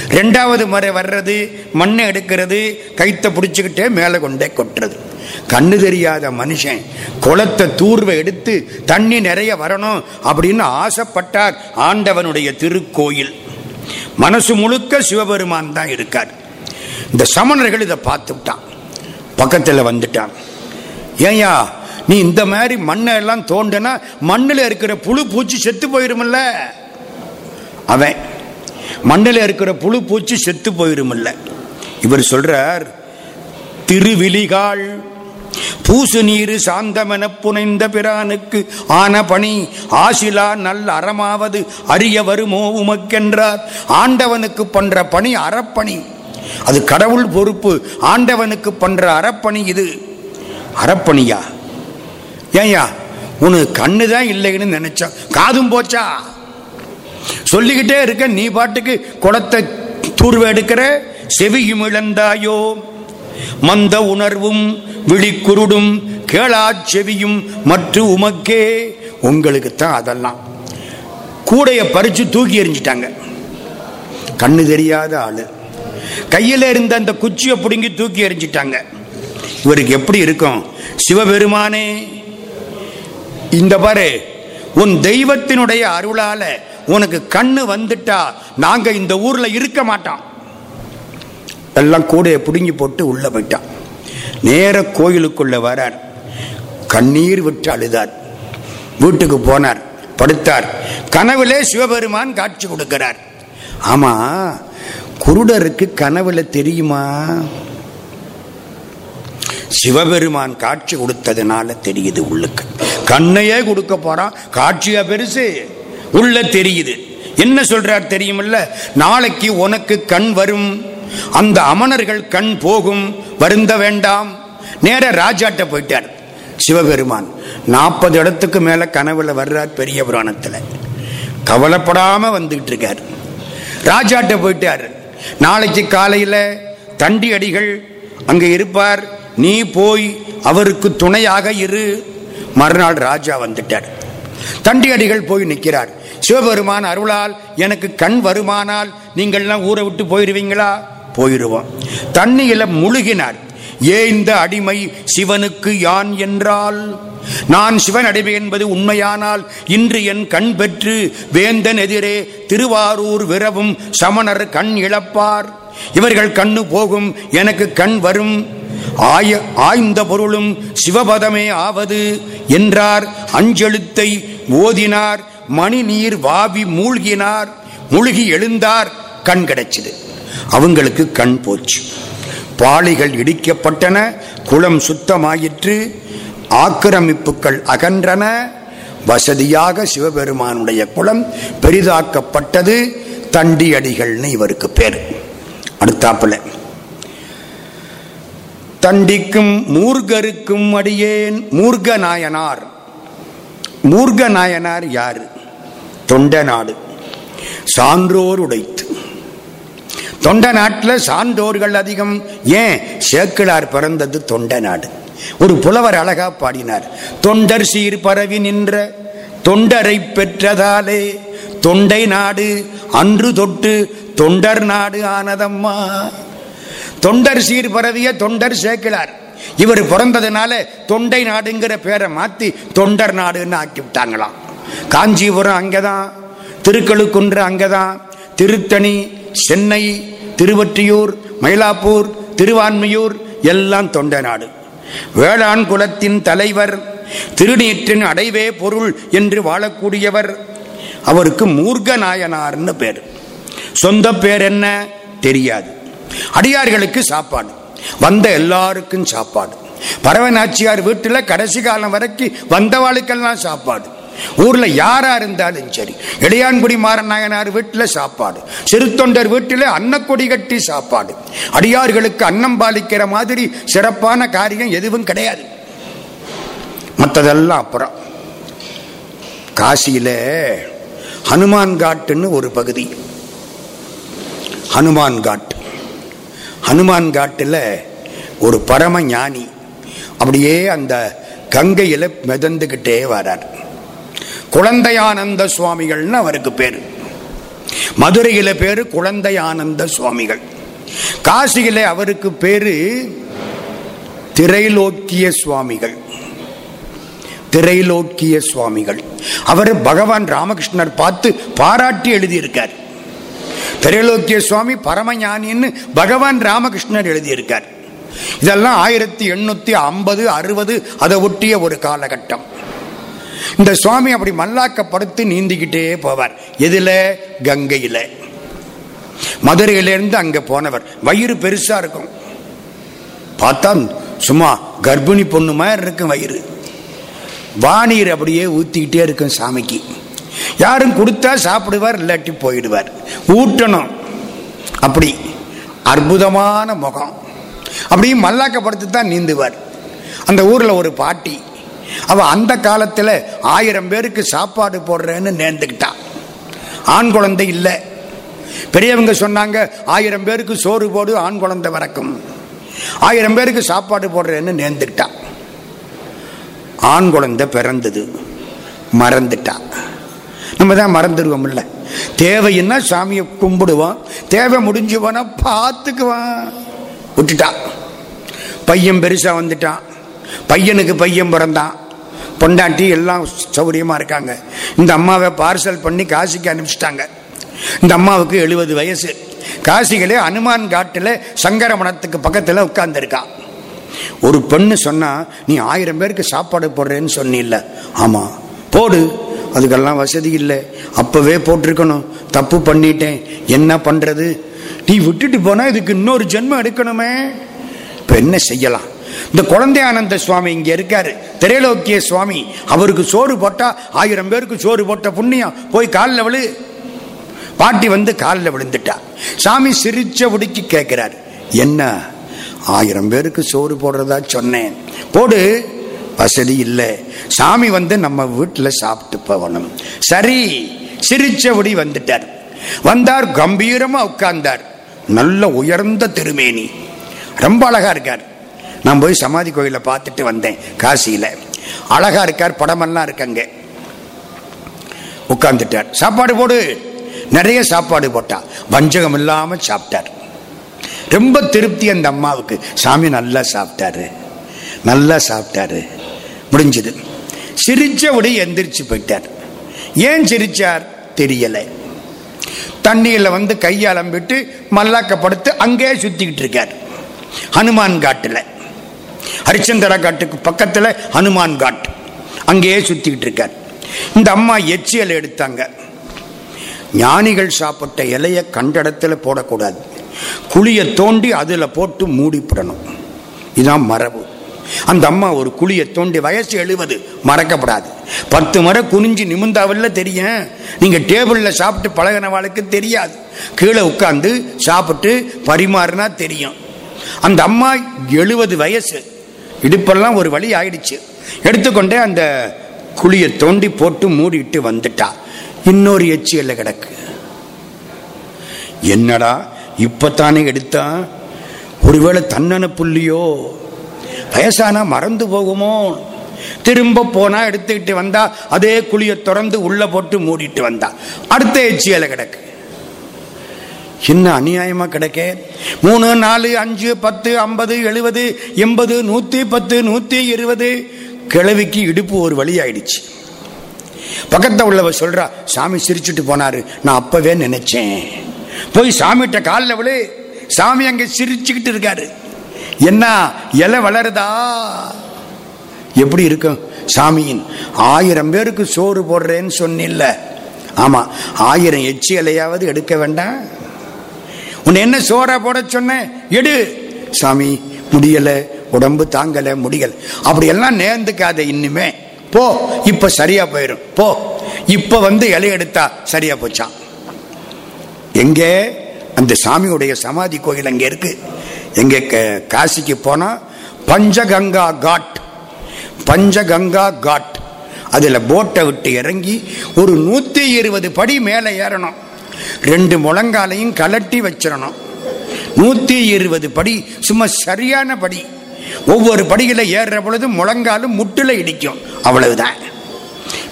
ரெண்டாவது முறை வர்றது மண்ணை எடுக்கிறது கைத்தை பிடிச்சிக்கிட்டே மேலே கொண்டே கொட்டுறது. கண்ணு தெரியாத மனுஷன் குளத்தை தூர்வை எடுத்து தண்ணி நிறைய வரணும் அப்படின்னு ஆசைப்பட்டார் ஆண்டவனுடைய திருக்கோயில். மனசு முழுக்க சிவபெருமான் தான் இருக்கார். இந்த சமணர்கள் இதை பார்த்துட்டான். பக்கத்தில் வந்துட்டான். ஏயா நீ இந்த மாதிரி மண்ணை எல்லாம் தோண்டனா மண்ணில் இருக்கிற புழு பூச்சி செத்து போயிருமில்ல? அவன் மண்ணில் இருக்கிற புழு பூச்சி செத்து போயிருமில்ல. இவர் சொல்றார் திருவிழிகாள் பூசு நீர் சாந்தமென புனைந்த பிரானுக்கு ஆன பணி ஆசிலா நல்ல அறமாவது அறிய வருமோ உமக்கென்றார். ஆண்டவனுக்கு பண்ற பணி அறப்பணி. அது கடவுள் பொறுப்பு. ஆண்டவனுக்கு பண்ற அறப்பணி இது. அறப்பணியா? ஏயா உனக்கு கண்ணு தான் இல்லைன்னு நினைச்சா காதும் போச்சா? சொல்லிக்கிட்டே இருக்க நீ பாட்டுக்கு குளத்தை தூர்வ எடுக்கிற செவியும் இழந்தாயோ மந்த உணர்வும் விழிக்குருடும் கேளா செவியும் மற்ற உமக்கே. உங்களுக்கு தான் அதெல்லாம். கூடைய பறிச்சு தூக்கி எறிஞ்சிட்டாங்க. கண்ணு தெரியாத ஆளு. கையில இருந்த அந்த குச்சியை பிடுங்கி தூக்கி எறிஞ்சிட்டாங்க. இவருக்கு எப்படி இருக்கும்? சிவபெருமானே இந்த பாரு உன் தெய்வத்தினுடைய அருளால உனக்கு கண்ணு வந்துட்டா நாங்க இந்த ஊர்ல இருக்க மாட்டோம். எல்லாம் கூடைய பிடுங்கி போட்டு உள்ள போயிட்டான். நேர கோயிலுக்குள்ள வரார். கண்ணீர் விட்டு அழுதார். வீட்டுக்கு போனார். படுத்தார். கனவுலே சிவபெருமான் காட்சி கொடுக்கிறார். ஆமா குருடருக்கு கனவுல தெரியுமா? சிவபெருமான் காட்சி கொடுத்ததுனால தெரியுது உள்ளுக்கு. கண்ணையே கொடுக்க போறான். காட்சியா பெருசு. உள்ள தெரியுது. என்ன சொல்றார் தெரியுமில்ல? நாளைக்கு உனக்கு கண் வரும். அந்த அமணர்கள் கண் போகும். வருந்த வேண்டாம். நேர ராஜாட்ட போயிட்டார். சிவபெருமான் நாற்பது இடத்துக்கு மேல கனவுல வர்றார் பெரிய புராணத்துல. கவலைப்படாம வந்துக்கிட்டு இருக்கார். ராஜாட்ட போயிட்டார். நாளைக்கு காலையில தண்டி அடிகள் அங்க இருப்பார். நீ போய் அவருக்கு துணையாக இரு. மறுநாள் ராஜா வந்துட்டார். தண்டி அடிகள் போய் நிற்கிறார். சிவபெருமான் அருளால் எனக்கு கண் வருமானால் நீங்கள்லாம் ஊரை விட்டு போயிடுவீங்களா போயிடுவோம் தண்ணியில முழுகினார். ஏ இந்த அடிமை சிவனுக்கு யான் என்றால்? நான் சிவன் அடிமை என்பது உண்மையானால் இன்று என் கண் பெற்று வேந்தன் எதிரே திருவாரூர் விரவும் சமணர் கண் இழப்பார். இவர்கள் கண்ணு போகும் எனக்கு கண் வரும். ஆய ஆய்ந்த பொருளும் சிவபதமே ஆவது. என்றார். அஞ்செழுத்தை ஓதினார். மணி நீர் வாவி மூழ்கினார். மூழ்கி எழுந்தார். கண் கிடைச்சது. அவங்களுக்கு கண் போச்சு. பாளிகள் இடிக்கப்பட்டன. குளம் சுத்தமாயிற்று. ஆக்கிரமிப்புகள் அகன்றன. வசதியாக சிவபெருமானுடைய குளம் பெரிதாக்கப்பட்டது. தண்டி அடிகள்னு இவருக்கு பேர். அடுத்தாப்புல. தண்டிக்கும் மூர்கருக்கும் அடியேன் மூர்க நாயனார் மூர்க நாயனார் யார்? தொண்ட நாடு. சான்றோர் உடைத்து. தொண்ட நாட்டில் சான்றோர்கள் அதிகம். ஏன்? சேக்கிழார் பிறந்தது தொண்ட நாடு. ஒரு புலவர் அழகா பாடினார். தொண்டர் சீர் பரவி நின்ற தொண்டரை பெற்றதாலே தொண்டை நாடு அன்று தொட்டு தொண்டர் நாடு ஆனதம்மா. தொண்டர் சீர் பரவிய தொண்டர் சேக்கிழார் இவர் பிறந்ததுனால தொண்டை நாடுங்கிற பேரை மாத்தி தொண்டர் நாடுன்னு ஆக்கி விட்டாங்களாம். காஞ்சிபுரம் அங்கதான் திருக்கழுக்குன்று அங்கதான் திருத்தணி சென்னை திருவற்றியூர் மயிலாப்பூர் திருவான்மையூர் எல்லாம் தொண்டை நாடு. வேளாண் குலத்தின் தலைவர் திருநீற்றின் அடைவே பொருள் என்று வாழக்கூடியவர் அவருக்கு மூர்க நாயனார்னு பேர். சொந்த பேர் என்ன? தெரியாது. அடியார்களுக்கு சாப்பாடு. வந்த எல்லாருக்கும் சாப்பாடு. பரவநாச்சியார் வீட்டில் கடைசி காலம் வரைக்கும் வந்தவாளுக்கெல்லாம் சாப்பாடு. ஊர்ல யாரா இருந்தாலும் சரி இளையான்குடி மாறன் நாயனார் வீட்டில் சாப்பாடு. சிறுத்தொண்டர் வீட்டில் அன்னக்கொடி கட்டி சாப்பாடு. அடியார்களுக்கு அன்னம் பாலிக்கிற மாதிரி சிறப்பான காரியம் எதுவும் கிடையாது. மற்றதெல்லாம் அப்புறம். காசியில ஹனுமான் காட்டுன்னு ஒரு பகுதி. ஹனுமான் காட்டு. ஹனுமான் காட்டில் ஒரு பரம ஞானி. அப்படியே அந்த கங்கையில் மிதந்துக்கிட்டே வரார். குழந்தையானந்த சுவாமிகள்னு அவருக்கு பேர். மதுரையில் பேர் குழந்தையானந்த சுவாமிகள். காசியில் அவருக்கு பேரு திரைலோக்கிய சுவாமிகள். திரைலோக்கிய சுவாமிகள். அவர் பகவான் ராமகிருஷ்ணர் பார்த்து பாராட்டி எழுதியிருக்கார். திரைலோக்கிய சுவாமி பரமஞானின்னு பகவான் ராமகிருஷ்ணர் எழுதியிருக்கார். இதெல்லாம் ஆயிரத்தி எண்ணூத்தி ஐம்பது அறுபது அதை ஒட்டிய ஒரு காலகட்டம். இந்த சுவாமி அப்படி மல்லாக்கப்படுத்து நீந்திக்கிட்டே போவார். எதுல? கங்கையில. மதுரையிலிருந்து அங்க போனவர். வயிறு பெருசா இருக்கும். பார்த்தா சும்மா கர்ப்பிணி பொண்ணு மாதிரி இருக்கும் வயிறு. வானீர் அப்படியே ஊத்திக்கிட்டே இருக்கும் சாமிக்கு. யாரும் கொடுத்தா சாப்பிடுவார் இல்லாட்டி போயிடுவார். ஊட்டணும். அப்படி அற்புதமான முகம். அப்படியே மல்லாக்கப்படுத்தி தான் நீந்துவார். அந்த ஊரில் ஒரு பாட்டி அவள் அந்த காலத்துல ஆயிரம் பேருக்கு சாப்பாடு போடுறேன்னு நேர்ந்துக்கிட்டான் ஆண் குழந்தை இல்லை. பெரியவங்க சொன்னாங்க ஆயிரம் பேருக்கு சோறு போடு ஆண் குழந்தை வறக்கும். ஆயிரம் பேருக்கு சாப்பாடு போடுறேன்னு நேர்ந்துக்கிட்டான் ஆண் குழந்தை பிறந்தது மறந்துட்டான் நம்ம தான் மறந்துடுவோம்ல. தேவைன்னா சாமியை கும்பிடுவோம் தேவை முடிஞ்சு போனால் பார்த்துக்குவான். விட்டுட்டா. பையன் பெருசாக வந்துட்டான். பையனுக்கு பையன் பிறந்தான். பொண்டாட்டி எல்லாம் சௌகரியமாக இருக்காங்க. இந்த அம்மாவை பார்சல் பண்ணி காசிக்கு அனுப்பிச்சிட்டாங்க. இந்த அம்மாவுக்கு எழுபது வயசு. காசிகளே அனுமான் காட்டில் சங்கரமணத்துக்கு பக்கத்தில் உட்கார்ந்துருக்கான் ஒரு பெண்ணு சொன்னா நீ ஆயிரம் பேருக்கு சாப்பாடு போடுறேன்னு சொன்னில்ல. ஆமா. போடு. அதுக்கெல்லாம் வசதி இல்லை. அப்போவே போட்டிருக்கணும். தப்பு பண்ணிட்டேன். என்ன பண்ணுறது நீ விட்டுட்டு போனால் இதுக்கு இன்னொரு ஜென்மம் எடுக்கணுமே. இப்போ என்ன செய்யலாம்? இந்த குழந்தையானந்த சுவாமி இங்க இருக்காரு. திரையிலோக்கிய சுவாமி. அவருக்கு சோறு போட்டா ஆயிரம் பேருக்கு சோறு போட்ட புண்ணியம். போய் காலில் விழு. பாட்டி வந்து காலில் விழுந்துட்டா. சாமி சிரிச்ச உடுக்கி கேட்கிறார் என்ன? ஆயிரம் பேருக்கு சோறு போடுறதா சொன்னேன். போடு. வசதி இல்லை. சாமி வந்து நம்ம வீட்டில் சாப்பிட்டு போகணும். சரி சிரிச்சபடி வந்துட்டார். வந்தார் கம்பீரமா உட்கார்ந்தார். நல்ல உயர்ந்த திருமேனி. ரொம்ப அழகா இருக்கார். நான் போய் சமாதி கோயிலை பார்த்துட்டு வந்தேன் காசியில. அழகா இருக்கார் படமெல்லாம் இருக்கங்க உட்கார்ந்துட்டார். சாப்பாடு போடு. நிறைய சாப்பாடு போட்டா. வஞ்சகம் இல்லாமல் சாப்பிட்டார். ரொம்ப திருப்தி அந்த அம்மாவுக்கு. சாமி நல்லா சாப்பிட்டாரு. நல்லா சாப்பிட்டாரு. முடிஞ்சது. சிரிச்ச உடைய எந்திரிச்சு போயிட்டார். ஏன் சிரிச்சார்? தெரியல. தண்ணியில் வந்து கையாளம்பிட்டு மல்லாக்கப்படுத்து அங்கே சுத்திக்கிட்டு இருக்கார். ஹனுமான் காட்டில். ஹரிச்சந்திர காட்டுக்கு பக்கத்தில் ஹனுமான் காட். அங்கேயே சுத்திக்கிட்டு இருக்கார். இந்த அம்மா எச்சியல் எடுத்தாங்க. ஞானிகள் சாப்பிட்ட இலைய கண்ட இடத்துல போடக்கூடாது. குழியை தோண்டி அதில் போட்டு மூடிப்படணும். இதுதான் மரபு. அந்த அம்மா ஒரு குழியை தோண்டி வயசு எழுபது மறக்கப்படாது. பத்து முறை குனிஞ்சு நிமிந்தாவில் தெரியும். நீங்க டேபிள்ல சாப்பிட்டு பழகினவாளுக்கு தெரியாது. கீழே உட்கார்ந்து சாப்பிட்டு பரிமாறினா தெரியும். அந்த அம்மா எழுபது வயசு. இடுப்பெல்லாம் ஒரு வழி ஆயிடுச்சு. எடுத்துக்கொண்டே அந்த குழியை தோண்டி போட்டு மூடிட்டு வந்துட்டா. இன்னொரு எச்சியல்ல கிடக்கு. என்னடா இப்பத்தானே எடுத்தான் ஒருவேளை தன்னன புள்ளியோ வயசானா மறந்து போகுமோ? திரும்ப போனா எடுத்துக்கிட்டு வந்தா அதே குழியை திறந்து உள்ள போட்டு மூடிட்டு வந்தா. அடுத்த எச்சியில கிடக்கு. என்ன அநியாயமா கிடைக்க? மூணு நாலு அஞ்சு பத்து ஐம்பது எழுபது எண்பது நூத்தி பத்து நூத்தி இருபது. கிழவிக்கு இடுப்பு ஒரு வழி ஆயிடுச்சு. பக்கத்துல உள்ளவ சொல்றா சாமி சிரிச்சுட்டு போனாரு. நான் அப்பவே நினைச்சேன். போய் சாமிகிட்ட காலில் விழு. சாமி அங்க சிரிச்சுக்கிட்டு இருக்காரு. என்ன இலை வளருதா? எப்படி இருக்கும் சாமியின் ஆயிரம் பேருக்கு சோறு போடுறேன்னு சொன்னில்ல. ஆமா ஆயிரம் எச்சி இலையாவது எடுக்க வேண்டாம். உன்னை என்ன சோறா போட சொன்னேன்? எடு. சாமி முடியல உடம்பு தாங்கல முடியல. அப்படி எல்லாம் நேர்ந்துக்காத இன்னுமே. போ இப்ப சரியா போயிடும் போ இப்ப வந்து இலை எடுத்தா சரியா போச்சான் எங்கே? அந்த சாமியுடைய சமாதி கோயில் அங்க இருக்கு. எங்கே க- காசிக்கு போனால் பஞ்சகங்கா காட். பஞ்சகங்கா காட். அதில் போட்டை விட்டு இறங்கி ஒரு நூற்றி இருபது படி மேலே ஏறணும். ரெண்டு முழங்காலையும் கலட்டி வச்சிடணும். நூற்றி இருபது படி சும்மா சரியான படி. ஒவ்வொரு படியில் ஏறுற பொழுது முழங்காலும் முட்டில் இடிக்கும். அவ்வளவுதான்.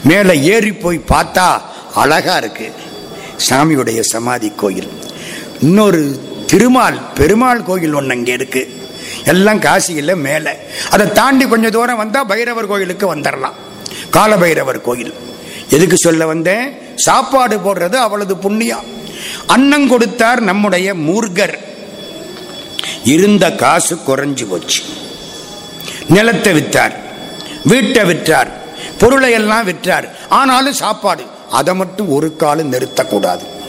மேலே ஏறி போய் பார்த்தா அழகாக இருக்குது சாமியுடைய சமாதி கோயில். இன்னொரு திருமால் பெருமாள் கோயில் ஒன்று அங்கே இருக்கு. எல்லாம் காசியில் மேலே. அதை தாண்டி கொஞ்சம் தூரம் வந்தால் பைரவர் கோயிலுக்கு வந்துடலாம் காலபைரவர் கோயில். எதுக்கு சொல்ல வந்தேன்? சாப்பாடு போடுறது அவளது புண்ணியம். அன்னம் கொடுத்தார் நம்முடைய மூர்கர். இருந்த காசு குறைஞ்சு போச்சு. நிலத்தை விற்றார். வீட்டை விற்றார். பொருளை எல்லாம் விற்றார். ஆனாலும் சாப்பாடு. அதை மட்டும் ஒரு காலம் நிறுத்தக்கூடாது.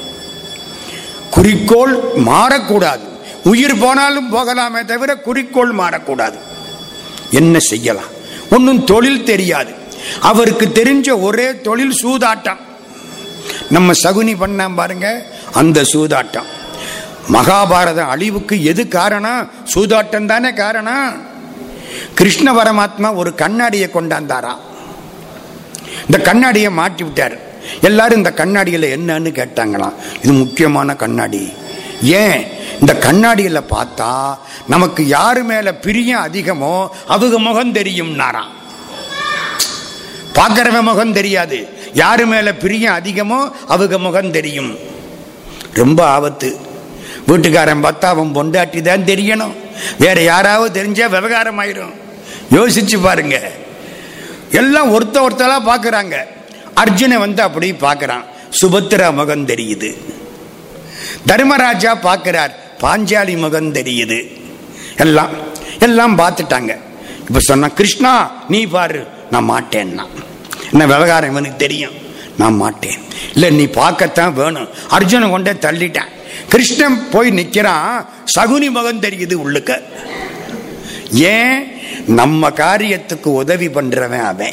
குறிக்கோள் மாறக்கூடாது. உயிர் போனாலும் போகலாமே தவிர குறிக்கோள் மாறக்கூடாது. என்ன செய்யலாம்? ஒன்றும் தொழில் தெரியாது. அவருக்கு தெரிஞ்ச ஒரே தொழில் சூதாட்டம். நம்ம சகுனி பண்ண பாருங்க அந்த சூதாட்டம். மகாபாரத அழிவுக்கு எது காரணம்? சூதாட்டம் தானே காரணம். கிருஷ்ண பரமாத்மா ஒரு கண்ணாடியை கொண்டாந்தாராம். இந்த கண்ணாடியை மாட்டி விட்டார். எல்லாரும் இந்த கண்ணாடியில் என்னன்னு கேட்டாங்களாம். இது முக்கியமான கண்ணாடி. ஏன்? இந்த கண்ணாடியில பார்த்தா நமக்கு யாரு மேல பிரியம் அதிகமோ அவங்க முகம் தெரியும்னாராம். பார்க்கறவன் முகம் தெரியாது. யாரு மேல பிரியம் அதிகமோ அவங்க முகம் தெரியும். ரொம்ப ஆபத்து. வீட்டுக்காரன் பார்த்தா அவன் பொண்டாட்டி தான் தெரியணும். வேற யாராவது தெரிஞ்சா விவகாரம் ஆயிரும். யோசிச்சு பாருங்க. எல்லாம் ஒருத்த ஒருத்தலா பார்க்குறாங்க. அர்ஜுனை வந்து அப்படி பார்க்குறான். சுபத்திரா முகம் தெரியுது. தர்மராஜா பார்க்கிறார் பாஞ்சாலி முகம் தெரியுது. எல்லாம் எல்லாம் பார்த்துட்டாங்க. இப்ப சொன்ன கிருஷ்ணா நீ பாரு நான் மாட்டேன்னா. என்ன விவகாரம் இவனுக்கு தெரியும். நான் மாட்டேன். இல்லை நீ பார்க்கத்தான் வேணும். அர்ஜுனை கொண்டே தள்ளிட்டேன். கிருஷ்ணன் போய் நிக்கிறான். சகுனி முகம் தெரியுது உள்ளுக்க. ஏன்? நம்ம காரியத்துக்கு உதவி பண்றவன் அவன்.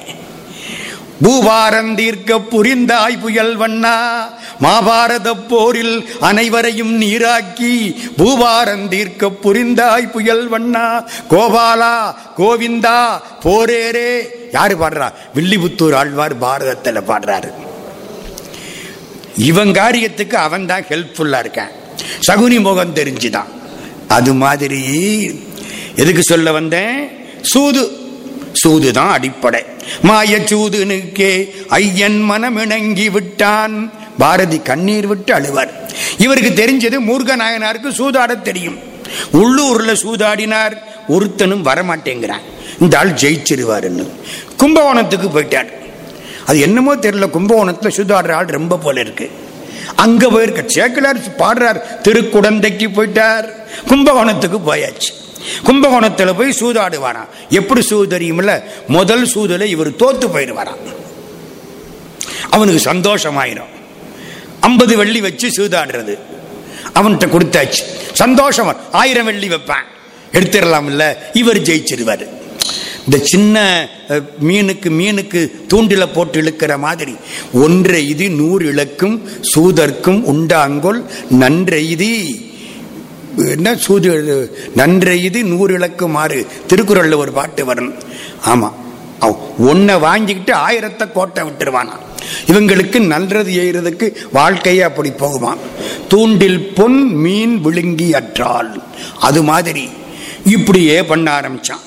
பூபாரந்தீர்க்க புரிந்தாய் புயல் வண்ணா மாபாரத போரில் அனைவரையும் நீராக்கி பூபாரந்தீர்க்க புரிந்தாய் புயல் வண்ணா கோபாலா கோவிந்தா போரேரே. யாரு பாடுறா? வில்லிபுத்தூர் ஆழ்வார் பாரதத்தில் பாடுறாரு. இவன் காரியத்துக்கு அவன் தான் ஹெல்ப்ஃபுல்லா இருக்கான். சகுனி முகம் தெரிஞ்சுதான். அது மாதிரி எதுக்கு சொல்ல வந்தேன்? சூது சூதுதான் அடிப்படை. மாய சூதுனுக்கே ஐயன் மனமிணங்கி விட்டான். பாரதி கண்ணீர் விட்டு அழுவார். இவருக்கு தெரிஞ்சது மூர்க நாயனாருக்கு சூதாட தெரியும். உள்ளூர்ல சூதாடினார். ஒருத்தனும் வரமாட்டேங்கிறான். இந்த ஆள் ஜெயிச்சிருவாருன்னு. கும்பகோணத்துக்கு போயிட்டார். அது என்னமோ தெரியல கும்பகோணத்தில் சூதாடுற ஆள் ரொம்ப போல இருக்கு. அங்க போயிருக்க சேக்கலார் பாடுறார் திருக்குடந்தைக்கு போயிட்டார். கும்பகோணத்துக்கு போயாச்சு. கும்பகோணத்தில் போய் சூதாடுவாராம் எப்படி சூதரியும்ல முதல் சூதில் இவர் தோத்து போயிடுவாராம். அவனுக்கு சந்தோஷமாயிரும். ஐம்பது வெள்ளி வச்சு சூதாடுறது. அவன்கிட்ட கொடுத்தாச்சு. சந்தோஷம் ஆயிரம் வெள்ளி வைப்பேன். எடுத்துடலாம் இல்லை இவர் ஜெயிச்சிருவாரு. இந்த சின்ன மீனுக்கு மீனுக்கு தூண்டில போட்டு இழுக்கிற மாதிரி. ஒன்றை இது நூறு இழக்கும் சூதர்க்கும் உண்டாங்கொல் நன்றெய்தி என்ன சூது நன்றெய்து நூறு இழக்குமாறு திருக்குறளில் ஒரு பாட்டு வரும். ஆமா. ஒன்னை வாங்கிக்கிட்டு ஆயிரத்தை கோட்டை விட்டுருவானா? இவங்களுக்கு நன்றது எய்கிறதுக்கு வாழ்க்கையே அப்படி போகுவான் தூண்டில் பொன் மீன் விழுங்கி அற்றால் அது மாதிரி இப்படியே பண்ண ஆரம்பிச்சான்.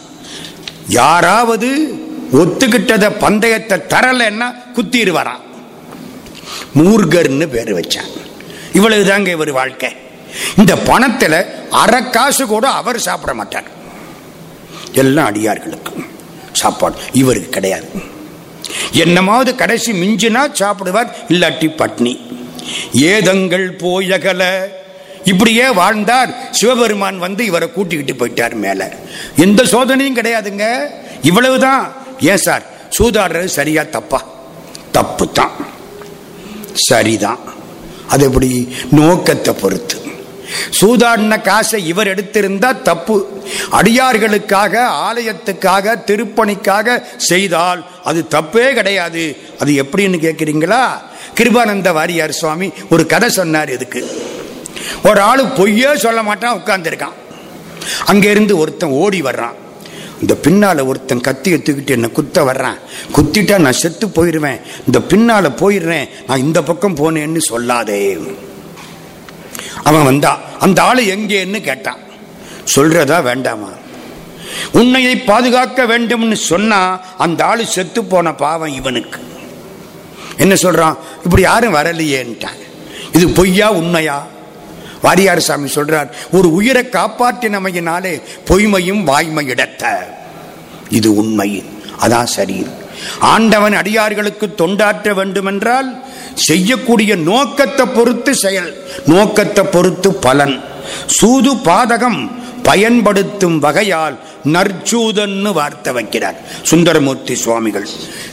யாராவது ஒத்துக்கிட்டத பந்தயத்தை தரலைன்னா குத்திடுவாரான் மூர்கர்னு பேர் வச்சான். இவ்வளவுதாங்க இவர் வாழ்க்கை. இந்த பணத்தில் அரை காசு கூட அவர் சாப்பிட மாட்டார். எல்லாம் அடியார்களுக்கு சாப்பாடு. இவருக்கு கிடையாது. என்னமாவது கடைசி மிஞ்சினா சாப்பிடுவார் இல்லாட்டி பட்னி. ஏதங்கள் போயகல. இப்படியே வாழ்ந்தார். சிவபெருமான் வந்து இவரை கூட்டிக்கிட்டு போயிட்டார் மேல. எந்த சோதனையும் கிடையாதுங்க. இவ்வளவுதான். ஏன் சார்? சூதாடுறது சரியா தப்பா? தப்பு தான் சரிதான். அது எப்படி? நோக்கத்தை பொறுத்து. சூதாடின காசை இவர் எடுத்திருந்தா தப்பு. அடியார்களுக்காக ஆலயத்துக்காக திருப்பணிக்காக செய்தால் அது தப்பே கிடையாது. அது எப்படின்னு கேட்குறீங்களா கிருபானந்த வாரியார் சுவாமி ஒரு கதை சொன்னார் இதுக்கு. ஒரு ஆள் பொய்யே சொல்ல மாட்டான் உட்கார்ந்துருக்கான். அங்கிருந்து ஒருத்தன் ஓடி வர்றான். இந்த பின்னால ஒருத்தன் கத்தி தூக்கிட்டு என்ன குத்த வர்றான். குத்திட்டா நான் செத்து போயிடுவேன் இந்த பின்னால போயிடுறேன். நான் இந்த பக்கம் போனேன்னு சொல்லாதே. அவன் வந்தா. அந்த ஆள் எங்கேன்னு கேட்டான். சொல்றதா வேண்டாமா? உன்னையை பாதுகாக்க வேண்டும்னு சொன்னா அந்த ஆள் செத்து போன பாவம் இவனுக்கு. என்ன சொல்றான்? இப்படி யாரும் வரலையேன்ட்டான். இது பொய்யா உண்மையா? வாரியார் சாமி சொல்றார் ஒரு உயிரை காப்பாற்றினமையினாலே பொய்மையும் வாய்மை இடத்த. இது உண்மை. அதான் சரி ஆண்டவன் அடியார்களுக்கு தொண்டாற்ற வேண்டுமென்றால் செய்யக்கூடிய நோக்கத்தை பொறுத்து செயல் நோக்கத்தை பொறுத்து பலன். சூது பாதகம் பயன்படுத்தும் வகையால் நற்சூதன்னு வார்த்தை வைக்கிறார் சுந்தரமூர்த்தி சுவாமிகள்.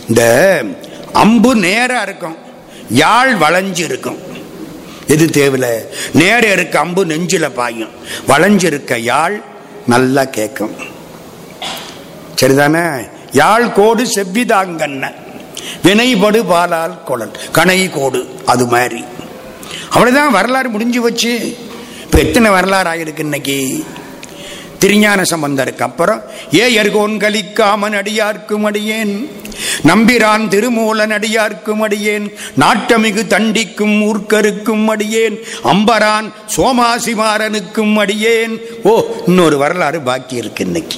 இந்த அம்பு நேரா இருக்கும் யாழ் வளைஞ்சு இருக்கும். எது தேவையில்ல? நேர இருக்க அம்பு நெஞ்சில பாயும். வளைஞ்சிருக்க யாழ் நல்லா கேட்கும் சரிதானே? யாழ் கோடு செவ்விதாங்கன்ன. வினைபடு பாலால் குழல். கனை கோடு அது மாதிரி. அவ்வளவுதான் வரலாறு முடிஞ்சு வச்சு இப்போ எத்தனை வரலாறு ஆகிருக்கு இன்னைக்கு? திருஞான சம்பந்தருக்கு அப்புறம் ஏ எர்கோன் கலிக்காமன் அடியார்க்கும் அடியேன். நம்பிரான் திருமூலன் அடியார்க்கும் அடியேன். நாட்டமிகு தண்டிக்கும் ஊர்க்கருக்கும் அடியேன். அம்பரான் சோமாசிமாரனுக்கும் அடியேன். ஓ இன்னொரு வரலாறு பாக்கி இருக்கு இன்னைக்கு.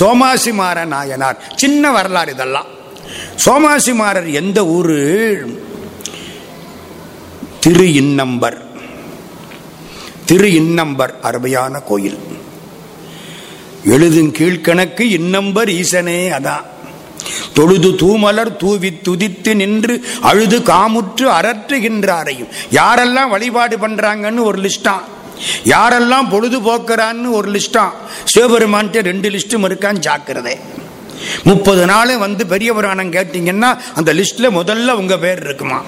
சோமாசிமார நாயனார் சின்ன வரலாறு இதெல்லாம். சோமாசிமாரர் எந்த ஊர்? திரு இன்னம்பர். திரு இன்னம்பர் அருமையான கோயில். எழுதும் கீழ்கணக்கு இன்னம்பர் ஈசனே அதான். தொழுது தூமலர் தூவி துதித்து நின்று அழுது காமுற்று அரற்றுகின்றாரையும் யாரெல்லாம் வழிபாடு பண்றாங்கன்னு ஒரு லிஸ்டா யாரெல்லாம் பொழுதுபோக்குறான்னு ஒரு லிஸ்டா சிவபெருமான்ட்டு ரெண்டு லிஸ்டும் இருக்கான்னு ஜாக்கிரதை. முப்பது நாள் வந்து பெரிய புராணம் கேட்டீங்கன்னா அந்த லிஸ்ட்ல முதல்ல உங்க பேர் இருக்குமா?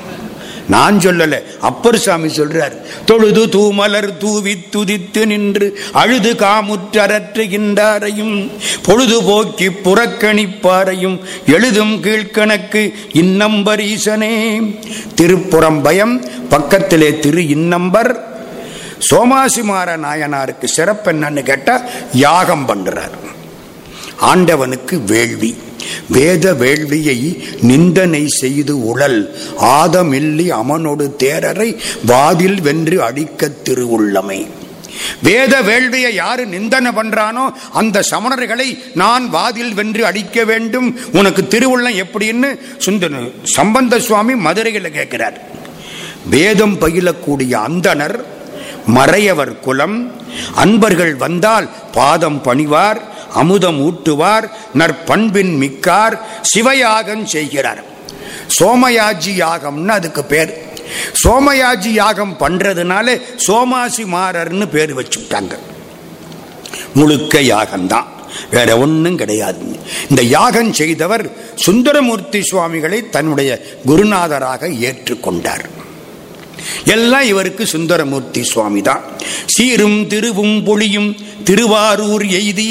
நான் சொல்லல. அப்பர் சாமி சொல்றார். தொழுது தூமலர் தூவி துதித்து நின்று அழுது காமுற்றறற்றுகின்றாரையும் பொழுது போக்கி புறக்கணிப்பாரையும் எழுதும் கீழ்கணக்கு இன்னம்பர் ஈசனே திருப்புறம் பயம் பக்கத்திலே திரு இன்னம்பர். சோமாசிமார நாயனாருக்கு சிறப்பு என்னன்னு கேட்டா யாகம் பண்றார். ஆண்டவனுக்கு வேள்வி. வேத வேள்வியை நிந்தனை செய்து உழல். ஆதமில்லி அமனொடு தேரரை வாதில் வென்று அடிக்க திருவுள்ளமை. வேத வேள்வியை யாரு நிந்தனை பண்றானோ அந்த சமணர்களை நான் வாதில் வென்று அடிக்க வேண்டும். உனக்கு திருவுள்ளம் எப்படின்னு சுந்தன சம்பந்த சுவாமி மதுரையில் கேட்கிறார். வேதம் பயிலக்கூடிய அந்தனர் மறையவர் குலம் அன்பர்கள் வந்தால் பாதம் பணிவார் அமுதம் ஊட்டுவார் நற்பண்பின் மிக்கார் சிவயாகம் செய்கிறார். சோமயாஜி யாகம்னு அதுக்கு பேர். சோமயாஜி யாகம் பண்றதுனால சோமாசி மாறர்னு பேர் வச்சுட்டாங்க. முழுக்க யாகம்தான். வேற ஒன்றும் கிடையாது. இந்த யாகம் செய்தவர் சுந்தரமூர்த்தி சுவாமிகளை தன்னுடைய குருநாதராக ஏற்றுக்கொண்டார். எல்லாம் இவருக்கு சுந்தரமூர்த்தி சுவாமி தான் சீரும் திருவும் பொழியும் திருவாரூர் எய்தி.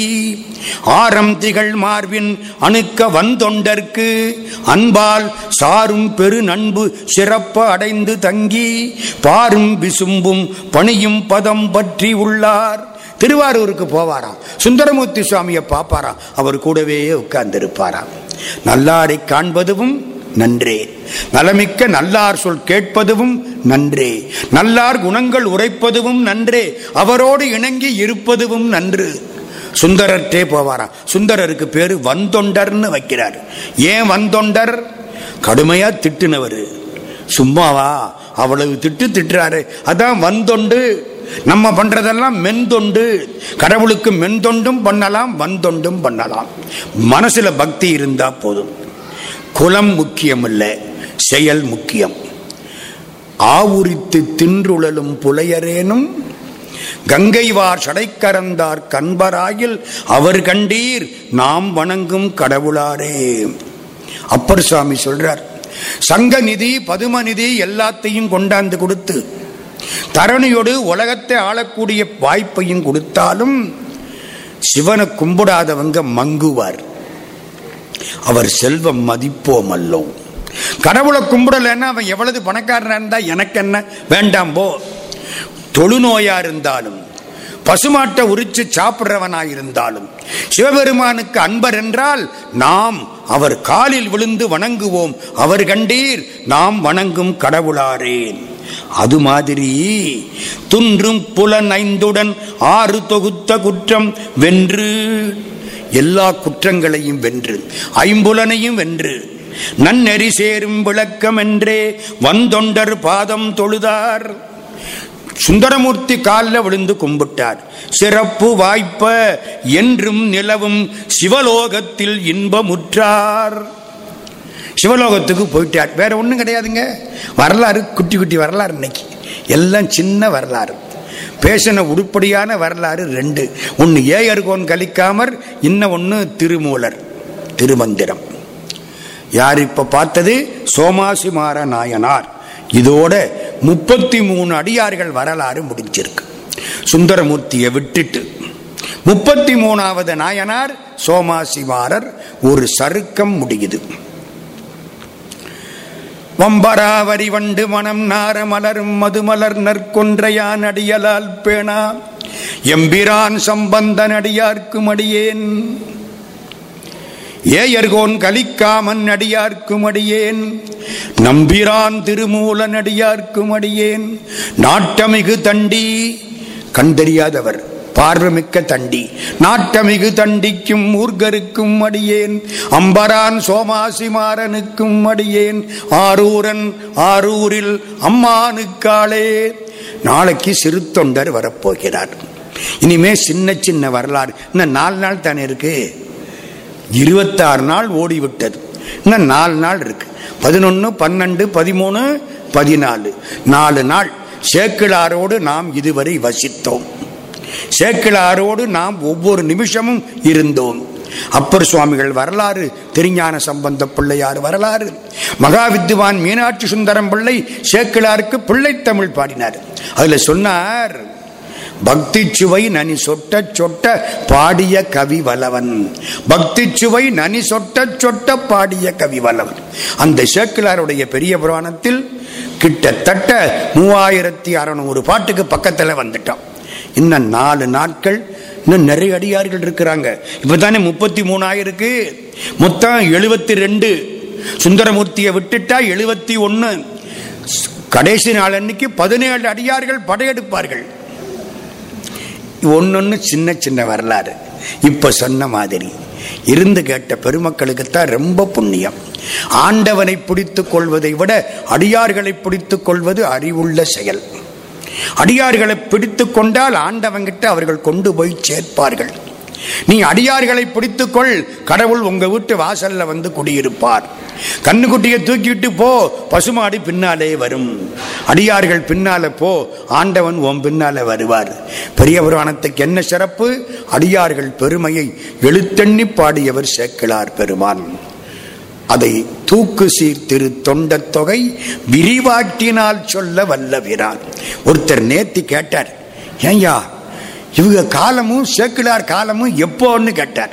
ஆரம் திகழ் மார்பின் அணுக்க வந்தொண்டற்கு அன்பால் சாரும் பெரு நண்பு சிறப்ப அடைந்து தங்கி பாரும் விசும்பும் பணியும் பதம் பற்றி உள்ளார். திருவாரூருக்கு போவாராம். சுந்தரமூர்த்தி சுவாமியை பார்ப்பாராம். அவர் கூடவே உட்கார்ந்திருப்பாராம். நல்லாரை காண்பதும் நன்றே. நலமிக்க நல்லார் சொல் கேட்பதும் நன்றே. நல்லார் குணங்கள் உரைப்பதும் நன்றே. அவரோடு இணங்கி இருப்பதும் நன்று. சுந்தரர்கிட்டே போவாராம். சுந்தரருக்கு பேரு வந்தொண்டர்னு வைக்கிறார். ஏன் வந்தொண்டர்? கடுமையா திட்டுனவர். சும்மாவா? அவ்வளவு திட்டு திட்டுறாரு. அதான் வந்தொண்டு. நம்ம பண்றதெல்லாம் மென்தொண்டு. கடவுளுக்கு மென்தொண்டும் பண்ணலாம் வந்தொண்டும் பண்ணலாம். மனசுல பக்தி இருந்தா போதும். குலம் முக்கியமல்ல செயல் முக்கியம். ஆவுரித்து தின்றுழலும் புலையரேனும் கங்கைவார் சடைக்கரந்தார் கண்பராயில் அவர் கண்டீர் நாம் வணங்கும் கடவுளாரே. அப்பர் சுவாமி சொல்றார் சங்க நிதி பதும நிதி எல்லாத்தையும் கொண்டாந்து கொடுத்து தரணியோடு உலகத்தை ஆளக்கூடிய வாய்ப்பையும் கொடுத்தாலும் சிவனை கும்பிடாதவங்க மங்குவார். அவர் செல்வம் மதிப்போம் அல்லோ கடவுளை கும்பிடலன்னா அவன் எவ்வளவு பணக்காரனா இருந்தா எனக்கு என்ன? வேண்டாம் போ. தொழுநோயா இருந்தாலும் பசுமாட்டை உரிச்சு சாப்பிடுறவனாயிருந்தாலும் சிவபெருமானுக்கு அன்பர் என்றால் நாம் அவர் காலில் விழுந்து வணங்குவோம். அவர் கண்டீர் நாம் வணங்கும் கடவுளாரேன் அது மாதிரி துன்றும் புலன் ஐந்துடன் ஆறு தொகுத்த குற்றம் வென்று எல்லா குற்றங்களையும் வென்று ஐம்புலனையும் வென்று நன்னெறி சேரும் விளக்கம் என்றே வந்தொண்டர் பாதம் தொழுதார். சுந்தரமூர்த்தி காலில் விழுந்து கும்பிட்டார். சிறப்பு வாய்ப்ப என்றும் நிலவும் சிவலோகத்தில் இன்பமுற்றார். சிவலோகத்துக்கு போயிட்டார். வேற ஒன்றும் கிடையாதுங்க. வரலாறு குட்டி குட்டி வரலாறு இன்னைக்கு. எல்லாம் சின்ன வரலாறு. பேசின உருப்படியான வரலாறு ரெண்டு. ஒன்று ஏயர்கோன் கலிக்காமர் இன்னும் ஒன்று திருமூலர் திருமந்திரம். யார் இப்போ பார்த்தது? சோமாசிமார நாயனார். இதோட முப்பத்தி மூணு அடியார்கள் வரலாறு முடிஞ்சிருக்கு. சுந்தரமூர்த்தியை விட்டுட்டு முப்பத்தி மூணாவது நாயனார் சோமாசிமாரர் ஒரு சருக்கம் முடியுது. வம்பராவரி வண்டு மனம் நார மலரும் மதுமலர் நற்கொன்றையான் அடியலால் பேணா. எம்பிரான் சம்பந்தன் அடியார்க்கும் அடியேன். ஏயர்கோன் கலிக்காமன் அடியார்க்கும் அடியேன். நம்பிரான் திருமூலன் அடியார்க்கும் அடியேன். நாட்டமிகு தண்டி கண்டறியாதவர். பார்வமிக்க தண்டி. நாட்டமிகு தண்டிக்கும் ஊர்கருக்கும் அடியேன். அம்பரான் சோமாசிமாறனுக்கும் அடியேன். ஆரூரன் ஆரூரில் அம்மானுக்காளே. நாளைக்கு சிறு தொண்டர் வரப்போகிறார். இனிமே சின்ன சின்ன வரலாறு. இன்னும் நாலு நாள் தானே இருக்கு? இருபத்தாறு நாள் ஓடிவிட்டது. இன்னும் நாலு நாள் இருக்கு. பதினொன்று பன்னெண்டு பதிமூணு பதினாலு. நாலு நாள். சேக்கிழாரோடு நாம் இதுவரை வசித்தோம். சேக்கிழாரோடு நாம் ஒவ்வொரு நிமிஷமும் இருந்தோம். அப்பர் சுவாமிகள் வரலாறு திருஞான சம்பந்த பிள்ளையார் வரலாறு மகாவித்துவான் மீனாட்சி சுந்தரம் பிள்ளை சேக்கிழாருக்கு பிள்ளை தமிழ் பாடினார். அதுல சொன்னார் பக்தி சுவை நனி சொட்ட சொட்ட பாடிய கவி வலவன் பக்தி சுவை நனி சொட்ட சொட்ட பாடிய கவி வலவன் அந்த சேக்கிலாருடைய பெரிய புராணத்தில் கிட்டத்தட்ட மூவாயிரத்தி அறுநூறு பாட்டுக்கு பக்கத்தில் வந்துட்டான். இன்னும் நாலு நாட்கள் இன்னும் நிறைய அடியார்கள் இருக்கிறாங்க. இப்பதானே முப்பத்தி மூணாயிருக்கு. மொத்தம் எழுபத்தி ரெண்டு. சுந்தரமூர்த்தியை விட்டுட்டா எழுபத்தி ஒன்னு கடைசி நாள் அன்னைக்கு பதினேழு அடியார்கள் படையெடுப்பார்கள். ஒன்னொன்னு சின்ன சின்ன வரலாறு. இப்ப சொன்ன மாதிரி இருந்து கேட்ட பெருமக்களுக்குத்தான் ரொம்ப புண்ணியம். ஆண்டவனை பிடித்துக் கொள்வதை விட அடியார்களை பிடித்துக் கொள்வது அறிவுள்ள செயல். அடியார்களை பிடித்து கொண்டால் ஆண்டவங்கிட்ட அவர்கள் கொண்டு போய் சேர்ப்பார்கள். நீ அடியார்களை பிடித்துக்கொள் கடவுள் உங்க வீட்டு வாசல்ல வந்து குடியிருப்பார். கண்ணுக்குட்டியை தூக்கிட்டு போ பசுமாடு பின்னாலே வரும். அடியார்கள் பின்னால போ ஆண்டவன் உன் பின்னால வருவார். பெரிய புராணத்துக்கு என்ன சிறப்பு? அடியார்கள் பெருமையை எழுத்தெண்ணி பாடியவர் சேக்கிழார் பெருமான். அதை தூக்கு சீர் திரு தொண்ட தொகை விரிவாட்டினால் சொல்ல வல்லவிரான் ஒருத்தர் நேத்தி கேட்டார் ஏன்யா இவங்க காலமும் சேக்கிலார் காலமும் எப்போன்னு கேட்டார்.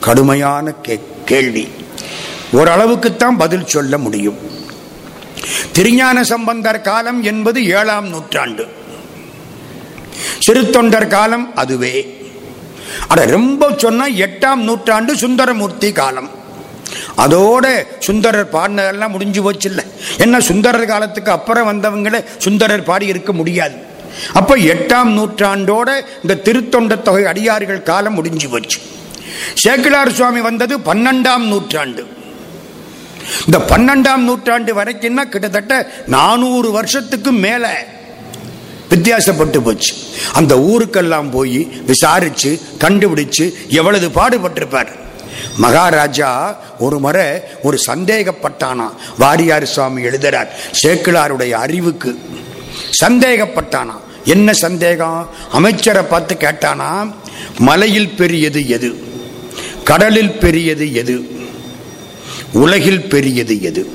கடுமையான கே கேள்வி. ஓரளவுக்குத்தான் பதில் சொல்ல முடியும். திருஞான சம்பந்தர் காலம் என்பது ஏழாம் நூற்றாண்டு. சிறுத்தொண்டர் காலம் அதுவே. அட ரொம்ப சொன்னா எட்டாம் நூற்றாண்டு சுந்தரமூர்த்தி காலம். அதோட சுந்தரர் பாடினதெல்லாம் முடிஞ்சு போச்சு இல்லை என்ன சுந்தரர் காலத்துக்கு அப்புறம் வந்தவங்களே சுந்தரர் பாடி இருக்க முடியாது. அப்ப எட்டாம் நூற்றாண்டோட இந்த திருத்தொண்ட தொகை அடியார்கள் காலம் முடிஞ்சு போச்சு. சேக்கிலார் சுவாமி வந்தது பன்னெண்டாம் நூற்றாண்டு. இந்த பன்னெண்டாம் நூற்றாண்டு வரைக்கும்னா கிட்டத்தட்ட நானூறு வருஷத்துக்கு மேல வித்தியாசப்பட்டு போச்சு. அந்த ஊருக்கெல்லாம் போய் விசாரிச்சு கண்டுபிடிச்சு எவ்வளவு பாடுபட்டிருப்பார்? மகாராஜா ஒரு முறை ஒரு சந்தேகப்பட்டானா? வாரியார் சுவாமி எழுதுறார் சேக்கிலாருடைய அறிவுக்கு. சந்தேகப்பட்டானா? என்ன சந்தேகம்? அமைச்சரை பார்த்து கேட்டானா மலையில் பெரியது எது? கடலில் பெரியது எது? உலகில் பெரியது எது?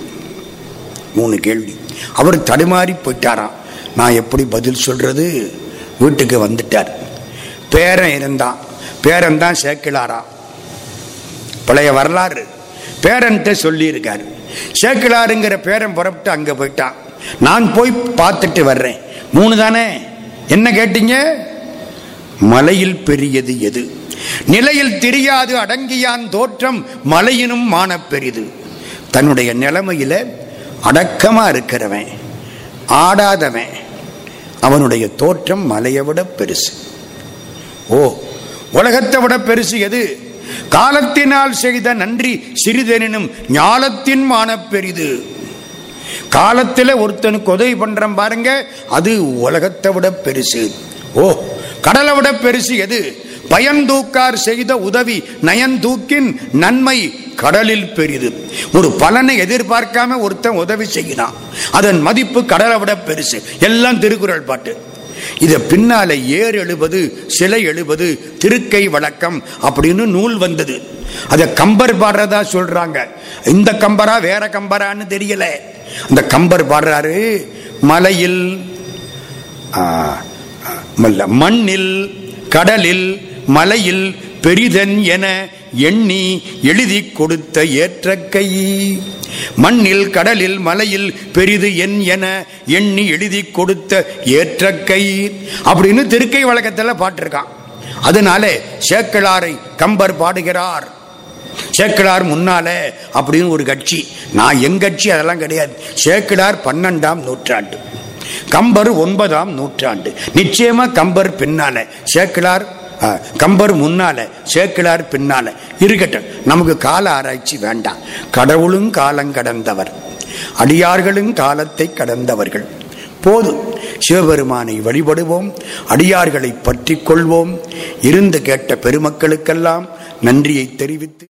மூணு கேள்வி. அவர் தடுமாறி போயிட்டாராம். நான் எப்படி பதில் சொல்றது? வீட்டுக்கு வந்துட்டார். பேரன் இருந்தான். பேரன் தான் சேக்கிலாரா பழைய வரலாறு. பேரன்ட்ட சொல்லியிருக்காரு. சேக்கிலாருங்கிற பேரன் புறப்பட்டு அங்கே போயிட்டான் நான் போய் பார்த்துட்டு வர்றேன். மூணு தானே? என்ன கேட்டீங்க? மலையில் பெரியது எது? நிலையில் தெரியாது அடங்கியான் தோற்றம் மலையினும் மான பெரிது. தன்னுடைய நிலைமையில அடக்கமா இருக்கிறவன் ஆடாதவன். அவனுடைய தோற்றம் மலையை விட பெருசு. ஓ உலகத்தை விட பெருசு எது? காலத்தினால் செய்த நன்றி சிறிதெனினும் ஞாலத்தின் மான பெரிது. காலத்தில் ஒருத்தனுக்கு உதவி பண்றேன் பாருங்க அது உலகத்தை விட பெருசு. ஓ கடலை விட பெருசு எது? பயந்தூக்கார் செய்த உதவி நயந்தூக்கின் நன்மை கடலில் பெரிது. ஒரு பலனை எதிர்பார்க்காம ஒருத்தன் உதவி செய்யலாம் அதன் மதிப்பு கடலை விட பெருசு. எல்லாம் திருக்குறள் பாட்டு. இதை பின்னால ஏர் எழுபது சிலை எழுபது திருக்கை வழக்கம் அப்படின்னு நூல் வந்தது. அதை கம்பர் பாடுறதா சொல்றாங்க. இந்த கம்பரா வேற கம்பரான்னு தெரியல. அந்த கம்பர் பாடுறாரு மலையில் மண்ணில் கடலில் மலையில் பெரிதன் என எண்ணி எழுதி கொடுத்த ஏற்ற கை மண்ணில் கடலில் மலையில் பெரிது என் என எண்ணி எழுதி கொடுத்த ஏற்ற கை அப்படின்னு திருக்கை வழக்கத்தில் பாட்டிருக்கான். அதனால சேக்கலாரை கம்பர் பாடுகிறார். சேக்கலார் முன்னால அப்படின்னு ஒரு கட்சி. நான் என் கட்சி அதெல்லாம் கிடையாது. சேக்கலார் பன்னெண்டாம் நூற்றாண்டு. கம்பர் ஒன்பதாம் நூற்றாண்டு. நிச்சயமா கம்பர் பின்னால. சேக்கலார் கம்பர் முன்னால சேக்கிழார் பின்னால. இருக்கட்டும் நமக்கு கால ஆராய்ச்சி வேண்டாம். கடவுளும் காலம் கடந்தவர். அடியார்களும் காலத்தை கடந்தவர்கள். போதும் சிவபெருமானை வழிபடுவோம் அடியார்களை பற்றி கொள்வோம். இருந்து கேட்ட பெருமக்களுக்கெல்லாம் நன்றியை தெரிவித்து